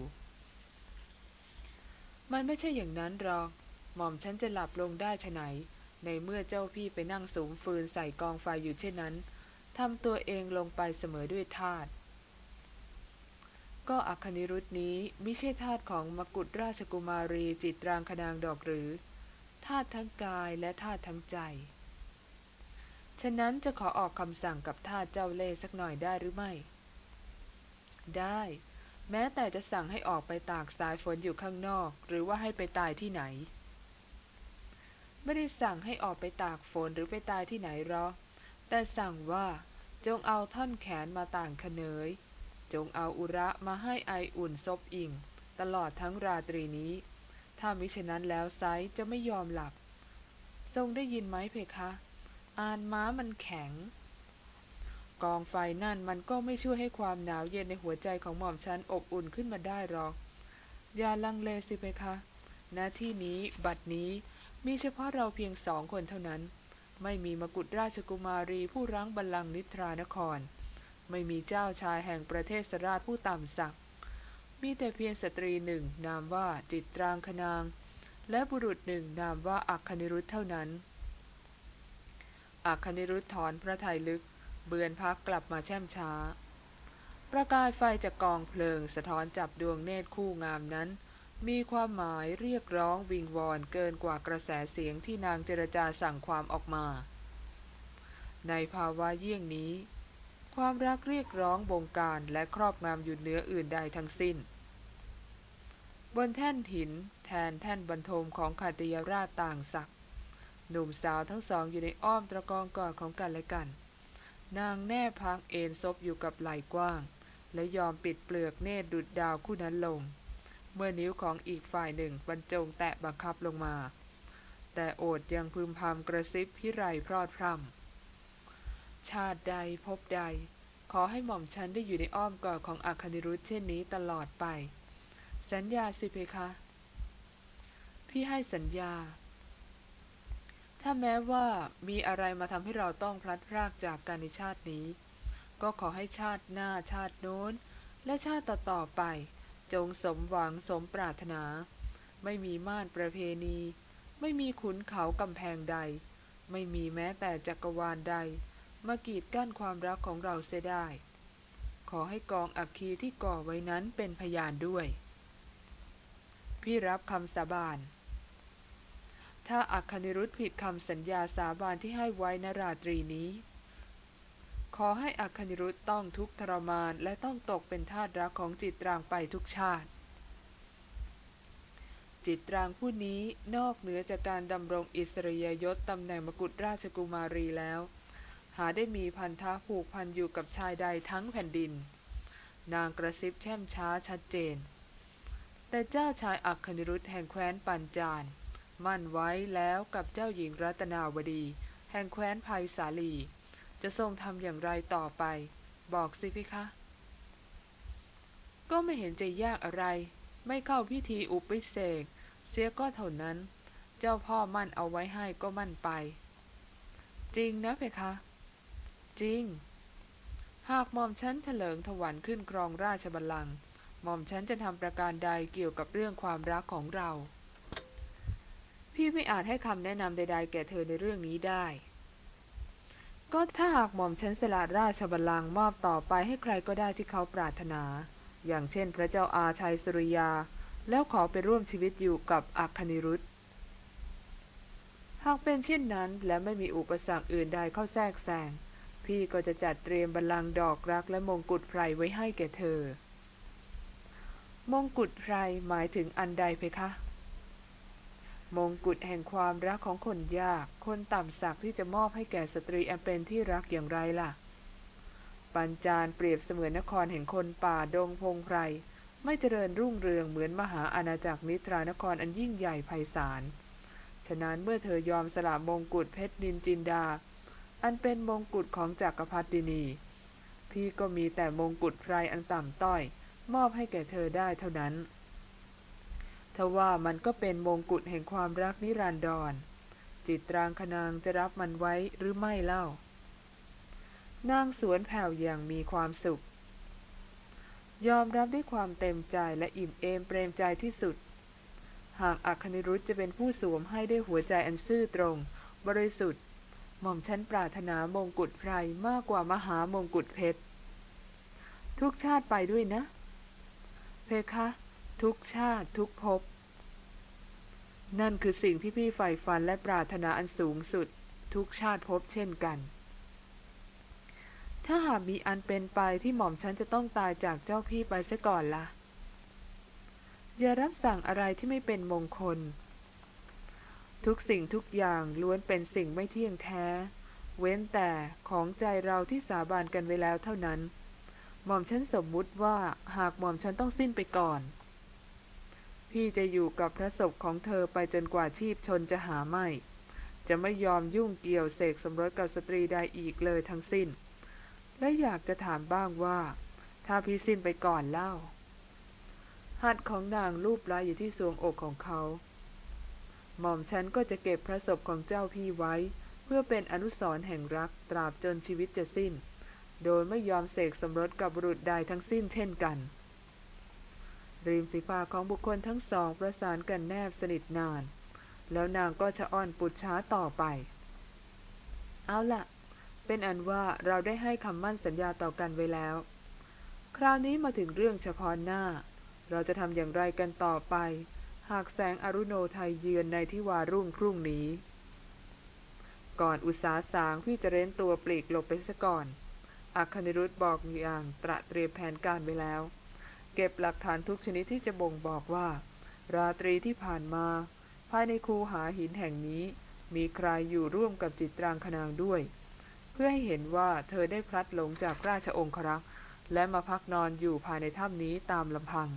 [SPEAKER 1] มันไม่ใช่อย่างนั้นหรอก หม่อมฉันจะหลับลงได้ไหนในเมื่อเจ้าพี่ไปนั่งสูมฟืนใส่กองไฟอยู่เช่นนั้นทำตัวเองลงไปเสมอด้วยธาตุก็อัคนิรุธนี้ไม่ใช่ธาตุของมกุฎราชกุมารีจิตรางคนางดอกหรือ ธาตุทั้งกายและธาตุทั้งใจ ฉะนั้นจะขอออกคำสั่งกับทาสเจ้าเล่สักหน่อยได้หรือไม่ ได้ แม้แต่จะสั่งให้ออกไปตากสายฝนอยู่ข้างนอก หรือว่าให้ไปตายที่ไหน ไม่ได้สั่งให้ออกไปตากฝนหรือไปตายที่ไหนหรอก แต่สั่งว่าจงเอาท่อนแขนมาต่างขเนย จงเอาอุระมาให้ไออุ่นซบอิ่ง ตลอดทั้งราตรีนี้ ถ้ามิฉะนั้นแล้วไซจะไม่ยอมหลับ ทรงได้ยินไหมเพคะ อานม้ามันแข็ง กองไฟนั่นมันก็ไม่ช่วยให้ความหนาวเย็นในหัวใจของหม่อมฉันอบอุ่นขึ้นมาได้หรอกอย่าลังเลสิเพคะณที่นี้บัดนี้มีเฉพาะเราเพียงสองคนเท่านั้น ไม่มีมกุฎราชกุมารีผู้รั้งบัลลังก์นิทรานคร ไม่มีเจ้าชายแห่งประเทศสราชผู้ต่ำศัก มีแต่เพียงสตรีหนึ่งนามว่าจิตรางคนาง และบุรุษหนึ่งนามว่าอัคคณิรุธเท่านั้น อัคคณิรุธถอนพระทัยลึก เบือนพักกลับมาแช่มช้า ประกายไฟจากกองเพลิงสะท้อนจับดวงเนตรคู่งามนั้น มีความหมายเรียกร้องวิงวอนเกินกว่ากระแสเสียงที่นางเจรจาสั่งความออกมา ในภาวะเยี่ยงนี้ความรักเรียกร้องบงการและครอบงำอยู่เหนืออื่นใดทั้งสิ้น บนแท่นหินแทนแท่นบรรทมของขาตยราชต่างศักดิ์หนุ่มสาวทั้งสองอยู่ในอ้อมตะกองกอดของกันและกัน นางแน่พังเอนซบอยู่กับไหล่กว้าง และยอมปิดเปลือกเนตรดุดดาวคู่นั้นลง เมื่อนิ้วของอีกฝ่ายหนึ่งบรรจงแตะบังคับลงมา แต่โอดยังพึมพำกระซิบพิไรพรอดพร่ำชาติใดพบใด ขอให้หม่อมฉันได้อยู่ในอ้อมกอดของอัคนิรุธเช่นนี้ตลอดไป สัญญาสิเพคะ พี่ให้สัญญา ถ้าแม้ว่ามีอะไรมาทำให้เราต้องพลัดพรากจากกันในชาตินี้ ก็ขอให้ชาติหน้าชาติโน้น และชาติต่อๆไป จงสมหวังสมปรารถนา ไม่มีม่านประเพณี ไม่มีขุนเขากำแพงใด ไม่มีแม้แต่จักรวาลใด มากีดกั้นความรักของเราเสียได้ขอให้กองอัคคีที่ก่อไว้นั้นเป็นพยานด้วย พี่รับคำสาบาน ถ้าอัคคณิรุธผิดคำสัญญาสาบานที่ให้ไว้นราตรีนี้ ขอให้อัคคณิรุธต้องทุกข์ทรมานและต้องตกเป็นทาสรักของจิตรางไปทุกชาติ จิตรางผู้นี้นอกเหนือจากการดำรงอิสริยยศตำแหน่งมกุฎราชกุมารีแล้ว หาได้มีพันธะผูกพันอยู่กับชายใดทั้งแผ่นดิน นางกระซิบแช่มช้าชัดเจน แต่เจ้าชายอัคคณิรุธแห่งแคว้นปัญจานมั่นไว้แล้วกับเจ้าหญิงรัตนาวดี แห่งแคว้นภัยสาลี จะทรงทำอย่างไรต่อไป บอกสิพี่คะ ก็ไม่เห็นจะยากอะไร ไม่เข้าพิธีอุปเสกเสียก็เท่านั้น เจ้าพ่อมั่นเอาไว้ให้ก็มั่นไป จริงนะเพคะ จริง หากหม่อมฉันเถลิงถวันขึ้นครองราชบัลลังก์ หม่อมฉันจะทำประการใดเกี่ยวกับเรื่องความรักของเรา พี่ไม่อาจให้คำแนะนำใด ๆ แก่เธอในเรื่องนี้ได้ ก็ถ้าหากหม่อมฉันสละราชบัลลังก์มอบต่อไปให้ใครก็ได้ที่เขาปรารถนา อย่างเช่นพระเจ้าอาชัยสุริยา แล้วขอไปร่วมชีวิตอยู่กับอัคคณิรุธหากเป็นเช่นนั้นและไม่มีอุปสรรคอื่นใดเข้าแทรกแซงพี่ก็จะจัดเตรียมบัลลังก์ดอกรักและมงกุฎไพรไว้ให้แก่เธอ มงกุฎไรหมายถึงอันใดเพคะ มงกุฎแห่งความรักของคนยาก คนต่ำสักที่จะมอบให้แก่สตรีอันเป็นที่รักอย่างไรล่ะ ปัญจานเปรียบเสมือนนครแห่งคนป่าดงพงไพรไม่เจริญรุ่งเรืองเหมือนมหาอาณาจักรนิทรานครอันยิ่งใหญ่ไพศาล ฉะนั้นเมื่อเธอยอมสละมงกุฎเพชรนินจินดา อันเป็นมงกุฎของจักรพรรดินี พี่ก็มีแต่มงกุฎไพรอันต่ำต้อย มอบให้แก่เธอได้เท่านั้นทว่ามันก็เป็นมงกุฎแห่งความรักนิรันดร จิตรางคนางจะรับมันไว้หรือไม่เล่า นางสวนแผ่วอย่างมีความสุข ยอมรับด้วยความเต็มใจและอิ่มเอมเปรมใจที่สุด หากอัคนิรุธจะเป็นผู้สวมให้ด้วยหัวใจอันซื่อตรง บริสุทธิ์หม่อมฉันปรารถนามงกุฎไพรมากกว่ามหามงกุฎเพชร ทุกชาติไปด้วยนะ เพคะ ทุกชาติทุกภพ นั่นคือสิ่งที่พี่ใฝ่ฝันและปรารถนาอันสูงสุด ทุกชาติภพเช่นกัน ถ้าหากมีอันเป็นไปที่หม่อมฉันจะต้องตายจากเจ้าพี่ไปซะก่อนละ่ะ อย่ารับสั่งอะไรที่ไม่เป็นมงคล ทุกสิ่งทุกอย่างล้วนเป็นสิ่งไม่เที่ยงแท้ เว้นแต่ของใจเราที่สาบานกันไว้แล้วเท่านั้น หม่อมฉันสมมุติว่าหากหม่อมฉันต้องสิ้นไปก่อน พี่จะอยู่กับพระศพของเธอไปจนกว่าชีพชนจะหาไม่ จะไม่ยอมยุ่งเกี่ยวเสกสมรสกับสตรีใดอีกเลยทั้งสิ้น และอยากจะถามบ้างว่า ถ้าพี่สิ้นไปก่อนเล่า หัดของนางรูปไล้อยู่ที่สวงอกของเขาหม่อมฉันก็จะเก็บพระศพของเจ้าพี่ไว้ เพื่อเป็นอนุสรณ์แห่งรักตราบจนชีวิตจะสิ้น โดยไม่ยอมเสกสมรสกับบุรุษใดทั้งสิ้นเช่นกัน ริมฝีปากของบุคคลทั้งสองประสานกันแนบสนิทนาน แล้วนางก็จะอ้อนปุจช้าต่อไป เอาล่ะเป็นอันว่าเราได้ให้คำมั่นสัญญาต่อกันไว้แล้ว คราวนี้มาถึงเรื่องเฉพาะหน้า เราจะทำอย่างไรกันต่อไป หากแสงอรุโนไทยเยือนในที่วารุ่งพรุ่งนี้ ก่อนอุตสาสางพี่จะเร้นตัวปลีกหลบไปซะก่อน อัคนิรุธบอกอย่างตระเตรียมแผนการไว้แล้ว เก็บหลักฐานทุกชนิดที่จะบ่งบอกว่า ราตรีที่ผ่านมา ภายในคูหาหินแห่งนี้ มีใครอยู่ร่วมกับจิตรางคนางด้วย เพื่อให้เห็นว่าเธอได้พลัดหลงจากราชองครักษ์และมาพักนอนอยู่ภายในถ้ำนี้ตามลำพัง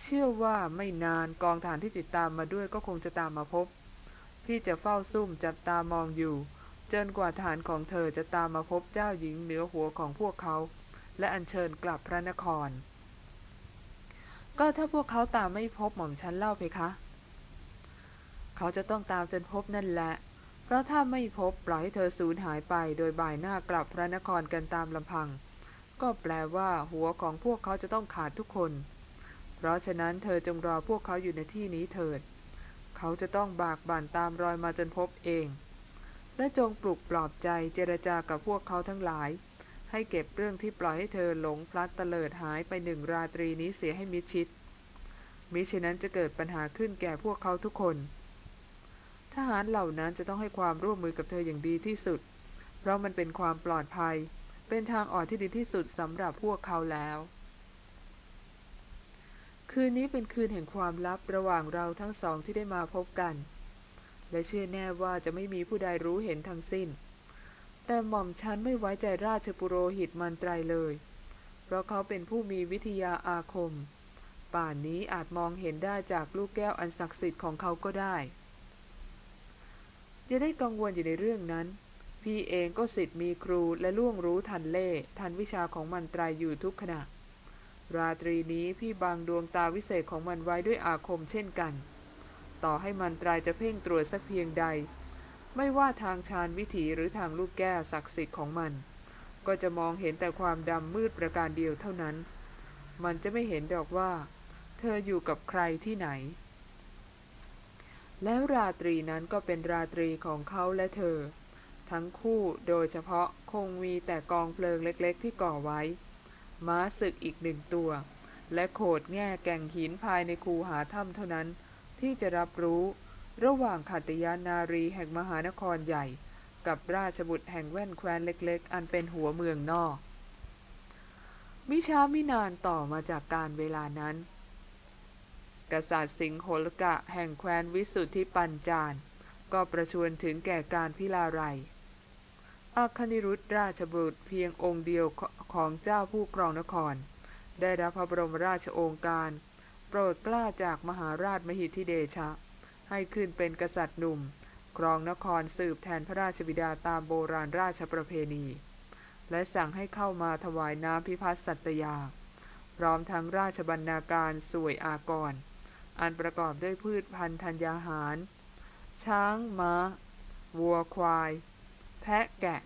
[SPEAKER 1] เชื่อว่าไม่นานกองฐานที่ติดตามมาด้วยก็คงจะตามมาพบ พี่จะเฝ้าซุ่มจับตามองอยู่ จนกว่าฐานของเธอจะตามมาพบเจ้าหญิงเหนือหัวของพวกเขา และอัญเชิญกลับพระนคร ก็ถ้าพวกเขาตามไม่พบหม่อมฉันเล่าเพคะ เขาจะต้องตามจนพบนั่นแหละ เพราะถ้าไม่พบปล่อยให้เธอสูญหายไปโดยบ่ายหน้ากลับพระนครกันตามลำพัง ก็แปลว่าหัวของพวกเขาจะต้องขาดทุกคน เพราะฉะนั้นเธอจงรอพวกเขาอยู่ในที่นี้เถิด เขาจะต้องบากบั่นตามรอยมาจนพบเอง และจงปลุกปลอบใจเจรจากับพวกเขาทั้งหลาย ให้เก็บเรื่องที่ปล่อยให้เธอหลงพลัดเตลิดหายไปหนึ่งราตรีนี้เสียให้มิชิด มิฉะนั้นจะเกิดปัญหาขึ้นแก่พวกเขาทุกคน ทหารเหล่านั้นจะต้องให้ความร่วมมือกับเธออย่างดีที่สุด เพราะมันเป็นความปลอดภัย เป็นทางออกที่ดีที่สุดสำหรับพวกเขาแล้ว คืนนี้เป็นคืนแห่งความลับระหว่างเราทั้งสองที่ได้มาพบกัน และเชื่อแน่ว่าจะไม่มีผู้ใดรู้เห็นทั้งสิ้น แต่หม่อมฉันไม่ไว้ใจราชปุโรหิตมันตรเลย เพราะเขาเป็นผู้มีวิทยาอาคม ป่านนี้อาจมองเห็นได้จากลูกแก้วอันศักดิ์สิทธิ์ของเขาก็ได้อย่าได้กังวลอยู่ในเรื่องนั้น พี่เองก็สิทธิ์มีครูและล่วงรู้ทันเล่ทันวิชาของมันตรายอยู่ทุกขณะ ราตรีนี้พี่บางดวงตาวิเศษของมันไว้ด้วยอาคมเช่นกัน ต่อให้มันตรายจะเพ่งตรวจสักเพียงใด ไม่ว่าทางชาญวิถีหรือทางลูกแก้วศักดิ์สิทธิ์ของมัน ก็จะมองเห็นแต่ความดำมืดประการเดียวเท่านั้น มันจะไม่เห็นดอกว่า เธออยู่กับใครที่ไหน แล้วราตรีนั้นก็เป็นราตรีของเขาและเธอ ทั้งคู่โดยเฉพาะคงมีแต่กองเพลิงเล็กๆ ที่ก่อไว้ ม้าศึกอีกหนึ่งตัวและโขดแง่แก่งหินภายในคูหาถ้ำเท่านั้น ที่จะรับรู้ระหว่างขัตยานารีแห่งมหานครใหญ่ กับราชบุตรแห่งแว่นแคว้นเล็กๆ อันเป็นหัวเมืองนอก มิช้ามินานต่อมาจากการเวลานั้น กษัตริย์สิงห์โหลกะแห่งแคว้นวิสุทธิปัญจานก็ประชวรถึงแก่การพิลาไรอัคนิรุธราชบุตรเพียงองค์เดียวของเจ้าผู้ครองนคร ได้รับพระบรมราชโองการ โปรดกล้าจากมหาราชมหิทธิเดชะ ให้ขึ้นเป็นกษัตริย์หนุ่ม ครองนครสืบแทนพระราชบิดาตามโบราณราชประเพณี และสั่งให้เข้ามาถวายน้ำพิพัฒน์สัตยา พร้อมทั้งราชบรรณาการสวยอากร อันประกอบด้วยพืชพันธุ์ธัญญาหาร ช้างม้า วัวควาย แพะแกะส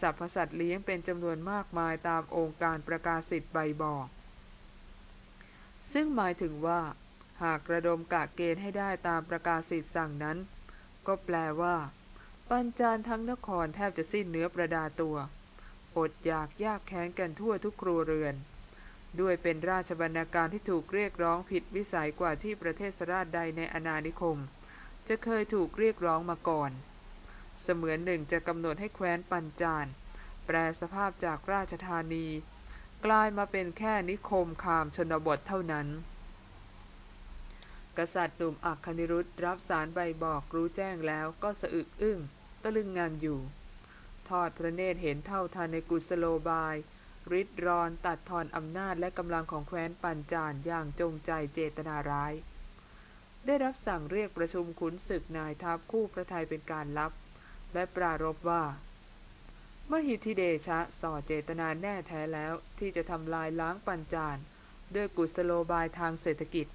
[SPEAKER 1] สรรพสัตว์เลี้ยงเป็นจำนวนมากมายตามองค์การประกาศสิทธิ์ใบบอก ซึ่งหมายถึงว่า หากระดมกะเกณฑ์ให้ได้ตามประกาศสิทธิ์สั่งนั้น ก็แปลว่า ปัญจานทั้งนครแทบจะสิ้นเนื้อประดาตัว อดอยากยากแค้นกันทั่วทุกครัวเรือน ด้วยเป็นราชบรรณาการที่ถูกเรียกร้องผิดวิสัยกว่าที่ประเทศสราชใดในอาณานิคม จะเคยถูกเรียกร้องมาก่อน เสมือนหนึ่งจะกำหนดให้แคว้นปัญจานแปลสภาพจากราชธานี กลายมาเป็นแค่นิคมคามชนบทเท่านั้น กษัตริย์หนุ่มอักคณิรุธรับสารใบบอกรู้แจ้งแล้วก็สะอึกอึ้งตะลึงงานอยู่ ทอดพระเนตรเห็นเท่าทันในกุศโลบายริดรอนตัดทอนอำนาจและกำลังของแคว้นปัญจานอย่างจงใจเจตนาร้าย ได้รับสั่งเรียกประชุมขุนศึกนายทัพคู่พระไทยเป็นการลับ และปรารบว่า มหิทธิเดชะส่อเจตนาแน่แท้แล้วที่จะทำลายล้างปัญจานด้วยกุศโลบายทางเศรษฐกิจ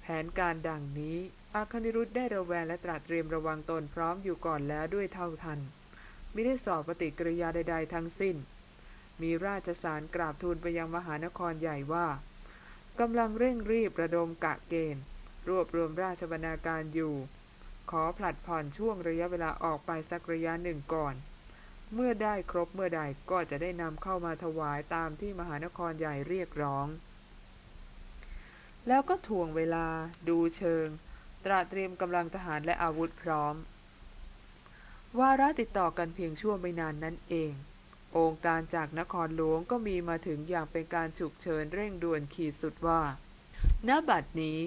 [SPEAKER 1] แผนการดังนี้ อาคณิรุธได้ระแวงและตรัสเตรียมระวังตนพร้อมอยู่ก่อนแล้วด้วยเท่าทันไม่ได้สอบปฏิกิริยาใด ๆ ทั้งสิ้น มีราชสารกราบทูลไปยังมหานครใหญ่ว่ากำลังเร่งรีบระดมกะเกณฑ์ รวบรวมราชบรรณาการอยู่ ขอผลัดผ่อนช่วงระยะเวลาออกไปสักระยะหนึ่งก่อน เมื่อได้ครบเมื่อใดก็จะได้นำเข้ามาถวายตามที่มหานครใหญ่เรียกร้อง แล้วก็ถ่วงเวลาดูเชิง ตราเตรียมกำลังทหารและอาวุธพร้อม วาระติดต่อกันเพียงชั่วไม่นานนั้นเอง องค์การจากนครหลวงก็มีมาถึงอย่างเป็นการฉุกเฉินเร่งด่วนขีดสุดว่า ณ บัดนี้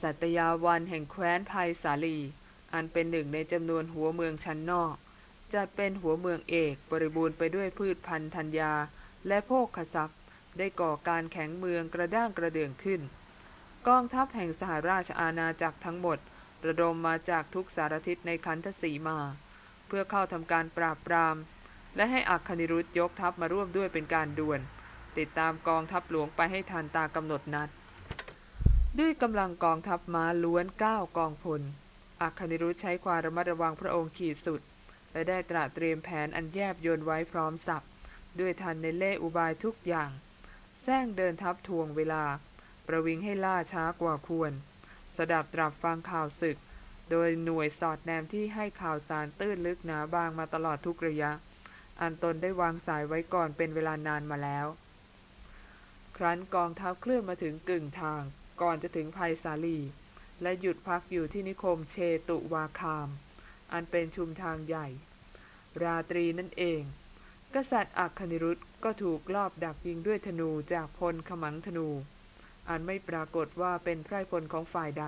[SPEAKER 1] สัตยาวันแห่งแคว้นภัยสาลี อันเป็นหนึ่งในจำนวนหัวเมืองชั้นนอก จัดเป็นหัวเมืองเอกบริบูรณ์ไปด้วยพืชพันธุ์ธัญญา และโภคทรัพย์ ได้ก่อการแข็งเมืองกระด้างกระเดื่องขึ้น กองทัพแห่งสหราชอาณาจักรทั้งหมด ระดมมาจากทุกสารทิศในคันธสีมา เพื่อเข้าทำการปราบปราม และให้อักคณิรุธยกทัพมาร่วมด้วยเป็นการด่วน ติดตามกองทัพหลวงไปให้ทันตากำหนดนัด ด้วยกำลังกองทัพม้าล้วนเก้ากองพลอักคณิรุธใช้ความระมัดระวังพระองค์ขีดสุด และได้ตระเตรียมแผนอันแยบยลไว้พร้อมสับด้วยทันในเล่อุบายทุกอย่างแซงเดินทัพทวงเวลา ประวิงให้ล่าช้ากว่าควร สดับตรับฟังข่าวศึก โดยหน่วยสอดแนมที่ให้ข่าวสารตื้นลึกหนาบางมาตลอดทุกระยะ อันตนได้วางสายไว้ก่อนเป็นเวลานานมาแล้ว ครั้นกองทัพเคลื่อนมาถึงกึ่งทาง ก่อนจะถึงภัยสาลี และหยุดพักอยู่ที่นิคมเชตุวาคาม อันเป็นชุมทางใหญ่ ราตรีนั่นเอง กษัตริย์อักคณิรุธก็ถูกลอบดักยิงด้วยธนูจากพลขมังธนู อันไม่ปรากฏว่าเป็นไพร่พลของฝ่ายใด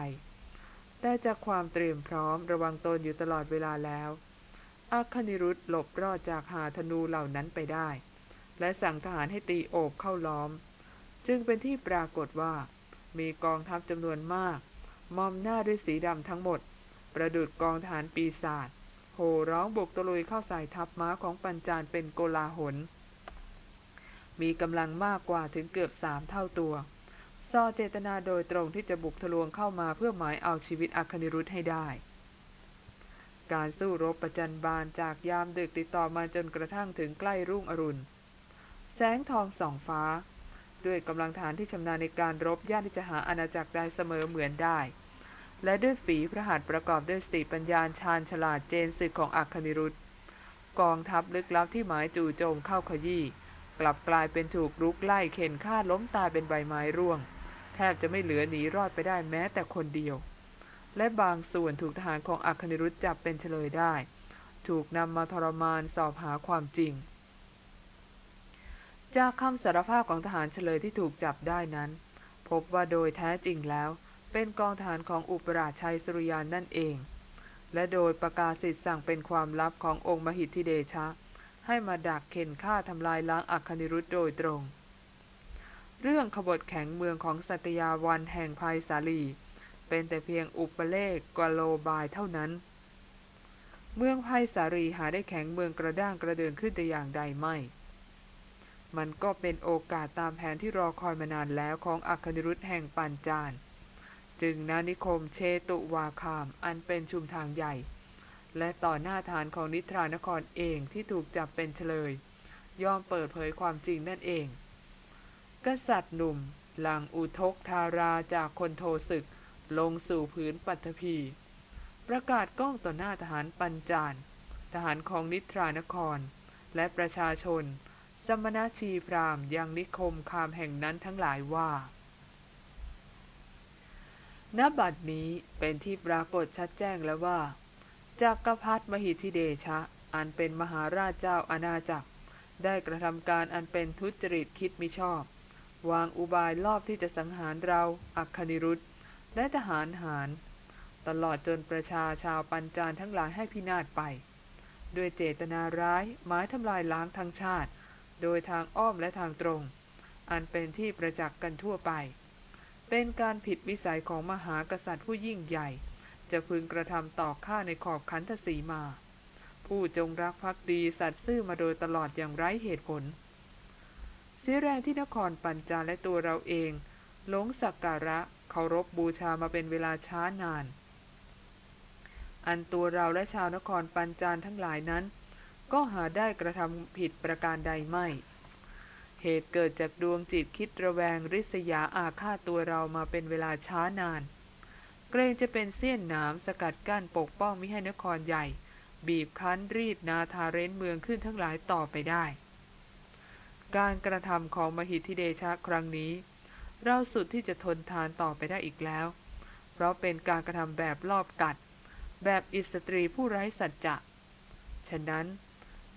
[SPEAKER 1] แต่จากความเตรียมพร้อมระวังตนอยู่ตลอดเวลาแล้วอักคณิรุธหลบรอดจากหาธนูเหล่านั้นไปได้ และสั่งทหารให้ตีโอบเข้าล้อม จึงเป็นที่ปรากฏว่า มีกองทัพจำนวนมาก มอมหน้าด้วยสีดำทั้งหมด ประดุดกองทหารปีศาจ ห่ร้องบุกตะลุยเข้าใส่ทัพม้าของปัญจานเป็นโกลาหล มีกำลังมากกว่าถึงเกือบสามเท่าตัว ซอเจตนาโดยตรงที่จะบุกทะลวงเข้ามาเพื่อหมายเอาชีวิตอัคนิรุธให้ได้ การสู้รบประจันบานจากยามดึกติดต่อมาจนกระทั่งถึงใกล้รุ่งอรุณ แสงทองส่องฟ้า ด้วยกำลังฐานที่ชำนาญในการรบย่านที่จะหาอาณาจักรได้เสมอเหมือนได้ และด้วยฝีพระหัตถ์ประกอบด้วยสติปัญญาชาญฉลาดเจนศึกของอัคนิรุธกองทัพลึกลับที่หมายจู่โจมเข้าขยี้กลับกลายเป็นถูกรุกไล่เข็นฆ่าล้มตายเป็นใบไม้ร่วง แทบจะไม่เหลือหนีรอดไปได้แม้แต่คนเดียว และบางส่วนถูกทหารของอัคนิรุธจับเป็นเฉลยได้ ถูกนำมาทรมานสอบหาความจริง จากคำสารภาพของทหารเฉลยที่ถูกจับได้นั้น พบว่าโดยแท้จริงแล้ว เป็นกองทหารของอุปราชชัยสุริยานนั่นเอง และโดยประกาศสิทธิ์สั่งเป็นความลับขององค์มหิทธิเดชะ ให้มาดักเข็นฆ่าทำลายล้างอัคนิรุธโดยตรง เรื่องขบฏแข็งเมืองของสัตยาวันแห่งภัยสาลี เป็นแต่เพียงอุปเลขกโลบายเท่านั้น เมืองภัยสาลีหาได้แข็งเมืองกระด้างกระเดืองขึ้นแต่อย่างใดไม่มันก็เป็นโอกาสตามแผนที่รอคอยมานานแล้วของอัคนิรุธแห่งปัญจาน จึงนานิคมเชตุวาคามอันเป็นชุมทางใหญ่ และต่อหน้าฐานของนิทรานครเองที่ถูกจับเป็นเฉลยยอมเปิดเผยความจริงนั่นเอง กษัตริย์หนุ่มหลังอุทกทาราจากคนโทศึกลงสู่พื้นปัตภีประกาศก้องต่อหน้าทหารปัญจานทหารของนิทรานคร และประชาชน สมณชีพรามยังนิคมคามแห่งนั้นทั้งหลายว่า ณบัดนี้เป็นที่ปรากฏชัดแจ้งแล้วว่าจากกรพัฒมหิทธิเดชะ อันเป็นมหาราชเจ้าอาณาจักร ได้กระทำการอันเป็นทุจริตคิดมิชอบ วางอุบายลอบที่จะสังหารเราอัคคณิรุธและทหารหารตลอดจนประชาชาวปัญจานทั้งหลายให้พินาศไป ด้วยเจตนาร้ายหมายทำลายล้างทั้งชาติ โดยทางอ้อมและทางตรง อันเป็นที่ประจักษ์กันทั่วไป เป็นการผิดวิสัยของมหากษัตริย์ผู้ยิ่งใหญ่ จะพึงกระทำต่อข้าในขอบขันธสีมา ผู้จงรักภักดีสัตว์ซื่อมาโดยตลอดอย่างไร้เหตุผล เสียแรงที่นครปัญจาและตัวเราเองหลงสักการะเคารพบบูชามาเป็นเวลาช้านาน อันตัวเราและชาวนครปัญจานทั้งหลายนั้น ก็หาได้กระทำผิดประการใดไม่ เหตุเกิดจากดวงจิตคิดระแวงริษยาอาฆาตตัวเรามาเป็นเวลาช้านาน เกรงจะเป็นเสี้ยนน้ำสกัดกั้นปกป้องมิให้นครใหญ่ บีบคั้นรีดนาทาเรนเมืองขึ้นทั้งหลายต่อไปได้ การกระทำของมหิทธิเดชะครั้งนี้ เราสุดที่จะทนทานต่อไปได้อีกแล้ว เพราะเป็นการกระทำแบบรอบกัด แบบอิสตรีผู้ไร้สัจจะ ฉะนั้น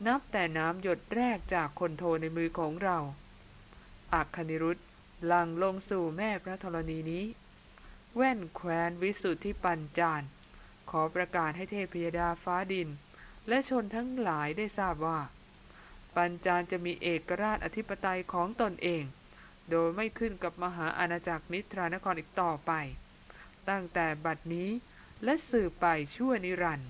[SPEAKER 1] นับแต่น้ำหยดแรกจากคนโทในมือของเรา อักคณิรุธลังลงสู่แม่พระธรณีนี้ แว่นแควนวิสุทธิปัญจานขอประกาศให้เทพยดาฟ้าดิน และชนทั้งหลายได้ทราบว่า ปัญจานจะมีเอกราชอธิปไตยของตนเอง โดยไม่ขึ้นกับมหาอาณาจักรนิทรานครอีกต่อไป ตั้งแต่บัดนี้และสืบไปชั่วนิรันดร์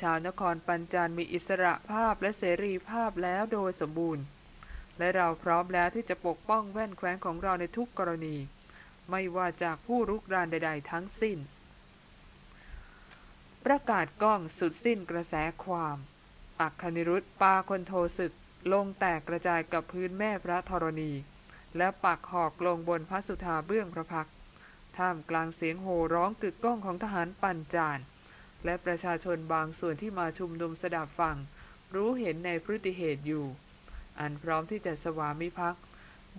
[SPEAKER 1] ชาวนครปัญจานมีอิสระภาพและเสรีภาพแล้วโดยสมบูรณ์ และเราพร้อมแล้วที่จะปกป้องแว่นแคว้นของเราในทุกกรณี ไม่ว่าจากผู้รุกรานใด ๆ ทั้งสิ้น ประกาศกล้องสุดสิ้นกระแสความ อักคณิรุธปาคนโทศึกลงแตกกระจายกับพื้นแม่พระธรณี และปักหอกลงบนพระสุธาเบื้องพระพักท่ามกลางเสียงโห่ร้องกึกก้องของทหารปัญจาน และประชาชนบางส่วนที่มาชุมนุมสดับฟัง รู้เห็นในพฤติเหตุอยู่ อันพร้อมที่จะสวามิภักดิ์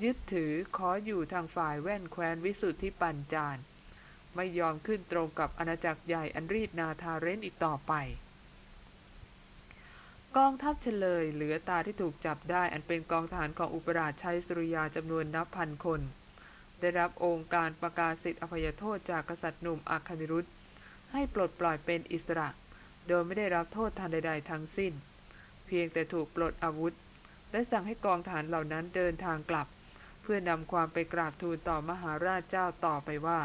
[SPEAKER 1] ยึดถือขออยู่ทางฝ่ายแว่นแคว้นวิสุทธิปัญจานไม่ยอมขึ้นตรงกับอาณาจักรใหญ่อันรีดนาทาเรนอีกต่อไป กองทัพเฉลยเหลือตาที่ถูกจับได้อันเป็นกองทหารของอุปราชชัยสุริยาจำนวนนับพันคน ได้รับองค์การประกาศสิทธิอภัยโทษจากกษัตริย์หนุ่มอาคานิรุธ ให้ปลดปล่อยเป็นอิสระ โดยไม่ได้รับโทษทานใดๆทั้งสิ้น เพียงแต่ถูกปลดอาวุธ และสั่งให้กองทหารเหล่านั้นเดินทางกลับ เพื่อนำความไปกราบทูลต่อมหาราชเจ้าต่อไปว่า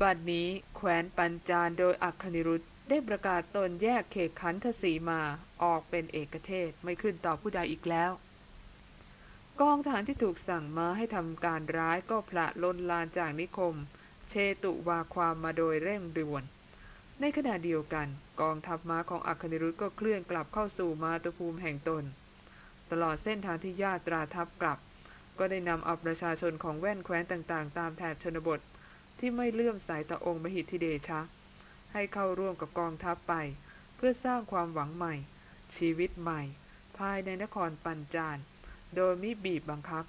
[SPEAKER 1] บัดนี้แขวนปัญจานโดยอัคนิรุธได้ประกาศตนแยกเขตขันธสีมาออกเป็นเอกเทศไม่ขึ้นต่อผู้ใดอีกแล้ว กองทหารที่ถูกสั่งมาให้ทำการร้ายก็พละล้นลานจากนิคม เชตุวาความมาโดยเร่งด่วน ในขณะเดียวกัน กองทัพม้าของอัคนิรุธก็เคลื่อนกลับเข้าสู่มาตุภูมิแห่งตน ตลอดเส้นทางที่ญาตราทัพกลับ ก็ได้นำเอาประชาชนของแว่นแคว้นต่างๆ ตามแถบชนบทที่ไม่เลื่อมใสต่อองค์มหิทธิเดชะ ให้เข้าร่วมกับกองทัพไป เพื่อสร้างความหวังใหม่ ชีวิตใหม่ ภายในนครปัญจานโดยมิบีบบังคับ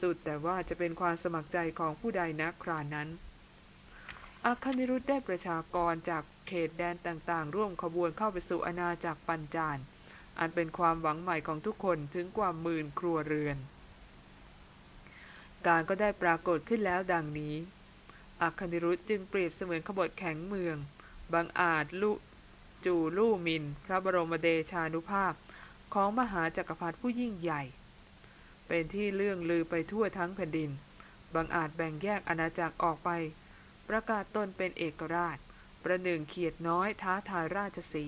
[SPEAKER 1] สุดแต่ว่าจะเป็นความสมัครใจของผู้ใดนักครานั้นอาคณิรุธได้ประชากรจาก เขตแดนต่างๆ ร่วมขบวนเข้าไปสู่อาณาจักรปัญจานอันเป็นความหวังใหม่ของทุกคนถึงกว่าหมื่นครัวเรือน การก็ได้ปรากฏขึ้นแล้วดังนี้ อัคนิรุธจึงเปรียบเสมือนขบฏแข็งเมือง บางอาจลุจูลู่มิน พระบรมเดชานุภาพ ของมหาจักรพรรดิผู้ยิ่งใหญ่ เป็นที่เลื่องลือไปทั่วทั้งแผ่นดิน บางอาจแบ่งแยกอาณาจักรออกไป ประกาศตนเป็นเอกราช ประหนึ่งเขียดน้อยท้าทายราชสี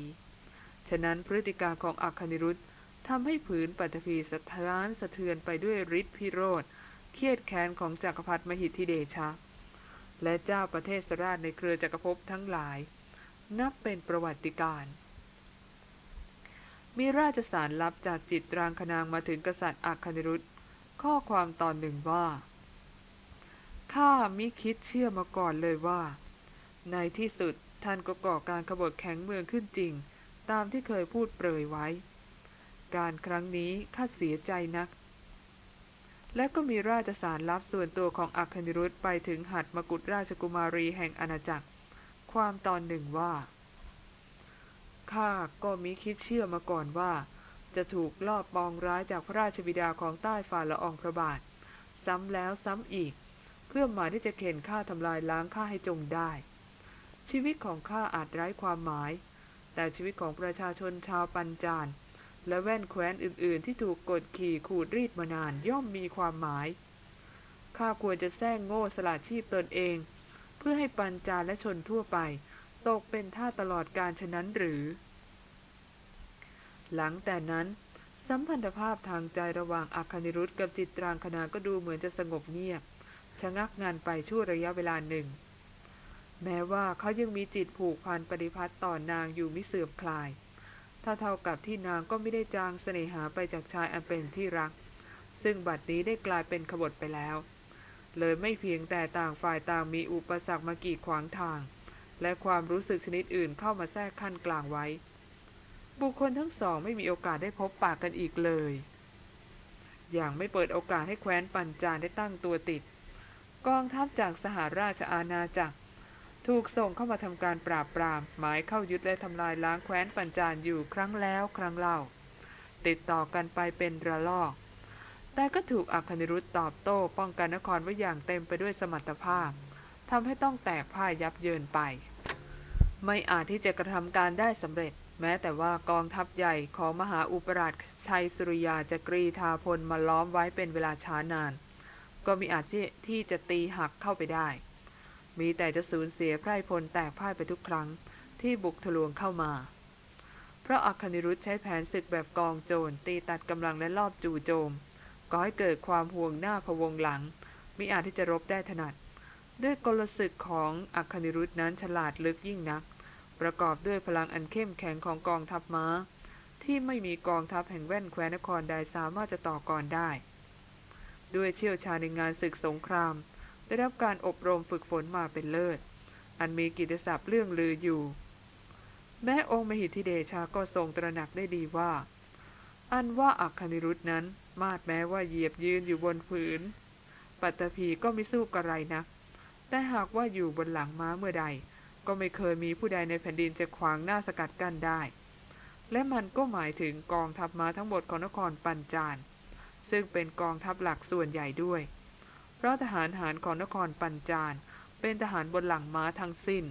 [SPEAKER 1] ฉะนั้นพฤติการของอัคนิรุธทำให้ผืนปัตภีสะท้านสะเทือนไปด้วยฤทธิพิโรธเครียดแค้นของจักรพรรดิมหิทธิเดชะ และเจ้าประเทศสราชในเครือจักรภพทั้งหลาย นับเป็นประวัติการ มีราชสารลับจากจิตรางคนางมาถึงกษัตริย์อัคนิรุธข้อความตอนหนึ่งว่า ข้ามิคิดเชื่อมาก่อนเลยว่า ในที่สุด ท่านก็ก่อการขบฏแข็งเมืองขึ้นจริง ตามที่เคยพูดเปรยไว้ การครั้งนี้ข้าเสียใจนัก และก็มีราชสารลับส่วนตัวของอัคนิรุธไปถึงหัดมกุฎราชกุมารีแห่งอาณาจักร ความตอนหนึ่งว่าข้าก็มิคิดเชื่อมาก่อนว่า จะถูกลอบปองร้ายจากพระราชบิดาของใต้ฝ่าละอองพระบาท ซ้ำแล้วซ้ำอีก เพื่อมาที่จะเข็นฆ่าทำลายล้างข้าให้จงได้ ชีวิตของข้าอาจไร้ความหมาย แต่ชีวิตของประชาชนชาวปัญจานและแว่นแคว้นอื่น ๆ ที่ถูกกดขี่ขูดรีดมานานย่อมมีความหมาย ข้าควรจะแซงโง่สละชีพตนเอง เพื่อให้ปัญจานและชนทั่วไป ตกเป็นท่าตลอดการฉะนั้นหรือ หลังแต่นั้นสัมพันธภาพทางใจระหว่างอาคานิรุธกับจิตรางคณาก็ดูเหมือนจะสงบเงียบ ชะงักงานไปชั่วระยะเวลาหนึ่ง แม้ว่าเขายังมีจิตผูกพันปฏิพัติต่อนางอยู่มิเสื่อมคลาย ถ้าเท่ากับที่นางก็ไม่ได้จางเสน่หาไปจากชายอันเป็นที่รัก ซึ่งบัดนี้ได้กลายเป็นขบฏไปแล้ว เลยไม่เพียงแต่ต่างฝ่ายต่างมีอุปสรรคมากีดขวางทาง และความรู้สึกชนิดอื่นเข้ามาแทรกขั้นกลางไว้ บุคคลทั้งสองไม่มีโอกาสได้พบปากกันอีกเลย อย่างไม่เปิดโอกาสให้แคว้นปัญจานได้ตั้งตัวติด กองทัพจากสหราชอาณาจักร ถูกส่งเข้ามาทำการปราบปราม หมายเข้ายึดและทำลายล้างแคว้นปัญจานอยู่ครั้งแล้วครั้งเล่า ติดต่อกันไปเป็นระลอก แต่ก็ถูกอัคนิรุธตอบโต้ป้องกันนครไว้อย่างเต็มไปด้วยสมรรถภาพทำให้ต้องแตกพ่ายยับเยินไป ไม่อาจที่จะกระทำการได้สำเร็จ แม้แต่ว่ากองทัพใหญ่ของมหาอุปราชชัยสุริยาจะกรีธาพลมาล้อมไว้เป็นเวลาช้านาน ก็มีอาจที่จะตีหักเข้าไปได้ มีแต่จะสูญเสียไพร่พลแตกพ่ายไปทุกครั้งที่บุกทะลวงเข้ามาเพราะอัคนิรุธใช้แผนศึกแบบกองโจรตีตัดกำลังและรอบจู่โจมก็ให้เกิดความห่วงหน้าพวงหลังมิอาจที่จะรบได้ถนัด ด้วยกลศึกของอัคนิรุธนั้นฉลาดลึกยิ่งนัก ประกอบด้วยพลังอันเข้มแข็งของกองทัพม้า ที่ไม่มีกองทัพแห่งแว่นแคว้นนครใดสามารถจะต่อกรได้ ด้วยเชี่ยวชาญในงานศึกสงคราม ได้รับการอบรมฝึกฝนมาเป็นเลิศ อันมีกิตติศัพท์เรื่องลืออยู่ แม้องค์มหิทธิเดชาก็ทรงตระหนักได้ดีว่า อันว่าอัคนิรุธนั้นมาดแม้ว่าเหยียบยืนอยู่บนผืน ปัตตภีก็ไม่สู้กระไรนัก แต่หากว่าอยู่บนหลังม้าเมื่อใด ก็ไม่เคยมีผู้ใดในแผ่นดินจะขวางหน้าสกัดกั้นได้ และมันก็หมายถึงกองทัพม้าทั้งหมดของนครปัญจานซึ่งเป็นกองทัพหลักส่วนใหญ่ด้วย ราะทหารหารของนครปัญจานเป็นทหารบนหลังม้าทั้งสิ้น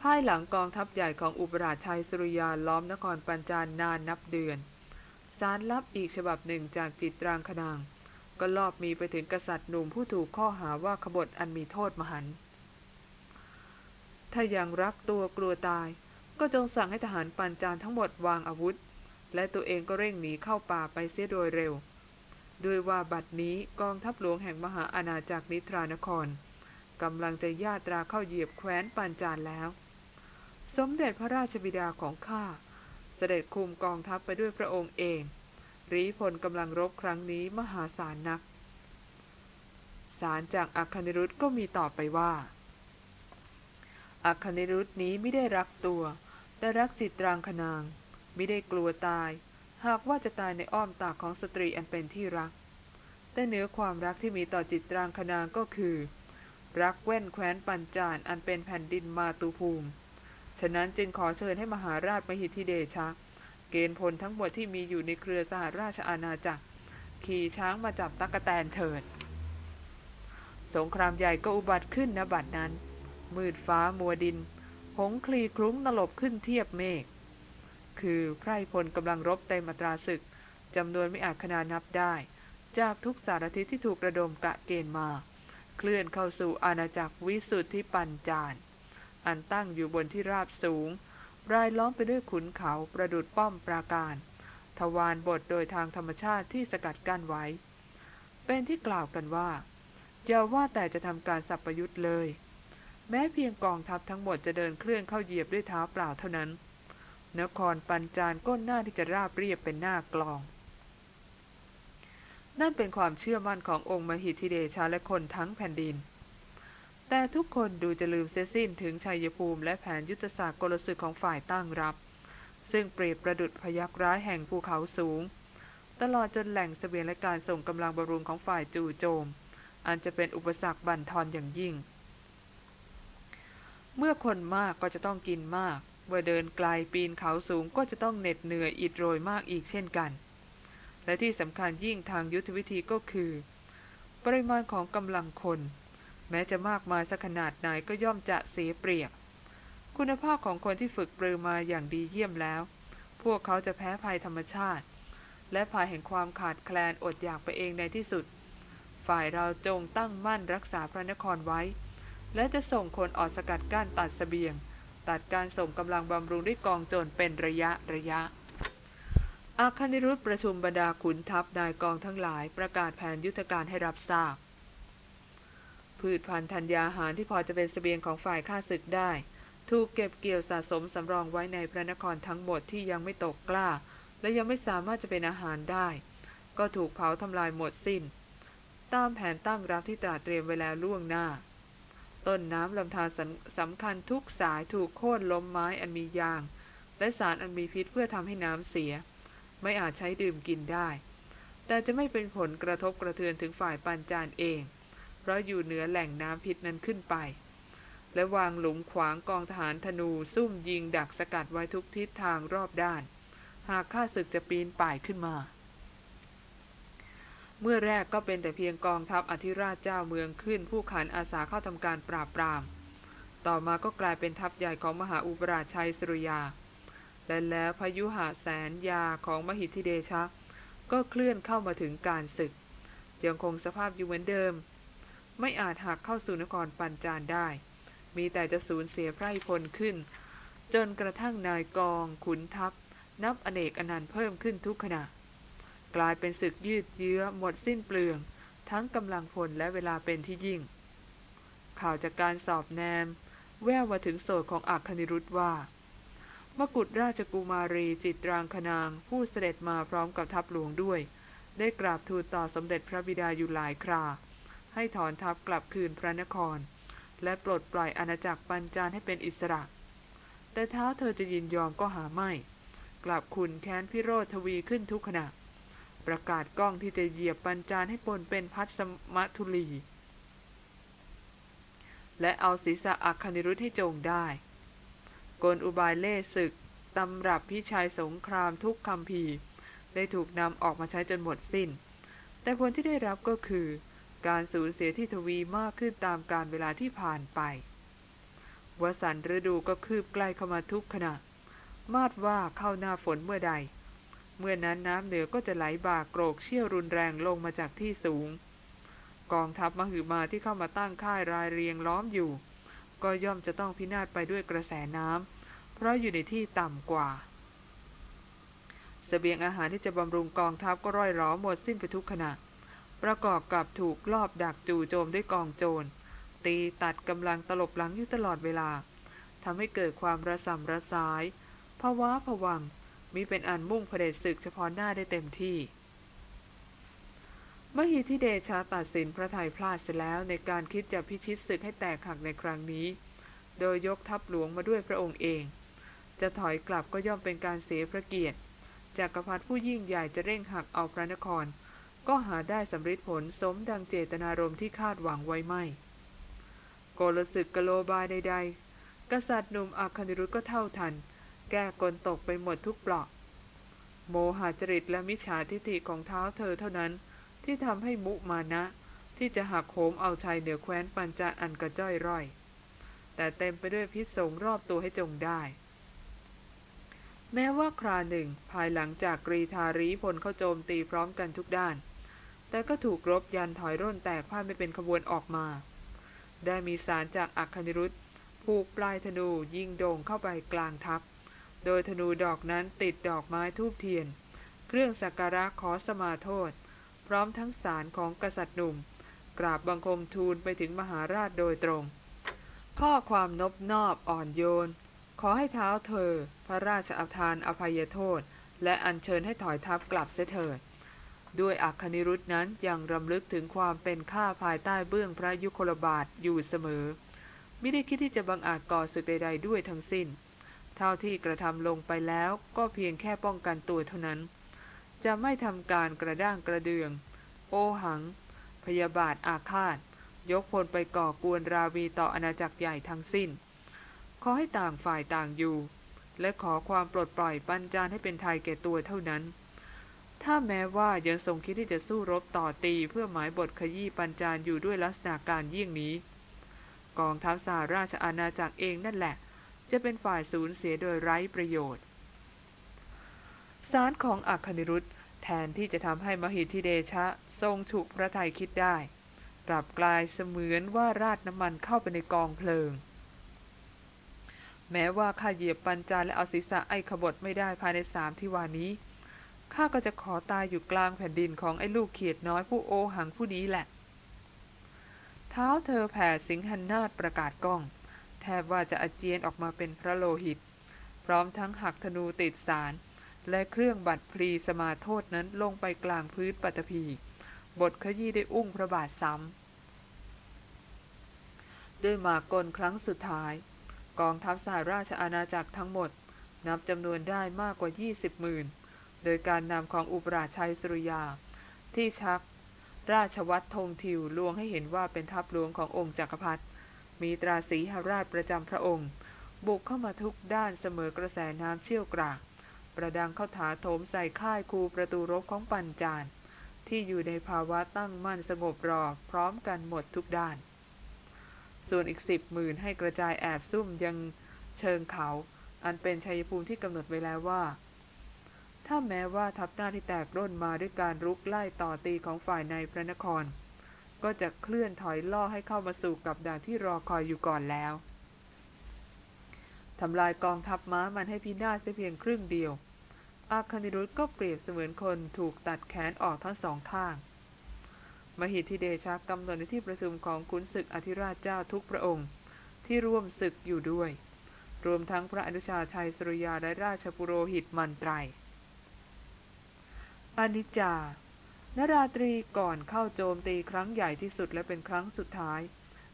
[SPEAKER 1] ภายหลังกองทัพใหญ่ของอุปราชชัยสุริยาล้อมนครปัญจานนานนับเดือน สารลับอีกฉบับหนึ่งจากจิตรางคนาง ก็ลอบมีไปถึงกษัตริย์หนุ่มผู้ถูกข้อหาว่าขบฏอันมีโทษมหัน ถ้ายังรักตัวกลัวตาย ก็จงสั่งให้ทหารปัญจานทั้งหมดวางอาวุธ และตัวเองก็เร่งหนีเข้าป่าไปเสียโดยเร็ว ด้วยว่าบัดนี้กองทัพหลวงแห่งมหาอาณาจักรนิทรานครกำลังจะญาตราเข้าเหยียบแคว้นปัญจานแล้ว สมเด็จพระราชบิดาของข้า เสด็จคุมกองทัพไปด้วยพระองค์เอง รีพลกำลังรบครั้งนี้มหาศาลนัก สารจากอัคนิรุธก็มีตอบไปว่า อัคนิรุธนี้ไม่ได้รักตัว แต่รักจิตรางคนาง ไม่ได้กลัวตาย หากว่าจะตายในอ้อมตาของสตรีอันเป็นที่รัก แต่เนื้อความรักที่มีต่อจิตรางคนางก็คือ รักแว่นแคว้นปัญจานอันเป็นแผ่นดินมาตุภูมิ ฉะนั้นจึงขอเชิญให้มหาราชมหิทธิเดชะ เกณฑ์พลทั้งหมดที่มีอยู่ในเครือสหราชอาณาจักร ขี่ช้างมาจับตักกแตนเถิด สงครามใหญ่ก็อุบัติขึ้นนะบัดนั้น มืดฟ้ามัวดิน หงคลีคลุ้งนลบขึ้นเทียบเมฆ คือไพรพลกำลังรบเต็มอัตราศึกจำนวนไม่อาจขนานับได้ จากทุกสารทิศที่ถูกระดมกะเกณฑ์มา เคลื่อนเข้าสู่อาณาจักรวิสุทธิปัญจานอันตั้งอยู่บนที่ราบสูง รายล้อมไปด้วยขุนเขาประดุดป้อมปราการ ทวารบทโดยทางธรรมชาติที่สกัดกั้นไว้ เป็นที่กล่าวกันว่าอย่าว่าแต่จะทำการสัพยุทธ์เลย แม้เพียงกองทัพทั้งหมดจะเดินเคลื่อนเข้าเหยียบด้วยเท้าเปล่าเท่านั้น นครปัญจานก้นหน้าที่จะราบเรียบเป็นหน้ากลอง นั่นเป็นความเชื่อมั่นขององค์มหิทิเดชาและคนทั้งแผ่นดิน แต่ทุกคนดูจะลืมเสียสิ้นถึงชัยภูมิและแผนยุทธศาสตร์กลศึกของฝ่ายตั้งรับ ซึ่งเปรียบประดุดพยักร้ายแห่งภูเขาสูง ตลอดจนแหล่งเสบียงและการส่งกำลังบำรุงของฝ่ายจู่โจม อันจะเป็นอุปสรรคบั่นทอนอย่างยิ่งเมื่อคนมากก็จะต้องกินมาก เมื่อเดินไกลปีนเขาสูงก็จะต้องเหน็ดเหนื่อยอิดโรยมากอีกเช่นกัน และที่สำคัญยิ่งทางยุทธวิธีก็คือ ปริมาณของกำลังคน แม้จะมากมายสักขนาดไหนก็ย่อมจะเสียเปรียบ คุณภาพของคนที่ฝึกปรือมาอย่างดีเยี่ยมแล้ว พวกเขาจะแพ้ภัยธรรมชาติ และภัยแห่งความขาดแคลนอดอยากไปเองในที่สุด ฝ่ายเราจงตั้งมั่นรักษาพระนครไว้ และจะส่งคนออกสกัดกั้นตัดสเสบียง ตัดการส่งกำลังบำรุงด้วยกองโจรเป็นระยะระยะ อาคานิรุธประชุมบรรดาขุนทัพนายกองทั้งหลายประกาศแผนยุทธการให้รับทราบ พืชพันธุ์ธัญญาหารที่พอจะเป็นสเสบียงของฝ่ายข้าศึกได้ ถูกเก็บเกี่ยวสะสมสำรองไว้ในพระนครทั้งหมดที่ยังไม่ตกกล้า และยังไม่สามารถจะเป็นอาหารได้ ก็ถูกเผาทำลายหมดสิน้น ตามแผนตั้งรับที่ตราเตรียมไว้แล้วล่วงหน้า ต้นน้ำลำธารสำคัญทุกสายถูกโค่นล้มไม้อันมียาง และสารอันมีพิษเพื่อทำให้น้ำเสีย ไม่อาจใช้ดื่มกินได้ แต่จะไม่เป็นผลกระทบกระเทือนถึงฝ่ายปันจานเอง เพราะอยู่เหนือแหล่งน้ำพิษนั้นขึ้นไป และวางหลุมขวางกองทหารธนูซุ่มยิงดักสกัดไว้ทุกทิศทางรอบด้าน หากข้าศึกจะปีนป่ายขึ้นมา เมื่อแรกก็เป็นแต่เพียงกองทัพอธิราชเจ้าเมืองขึ้น ผู้ขันอาสาเข้าทำการปราบปราม ต่อมาก็กลายเป็นทัพใหญ่ของมหาอุปราชชัยสุริยา และแล้วพยุหาแสนยาของมหิทธิเดชะ ก็เคลื่อนเข้ามาถึงการศึก ยังคงสภาพอยู่เหมือนเดิม ไม่อาจหักเข้าสู่นครปัญจานได้ มีแต่จะสูญเสียไพร่พลขึ้น จนกระทั่งนายกองขุนทัพ นับอเนกอนันต์เพิ่มขึ้นทุกขณะ กลายเป็นศึกยืดเยื้อหมดสิ้นเปลือง ทั้งกำลังพลและเวลาเป็นที่ยิ่ง ข่าวจากการสอบแนม แววมาถึงโสดของอักคณิรุธว่า มกุฎราชกุมารีจิตรางคนาง ผู้เสด็จมาพร้อมกับทัพหลวงด้วย ได้กราบทูลต่อสมเด็จพระบิดาอยู่หลายครา ให้ถอนทัพกลับคืนพระนคร และปลดปล่อยอาณาจักรปัญจานให้เป็นอิสระ แต่เท้าเธอจะยินยอมก็หาไม่ กลับขุนแค้นพิโรธทวีขึ้นทุกขณะ ประกาศกล้องที่จะเหยียบปัญจานให้ปนเป็นพัชมัทุลี และเอาศีรษะอักคณิรุธให้จงได้ กลอุบายเล่ศึกตำรับพิชัยสงครามทุกคำพีได้ถูกนำออกมาใช้จนหมดสิ้น แต่ผลที่ได้รับก็คือ การสูญเสียที่ทวีมากขึ้นตามการเวลาที่ผ่านไป วสันฤดูก็คืบใกล้เข้ามาทุกขณะ มาดว่าเข้าหน้าฝนเมื่อใด เมื่อนั้นน้ำเหนือก็จะไหลบ่ากโกรกเชี่ยวรุนแรงลงมาจากที่สูง กองทัพมหึมาที่เข้ามาตั้งค่ายรายเรียงล้อมอยู่ ก็ย่อมจะต้องพินาศไปด้วยกระแสน้ำเพราะอยู่ในที่ต่ำกว่าเสบียงอาหารที่จะบำรุงกองทัพก็ร่อยหรอหมดสิ้นไปทุกขณะ ประกอบกับถูกลอบดักจู่โจมด้วยกองโจร ตีตัดกำลังตลบหลังอยู่ตลอดเวลาทำให้เกิดความระสำระสายภาวะผวัง มีเป็นอันมุ่งเผด็จศึกเฉพาะหน้าได้เต็มที่มหิทิเดชาตัดสินพระไทยพลาดเสียแล้วในการคิดจะพิชิตศึกให้แตกหักในครั้งนี้ โดยยกทัพหลวงมาด้วยพระองค์เอง จะถอยกลับก็ย่อมเป็นการเสียพระเกียรติจากกรพัฒผู้ยิ่งใหญ่จะเร่งหักเอาพระนคร ก็หาได้สำเร็จผลสมดังเจตนารมณ์ที่คาดหวังไว้ไม่ โกลศึกกโลบายใด ๆ กษัตริย์หนุ่มอาคันิรุธก็เท่าทัน แก้กลตกไปหมดทุกเปลาะ โมหจริตและมิจฉาทิฏฐิของเท้าเธอเท่านั้น ที่ทำให้มุมานะ ที่จะหักโหมเอาชัยเหนือแคว้นปัญจาอันกระจ้อยร่อย แต่เต็มไปด้วยพิษสงรอบตัวให้จงได้ แม้ว่าคราหนึ่งภายหลังจากกรีธารีพลเข้าโจมตีพร้อมกันทุกด้าน แต่ก็ถูกรบยันถอยร่นแตกพ่านไม่เป็นขบวนออกมา ได้มีสารจากอัคณิรุธผูกปลายธนูยิงโด่งเข้าไปกลางทัพ โดยธนูดอกนั้นติดดอกไม้ทูบเทียน เครื่องสักการะขอสมาโทษ พร้อมทั้งสารของกษัตริย์หนุ่ม กราบบังคมทูลไปถึงมหาราชโดยตรง ข้อความนบนอบอ่อนโยน ขอให้เท้าเธอ พระราชอาทานอภัยโทษ และอัญเชิญให้ถอยทัพกลับเสถิดด้วยอัคนิรุธนั้นยังรำลึกถึงความเป็นข้าภายใต้เบื้องพระยุคลบาทอยู่เสมอ ไม่ได้คิดที่จะบังอาจก่อศึกใด ๆ ด้วยทั้งสิ้น เท่าที่กระทำลงไปแล้วก็เพียงแค่ป้องกันตัวเท่านั้น จะไม่ทำการกระด้างกระเดือง โอหัง พยาบาทอาฆาต ยกพลไปก่อกวนราวีต่ออาณาจักรใหญ่ทั้งสิ้น ขอให้ต่างฝ่ายต่างอยู่ และขอความปลดปล่อยปัญจานให้เป็นไทยแก่ตัวเท่านั้น ถ้าแม้ว่ายังทรงคิดที่จะสู้รบต่อตีเพื่อหมายบทขยี้ปัญจานอยู่ด้วยลักษณะการเยี่ยงนี้ กองทัพสหราชอาณาจักรเองนั่นแหละ จะเป็นฝ่ายสูญเสียโดยไร้ประโยชน์ สารของอัคนิรุธแทนที่จะทำให้มหิทธิเดชะทรงฉุกพระทัยคิดได้ กลับกลายเสมือนว่าราดน้ำมันเข้าไปในกองเพลิง แม้ว่าข้าเหยียบปัญจาและเอาศีรษะไอ้ขบฏไม่ได้ภายในสามที่วานี้ข้าก็จะขอตายอยู่กลางแผ่นดินของไอ้ลูกเขียดน้อยผู้โอหังผู้นี้แหละ เท้าเธอแผ่สิงหันนาฏประกาศก้อง ทบว่าจะอาเจียนออกมาเป็นพระโลหิต พร้อมทั้งหักธนูติดสาร และเครื่องบัตรพรีสมาโทษนั้นลงไปกลางพื้นปัตภีบทขยี้ได้อุ้งพระบาทซ้ำด้วยมากลครั้งสุดท้าย กองทัพสหราชอาณาจักรทั้งหมด นับจำนวนได้มากกว่า 20หมื่นโดยการนำของอุปราชชัยสุริยา ที่ชัก ราชวัตรธงทิวลวงให้เห็นว่าเป็นทัพหลวงขององค์จักรพรรดิ มีตราสีหราชประจำพระองค์ บุกเข้ามาทุกด้านเสมอกระแสน้ำเชี่ยวกราก ประดังเข้าถาโถมใส่ค่ายคูประตูรบของปัญจานที่อยู่ในภาวะตั้งมั่นสงบรอพร้อมกันหมดทุกด้าน ส่วนอีกสิบหมื่นให้กระจายแอบซุ่มยังเชิงเขา อันเป็นชัยภูมิที่กำหนดไว้แล้วว่า ถ้าแม้ว่าทัพหน้าที่แตกร่นมาด้วยการรุกไล่ต่อตีของฝ่ายในพระนคร ก็จะเคลื่อนถอยล่อให้เข้ามาสู่กับด่านที่รอคอยอยู่ก่อนแล้วทำลายกองทัพม้ามันให้พินาศเพียงครึ่งเดียว อาคานิรุธก็เปรียบเสมือนคนถูกตัดแขนออกทั้งสองข้าง มหิทธิเดชะกำหนดในที่ประชุมของขุนศึกอธิราชเจ้าทุกพระองค์ ที่ร่วมศึกอยู่ด้วย รวมทั้งพระอนุชาชัยสุริยาและราชปุโรหิตมันไตรอนิจจา นราตรีก่อนเข้าโจมตีครั้งใหญ่ที่สุดและเป็นครั้งสุดท้าย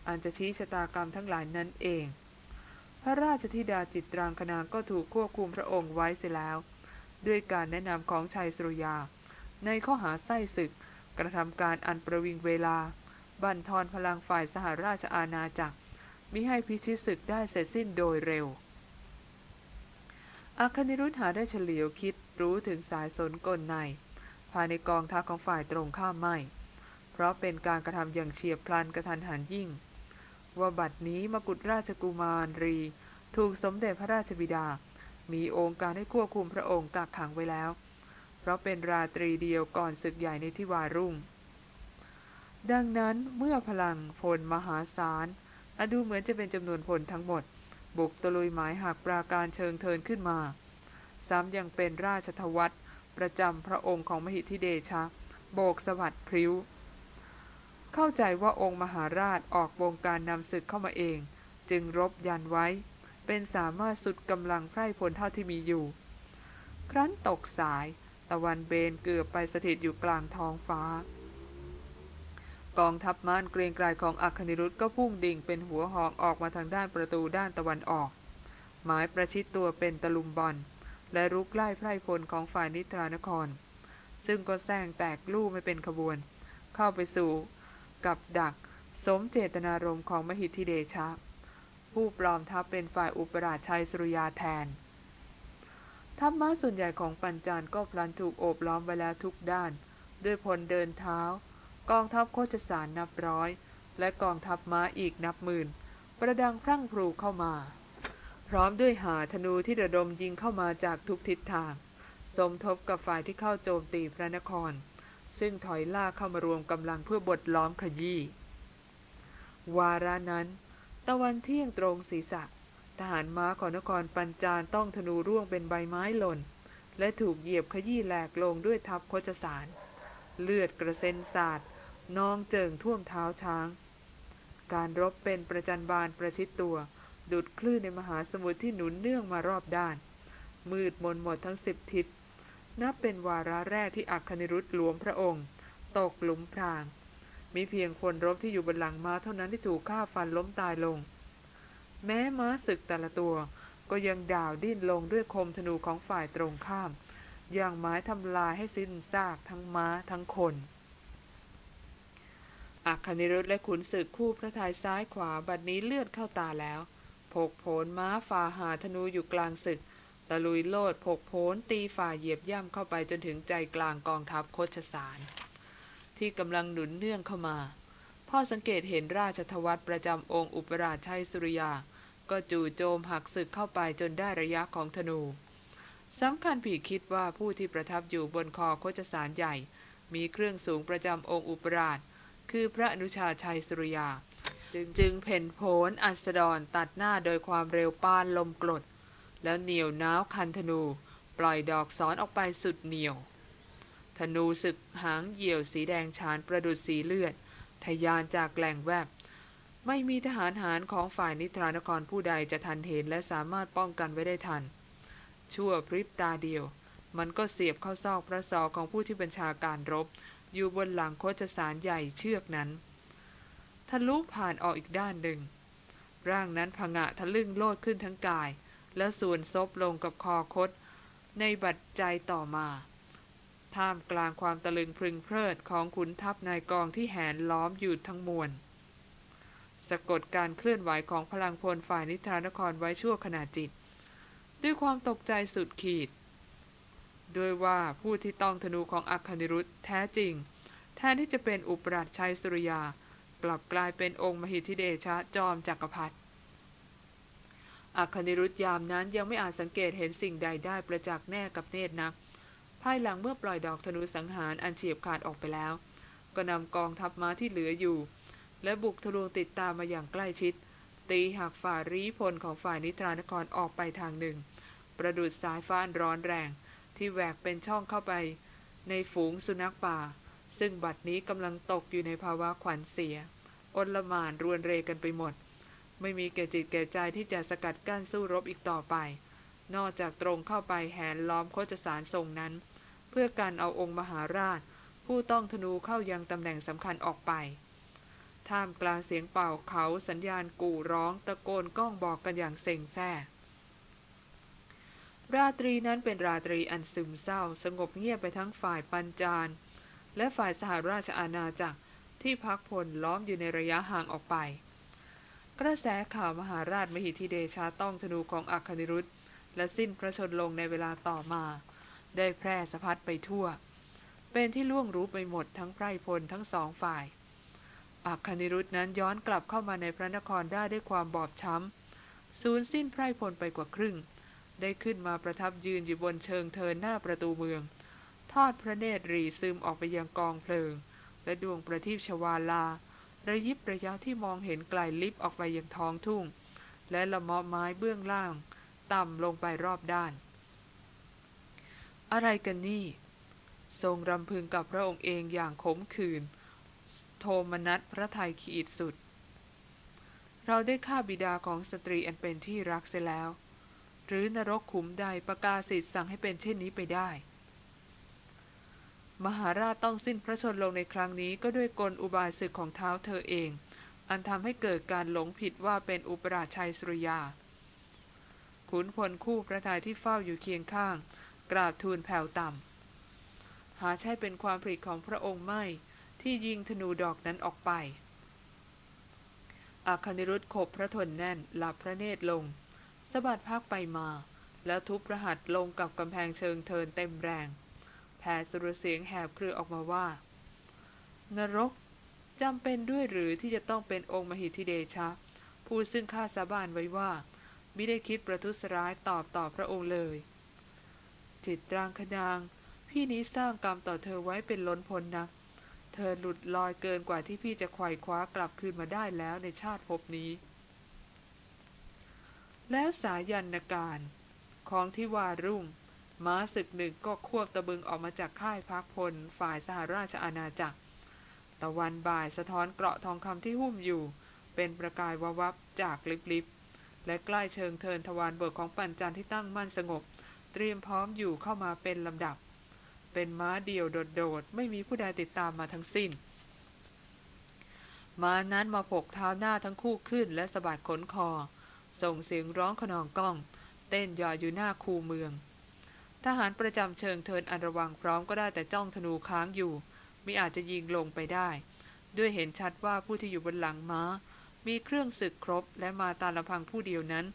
[SPEAKER 1] อันจะชี้ชะตากรรมทั้งหลายนั่นเอง พระราชธิดาจิตรางคนางก็ถูกควบคุมพระองค์ไว้เสียแล้ว ด้วยการแนะนำของชัยสุริยา ในข้อหาไส้ศึก กระทำการอันประวิงเวลา บั่นทอนพลังฝ่ายสหราชอาณาจักรมิให้พิชิตศึกได้เสร็จสิ้นโดยเร็วอาคณิรุธหาได้เฉลียวคิดรู้ถึงสายสนกลใน ภายในกองทัพของฝ่ายตรงข้ามไม่ เพราะเป็นการกระทำอย่างเฉียบพลันกระทันหันยิ่ง ว่าบัดนี้มกุฎราชกุมารรี ถูกสมเด็จพระราชบิดา มีองค์การให้ควบคุมพระองค์กักขังไว้แล้ว เพราะเป็นราตรีเดียวก่อนศึกใหญ่ในทิวารุ่ง ดังนั้นเมื่อพลังพลมหาศาลอดูเหมือนจะเป็นจำนวนพลทั้งหมด บุกตะลุยหมายหักปราการเชิงเทินขึ้นมา ซ้ำยังเป็นราชทวัต ประจำพระองค์ของมหิทิเดชะ โบกสวัสดพริ้ว เข้าใจว่าองค์มหาราชออกวงการนำศึกเข้ามาเอง จึงรบยันไว้ เป็นสามารถสุดกำลังไพร่พลเท่าที่มีอยู่ ครั้นตกสายตะวันเบนเกือบไปสถิตอยู่กลางท้องฟ้า กองทัพม้านเกรียงไกรของอัคนิรุธก็พุ่งดิ่งเป็นหัวหอกออกมาทางด้านประตูด้านตะวันออก หมายประชิดตัวเป็นตะลุมบอล และรุกไล่ไพร่พลของฝ่ายนิทรานคร ซึ่งก็แซงแตกลู่ไม่เป็นขบวน เข้าไปสู่กับดัก สมเจตนารมณ์ของมหิทธิเดชะ ผู้ปลอมทัพเป็นฝ่ายอุปราชชัยสุริยาแทนทัพม้าส่วนใหญ่ของปัญจานก็พลันถูกโอบล้อมไว้แล้วทุกด้าน ด้วยพลเดินเท้า กองทัพโคจสารนับร้อย และกองทัพม้าอีกนับหมื่น ประดังพรั่งพรูเข้ามา พร้อมด้วยหาธนูที่ระดมยิงเข้ามาจากทุกทิศทาง สมทบกับฝ่ายที่เข้าโจมตีพระนคร ซึ่งถอยล่าเข้ามารวมกำลังเพื่อบดล้อมขยี้วาระนั้น ตะวันเที่ยงตรงศีรษะ ทหารม้าของนครปัญจานต้องธนูร่วงเป็นใบไม้หล่น และถูกเหยียบขยี้แหลกลงด้วยทับโคจสาร เลือดกระเซ็นสาดนองเจิงท่วมเท้าช้าง การรบเป็นประจันบานประชิดตัว ดุดคลื่นในมหาสมุทรที่หนุนเนื่องมารอบด้าน มืดมนหมดทั้งสิบทิศ นับเป็นวาระแรกที่อัคคณิรุธหลวมพระองค์ ตกหลุมพราง มีเพียงคนรบที่อยู่บนหลังม้าเท่านั้นที่ถูกฆ่าฟันล้มตายลง แม้ม้าศึกแต่ละตัวก็ยังด่าวดิ้นลงด้วยคมธนูของฝ่ายตรงข้าม อย่างไม้ทำลายให้สิ้นซากทั้งม้าทั้งคนอัคคณิรุธและขุนศึกคู่พระทัยซ้ายขวาบัดนี้เลือดเข้าตาแล้ว ผกโผนม้าฝ่าหาธนูอยู่กลางศึก ตะลุยโลดผกโผนตีฝ่าเหยียบย่ำเข้าไปจนถึงใจกลางกองทัพโคชสาร ที่กำลังหนุนเนื่องเข้ามา พ่อสังเกตเห็นราชทวัตประจำองค์อุปราชชัยสุริยา ก็จู่โจมหักศึกเข้าไปจนได้ระยะของธนูสำคัญผีคิดว่าผู้ที่ประทับอยู่บนคอโคจสารใหญ่ มีเครื่องสูงประจำองค์อุปราช คือพระอนุชาชัยสุริยา จึงเพ่นโผนอัสดรตัดหน้าโดยความเร็วปานลมกรด แล้วเหนียวน้าวคันธนูปล่อยดอกสอนออกไปสุดเหนียว ธนูศึกหางเหยี่ยวสีแดงฉานประดุดสีเลือด ทยานจากแหล่งแวบ ไม่มีทหารหารของฝ่ายนิทรานครผู้ใดจะทันเห็นและสามารถป้องกันไว้ได้ทัน ชั่วพริบตาเดียว มันก็เสียบเข้าซอกพระศอกของผู้ที่บัญชาการรบ อยู่บนหลังโคจสารใหญ่เชือกนั้น ทะลุผ่านออกอีกด้านหนึ่ง ร่างนั้นผงะทะลึ่งโลดขึ้นทั้งกาย และส่วนซบลงกับคอคด ในบัดใจต่อมา ท่ามกลางความตะลึงพึงเพลิดของขุนทัพนายกองที่แหนล้อมอยู่ทั้งมวลสะกดการเคลื่อนไหวของพลังพลฝ่ายนิทรานครไว้ชั่วขณะจิต ด้วยความตกใจสุดขีด ด้วยว่าผู้ที่ต้องธนูของอัคคณิรุธแท้จริง แทนที่จะเป็นอุปราชชัยสุริยา กลับกลายเป็นองค์มหิทธิเดชะจอมจักรพรรดิอัคคณิรุธยามนั้นยังไม่อาจสังเกตเห็นสิ่งใดได้ประจักษ์แน่กับเนตรนัก ภายหลังเมื่อปล่อยดอกธนูสังหารอันเฉียบขาดออกไปแล้ว ก็นำกองทัพม้าที่เหลืออยู่ และบุกทะลวงติดตามมาอย่างใกล้ชิด ตีหักฝ่ารีพลของฝ่ายนิทรานครออกไปทางหนึ่ง ประดุดสายฟ้าอันร้อนแรง ที่แหวกเป็นช่องเข้าไป ในฝูงสุนัขป่า ซึ่งบัดนี้กำลังตกอยู่ในภาวะขวัญเสียอนละมานรวนเรกันไปหมด ไม่มีแก่จิตแก่ใจที่จะสกัดกั้นสู้รบอีกต่อไป นอกจากตรงเข้าไปแหนล้อมโคจสารทรงนั้น เพื่อการเอาองค์มหาราช ผู้ต้องธนูเข้ายังตำแหน่งสำคัญออกไปท่ามกลางเสียงเป่าเขาสัญญาณกู่ร้องตะโกนก้องบอกกันอย่างเซ็งแซ่ ราตรีนั้นเป็นราตรีอันซึมเศร้า สงบเงียบไปทั้งฝ่ายปัญจาร และฝ่ายสหราชอาณาจักรที่พักพลล้อมอยู่ในระยะห่างออกไป กระแสข่าวมหาราชมหิทธิเดชาต้องธนูของอัคคณิรุธและสิ้นพระชนลงในเวลาต่อมา ได้แพร่สะพัดไปทั่ว เป็นที่ล่วงรู้ไปหมดทั้งไพรพลทั้งสองฝ่าย อัคคณิรุธนั้นย้อนกลับเข้ามาในพระนครได้ด้วยความบอบช้ำสูญสิ้นไพรพลไปกว่าครึ่ง ได้ขึ้นมาประทับยืนอยู่บนเชิงเทินหน้าประตูเมือง ทอดพระเนตรรีซึมออกไปยังกองเพลิง และดวงประทีปชวาลา ระยิบระยับที่มองเห็นไกลลิบออกไปยังท้องทุ่ง และละมาะไม้เบื้องล่าง ต่ำลงไปรอบด้าน อะไรกันนี่ ทรงรำพึงกับพระองค์เองอย่างขมขื่นโทมนัสพระทัยขีดสุด เราได้ฆ่าบิดาของสตรีอันเป็นที่รักเสียแล้ว หรือนรกขุมใดประกาศสิทธิ์สั่งให้เป็นเช่นนี้ไปได้ มหาราชต้องสิ้นพระชนลงในครั้งนี้ก็ด้วยกลอุบายศึกของเท้าเธอเอง อันทำให้เกิดการหลงผิดว่าเป็นอุปราชชัยสุริยา ขุนพลคู่พระทัยที่เฝ้าอยู่เคียงข้าง กราบทูลแผ่วต่ำ หาใช่เป็นความผิดของพระองค์ไม่ ที่ยิงธนูดอกนั้นออกไป อาคณิรุธขบพระทนแน่นหลับพระเนตรลงสะบัดพักไปมา แล้วทุบพระหัตถ์ลงกับกำแพงเชิงเทินเต็มแรง แผ่สุรเสียงแหบเครือออกมาว่า นรกจำเป็นด้วยหรือที่จะต้องเป็นองค์มหิทธิเดชะ ผู้ซึ่งข้าสาบานไว้ว่าไม่ได้คิดประทุษร้ายตอบต่อพระองค์เลย จิตรางคนาง พี่นี้สร้างกรรมต่อเธอไว้เป็นล้นพ้นนักเธอหลุดลอยเกินกว่าที่พี่จะไขว่คว้ากลับคืนมาได้แล้วในชาติภพนี้ แล้วสายันการของที่วารุ่ง ม้าศึกหนึ่งก็ควบตะบึงออกมาจากค่ายพักพล ฝ่ายสหราชอาณาจักร ตะวันบ่ายสะท้อนเกราะทองคำที่หุ้มอยู่ เป็นประกายววับจากลิบๆและใกล้เชิงเทินทวารเบิกของปัญจันที่ตั้งมั่นสงบ เตรียมพร้อมอยู่เข้ามาเป็นลำดับ เป็นม้าเดี่ยวโดดๆ ไม่มีผู้ใดติดตามมาทั้งสิ้น ม้านั้นมาผกเท้าหน้าทั้งคู่ขึ้นและสะบัดขนคอ ส่งเสียงร้องขนองก้อง เต้นยออยู่หน้าคูเมือง ทหารประจำเชิงเทินอันระวังพร้อมก็ได้แต่จ้องธนูค้างอยู่มิอาจจะยิงลงไปได้ ด้วยเห็นชัดว่าผู้ที่อยู่บนหลังม้า มีเครื่องศึกครบและมาตาลพังผู้เดียวนั้น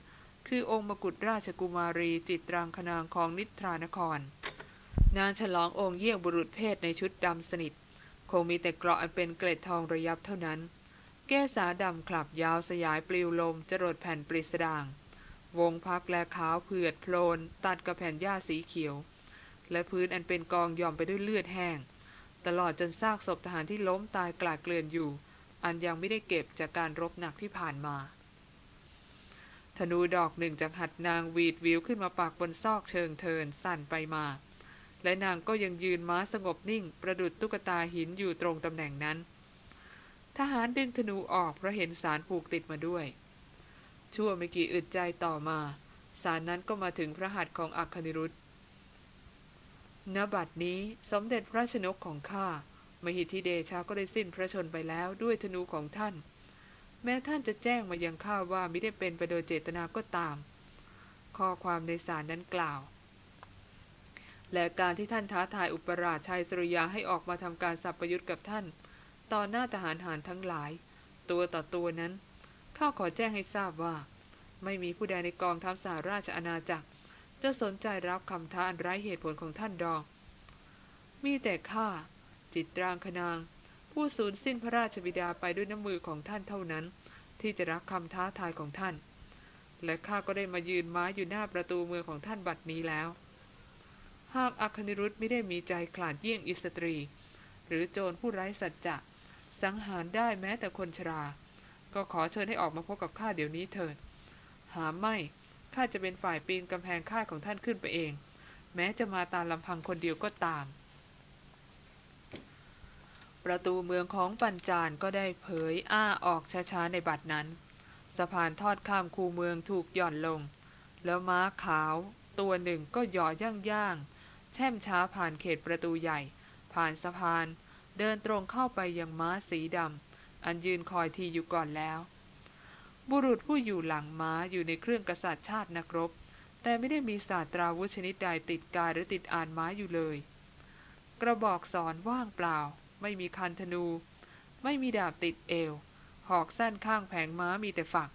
[SPEAKER 1] คือองค์มกุฎราชกุมารีจิตรังคนางของนิทรานคร นางฉลององค์เยี่ยงบุรุษเพศในชุดดำสนิท คงมีแต่เกราะอันเป็นเกล็ดทองระยับเท่านั้น แก้สาดำคลับยาวสยายปลิวลมจรดแผ่นปริสดาง วงพักและขาวเผือดโพลนตัดกับแผ่นหญ้าสีเขียว และพื้นอันเป็นกองย่อมไปด้วยเลือดแห้ง ตลอดจนซากศพทหารที่ล้มตายกลาดเกลื่อนอยู่ อันยังไม่ได้เก็บจากการรบหนักที่ผ่านมา ธนูดอกหนึ่งจากหัดนางวีดวิวขึ้นมาปากบนซอกเชิงเทินสั่นไปมา และนางก็ยังยืนม้าสงบนิ่ง ประดุดตุ๊กตาหินอยู่ตรงตำแหน่งนั้น ทหารดึงธนูออกเพราะเห็นสารผูกติดมาด้วย ชั่วไม่กี่อึดใจต่อมาสารนั้นก็มาถึงพระหัตถ์ของอัคนิรุธณบัดนี้สมเด็จพระชนกของข้ามหิทธิเดชาก็ได้สิ้นพระชนไปแล้วด้วยธนูของท่าน แม้ท่านจะแจ้งมายังข้าว่าไม่ได้เป็นไปโดยเจตนาก็ตาม ข้อความในสารนั้นกล่าว และการที่ท่านท้าทายอุปราชชัยสริยาให้ออกมาทำการสับประยุทธ์กับท่าน ต่อหน้าทหารหารทั้งหลาย ตัวต่อตัวนั้น ข้าขอแจ้งให้ทราบว่า ไม่มีผู้ใดในกองทัพสหราชอาณาจักร จะสนใจรับคำท้าอันไร้เหตุผลของท่านดอกมีแต่ข้าจิตรางคนาง ผู้สูญสิ้นพระราชบิดาไปด้วยน้ำมือของท่านเท่านั้น ที่จะรับคำท้าทายของท่าน และข้าก็ได้มายืนม้าอยู่หน้าประตูเมืองของท่านบัดนี้แล้ว หากอัคนิรุธไม่ได้มีใจขลาดเยี่ยงอิสตรี หรือโจรผู้ไร้สัจจะสังหารได้แม้แต่คนชรา ก็ขอเชิญให้ออกมาพบกับข้าเดี๋ยวนี้เถิด หาไม่ ข้าจะเป็นฝ่ายปีนกำแพงค่าของท่านขึ้นไปเอง แม้จะมาตามลำพังคนเดียวก็ตาม ประตูเมืองของปัญจานก็ได้เผยอ้าออกช้าๆในบัดนั้น สะพานทอดข้ามคูเมืองถูกหย่อนลง แล้วม้าขาวตัวหนึ่งก็หย่อย่างๆแช่มช้าผ่านเขตประตูใหญ่ ผ่านสะพาน เดินตรงเข้าไปยังม้าสีดำ อันยืนคอยทีอยู่ก่อนแล้ว บุรุษผู้อยู่หลังม้าอยู่ในเครื่องกษัตริย์ชาตินักรบ แต่ไม่ได้มีศาสตราวุธชนิดใดติดกายหรือติดอ่านม้าอยู่เลย กระบอกสอนว่างเปล่า ไม่มีคันธนู ไม่มีดาบติดเอว หอกสั้นข้างแผงม้ามีแต่ฝัก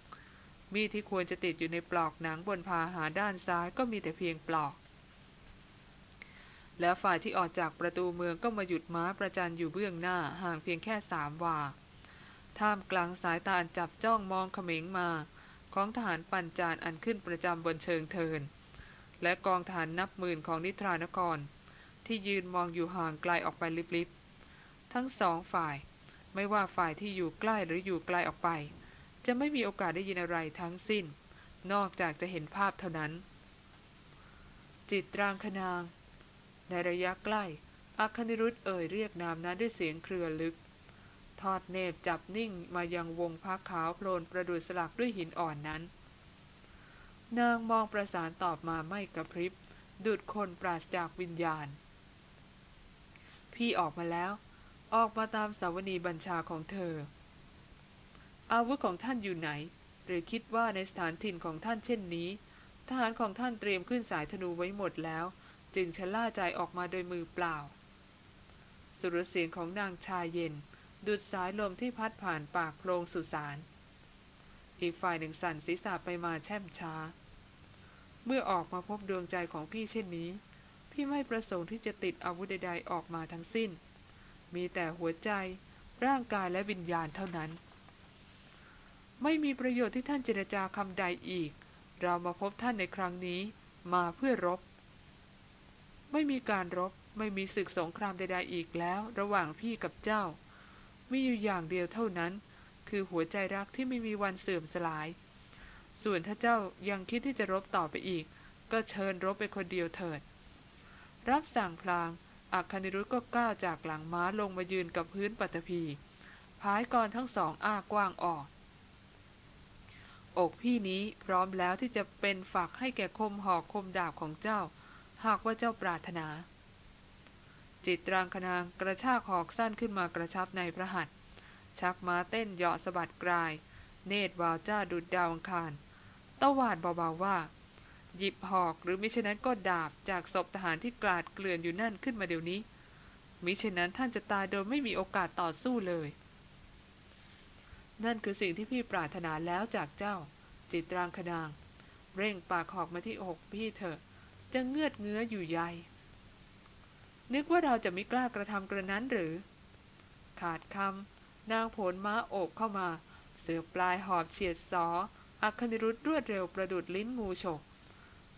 [SPEAKER 1] มีดที่ควรจะติดอยู่ในปลอกหนังบนพาหาด้านซ้ายก็มีแต่เพียงปลอกแล้วฝ่ายที่ออกจากประตูเมืองก็มาหยุดม้าประจันอยู่เบื้องหน้าห่างเพียงแค่สามวา ท่ามกลางสายตาจับจ้องมองเขม็งมา ของทหารปัญจานอันขึ้นประจำบนเชิงเทิน และกองทหารนับหมื่นของนิทรานคร ที่ยืนมองอยู่ห่างไกลออกไปลิบๆ ทั้งสองฝ่ายไม่ว่าฝ่ายที่อยู่ใกล้หรืออยู่ไกลออกไป จะไม่มีโอกาสได้ยินอะไรทั้งสิ้น นอกจากจะเห็นภาพเท่านั้น จิตรางคนาง ในระยะใกล้อัคนิรุธเอ่ยเรียกนามนั้นด้วยเสียงเครือลึก ทอดเนบจับนิ่งมายังวงพักขาวโพลนประดุษสลักด้วยหินอ่อนนั้น นางมองประสานตอบมาไม่กระพริบ ดุดคนปราศจากวิญญาณ พี่ออกมาแล้ว ออกมาตามสาวนีบัญชาของเธอ อาวุธของท่านอยู่ไหน หรือคิดว่าในสถานถิ่นของท่านเช่นนี้ ทหารของท่านเตรียมขึ้นสายธนูไว้หมดแล้ว จึงชะล่าใจออกมาโดยมือเปล่า สุรเสียงของนางชายเย็น ดุดสายลมที่พัดผ่านปากโพรงสุสาน อีกฝ่ายหนึ่งสั่นศีรษะไปมาแช่มช้า เมื่อออกมาพบดวงใจของพี่เช่นนี้ พี่ไม่ประสงค์ที่จะติดอาวุธใดๆออกมาทั้งสิ้น มีแต่หัวใจ ร่างกายและวิญญาณเท่านั้น ไม่มีประโยชน์ที่ท่านเจรจาคำใดอีก เรามาพบท่านในครั้งนี้ มาเพื่อรบ ไม่มีการรบไม่มีศึกสงครามใดๆอีกแล้ว ระหว่างพี่กับเจ้า มีอยู่อย่างเดียวเท่านั้น คือหัวใจรักที่ไม่มีวันเสื่อมสลาย ส่วนถ้าเจ้ายังคิดที่จะรบต่อไปอีก ก็เชิญรบไปคนเดียวเถิด รับสั่งพลางอักคณิรุธก็ก้าวจากหลังม้าลงมายืนกับพื้นปัตภีพายกรทั้งสองอ้ากว้างออก อกพี่นี้พร้อมแล้วที่จะเป็นฝักให้แก่คมหอกคมดาบของเจ้า หากว่าเจ้าปรารถนา จิตรางคนางกระชากหอกสั้นขึ้นมากระชับในพระหัตถ์ชักม้าเต้นเหาะสะบัดกลาย เนตรวาวจ้าดุดดาวอังคารตวาดเบาๆว่า หยิบหอกหรือมิฉะนั้นก็ดาบจากศพทหารที่กลาดเกลื่อนอยู่นั่นขึ้นมาเดี๋ยวนี้ มิฉะนั้นท่านจะตายโดยไม่มีโอกาสต่อสู้เลย นั่นคือสิ่งที่พี่ปรารถนาแล้วจากเจ้า จิตรางคนาง เร่งปากหอกมาที่อกพี่เถอะจะเงือดเงื้ออยู่ใย นึกว่าเราจะไม่กล้ากระทำกระนั้นหรือ ขาดคำนางโผลม้าโอบเข้ามา เสือปลายหอบเฉียดสออัคนิรุธรวดเร็วประดุดลิ้นงูฉก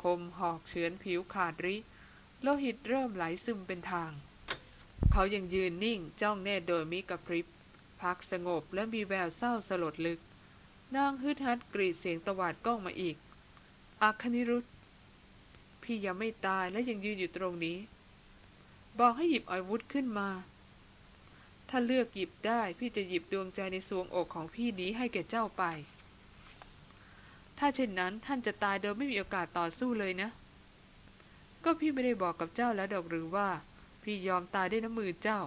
[SPEAKER 1] คมหอกเฉือนผิวขาดริ โลหิตเริ่มไหลซึมเป็นทาง เขายังยืนนิ่งจ้องแน่โดยมิกระพริบ พักสงบและมีแววเศร้าสลดลึก นางฮึดฮัดกรีดเสียงตวาดก้องมาอีก อัคนิรุธพี่ยังไม่ตายและยังยืนอยู่ตรงนี้ บอกให้หยิบอาวุธขึ้นมา ถ้าเลือกหยิบได้พี่จะหยิบดวงใจในสวงอกของพี่นี้ให้แก่เจ้าไป ถ้าเช่นนั้นท่านจะตายโดยไม่มีโอกาสต่อสู้เลยนะ ก็พี่ไม่ได้บอกกับเจ้าแล้วดอกหรือว่า พี่ยอมตายได้น้ำมือเจ้า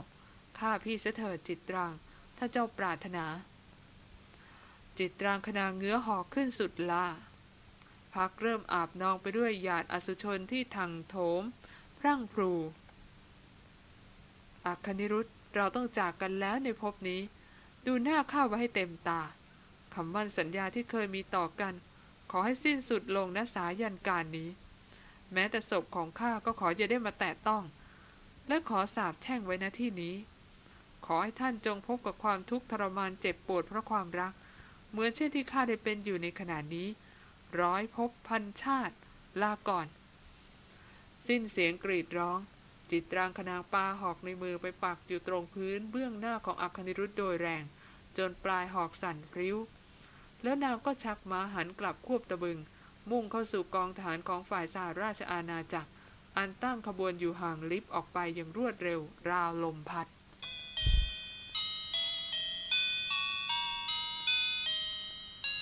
[SPEAKER 1] ฆ่าพี่เสถิดจิตรางถ้าเจ้าปรารถนา จิตรางขนาเงื้อหอกขึ้นสุดลาพักเริ่มอาบนองไปด้วยหยาดอสุชนที่ทังโถม พรั่งพรู อัคคณิรุธเราต้องจากกันแล้วในภพนี้ ดูหน้าข้าไว้ให้เต็มตาคำมั่นสัญญาที่เคยมีต่อกัน ขอให้สิ้นสุดลงณสายันการนี้ แม้แต่ศพของข้าก็ขออย่าได้มาแตะต้อง และขอสาบแช่งไว้ณที่นี้ ขอให้ท่านจงพบกับความทุกข์ทรมานเจ็บปวดเพราะความรัก เหมือนเช่นที่ข้าได้เป็นอยู่ในขณะนี้ ร้อยพบพันชาติ ลาก่อน สิ้นเสียงกรีดร้อง จิตรางขนางปลาหอกในมือไปปักอยู่ตรงพื้นเบื้องหน้าของอัคนิรุธโดยแรง จนปลายหอกสั่นพริ้ว แล้วนางก็ชักม้าหันกลับควบตะบึง มุ่งเข้าสู่กองทหารของฝ่ายสหราชอาณาจักร อันตั้งขบวนอยู่ห่างลิฟออกไปอย่างรวดเร็ว ราวลมพัด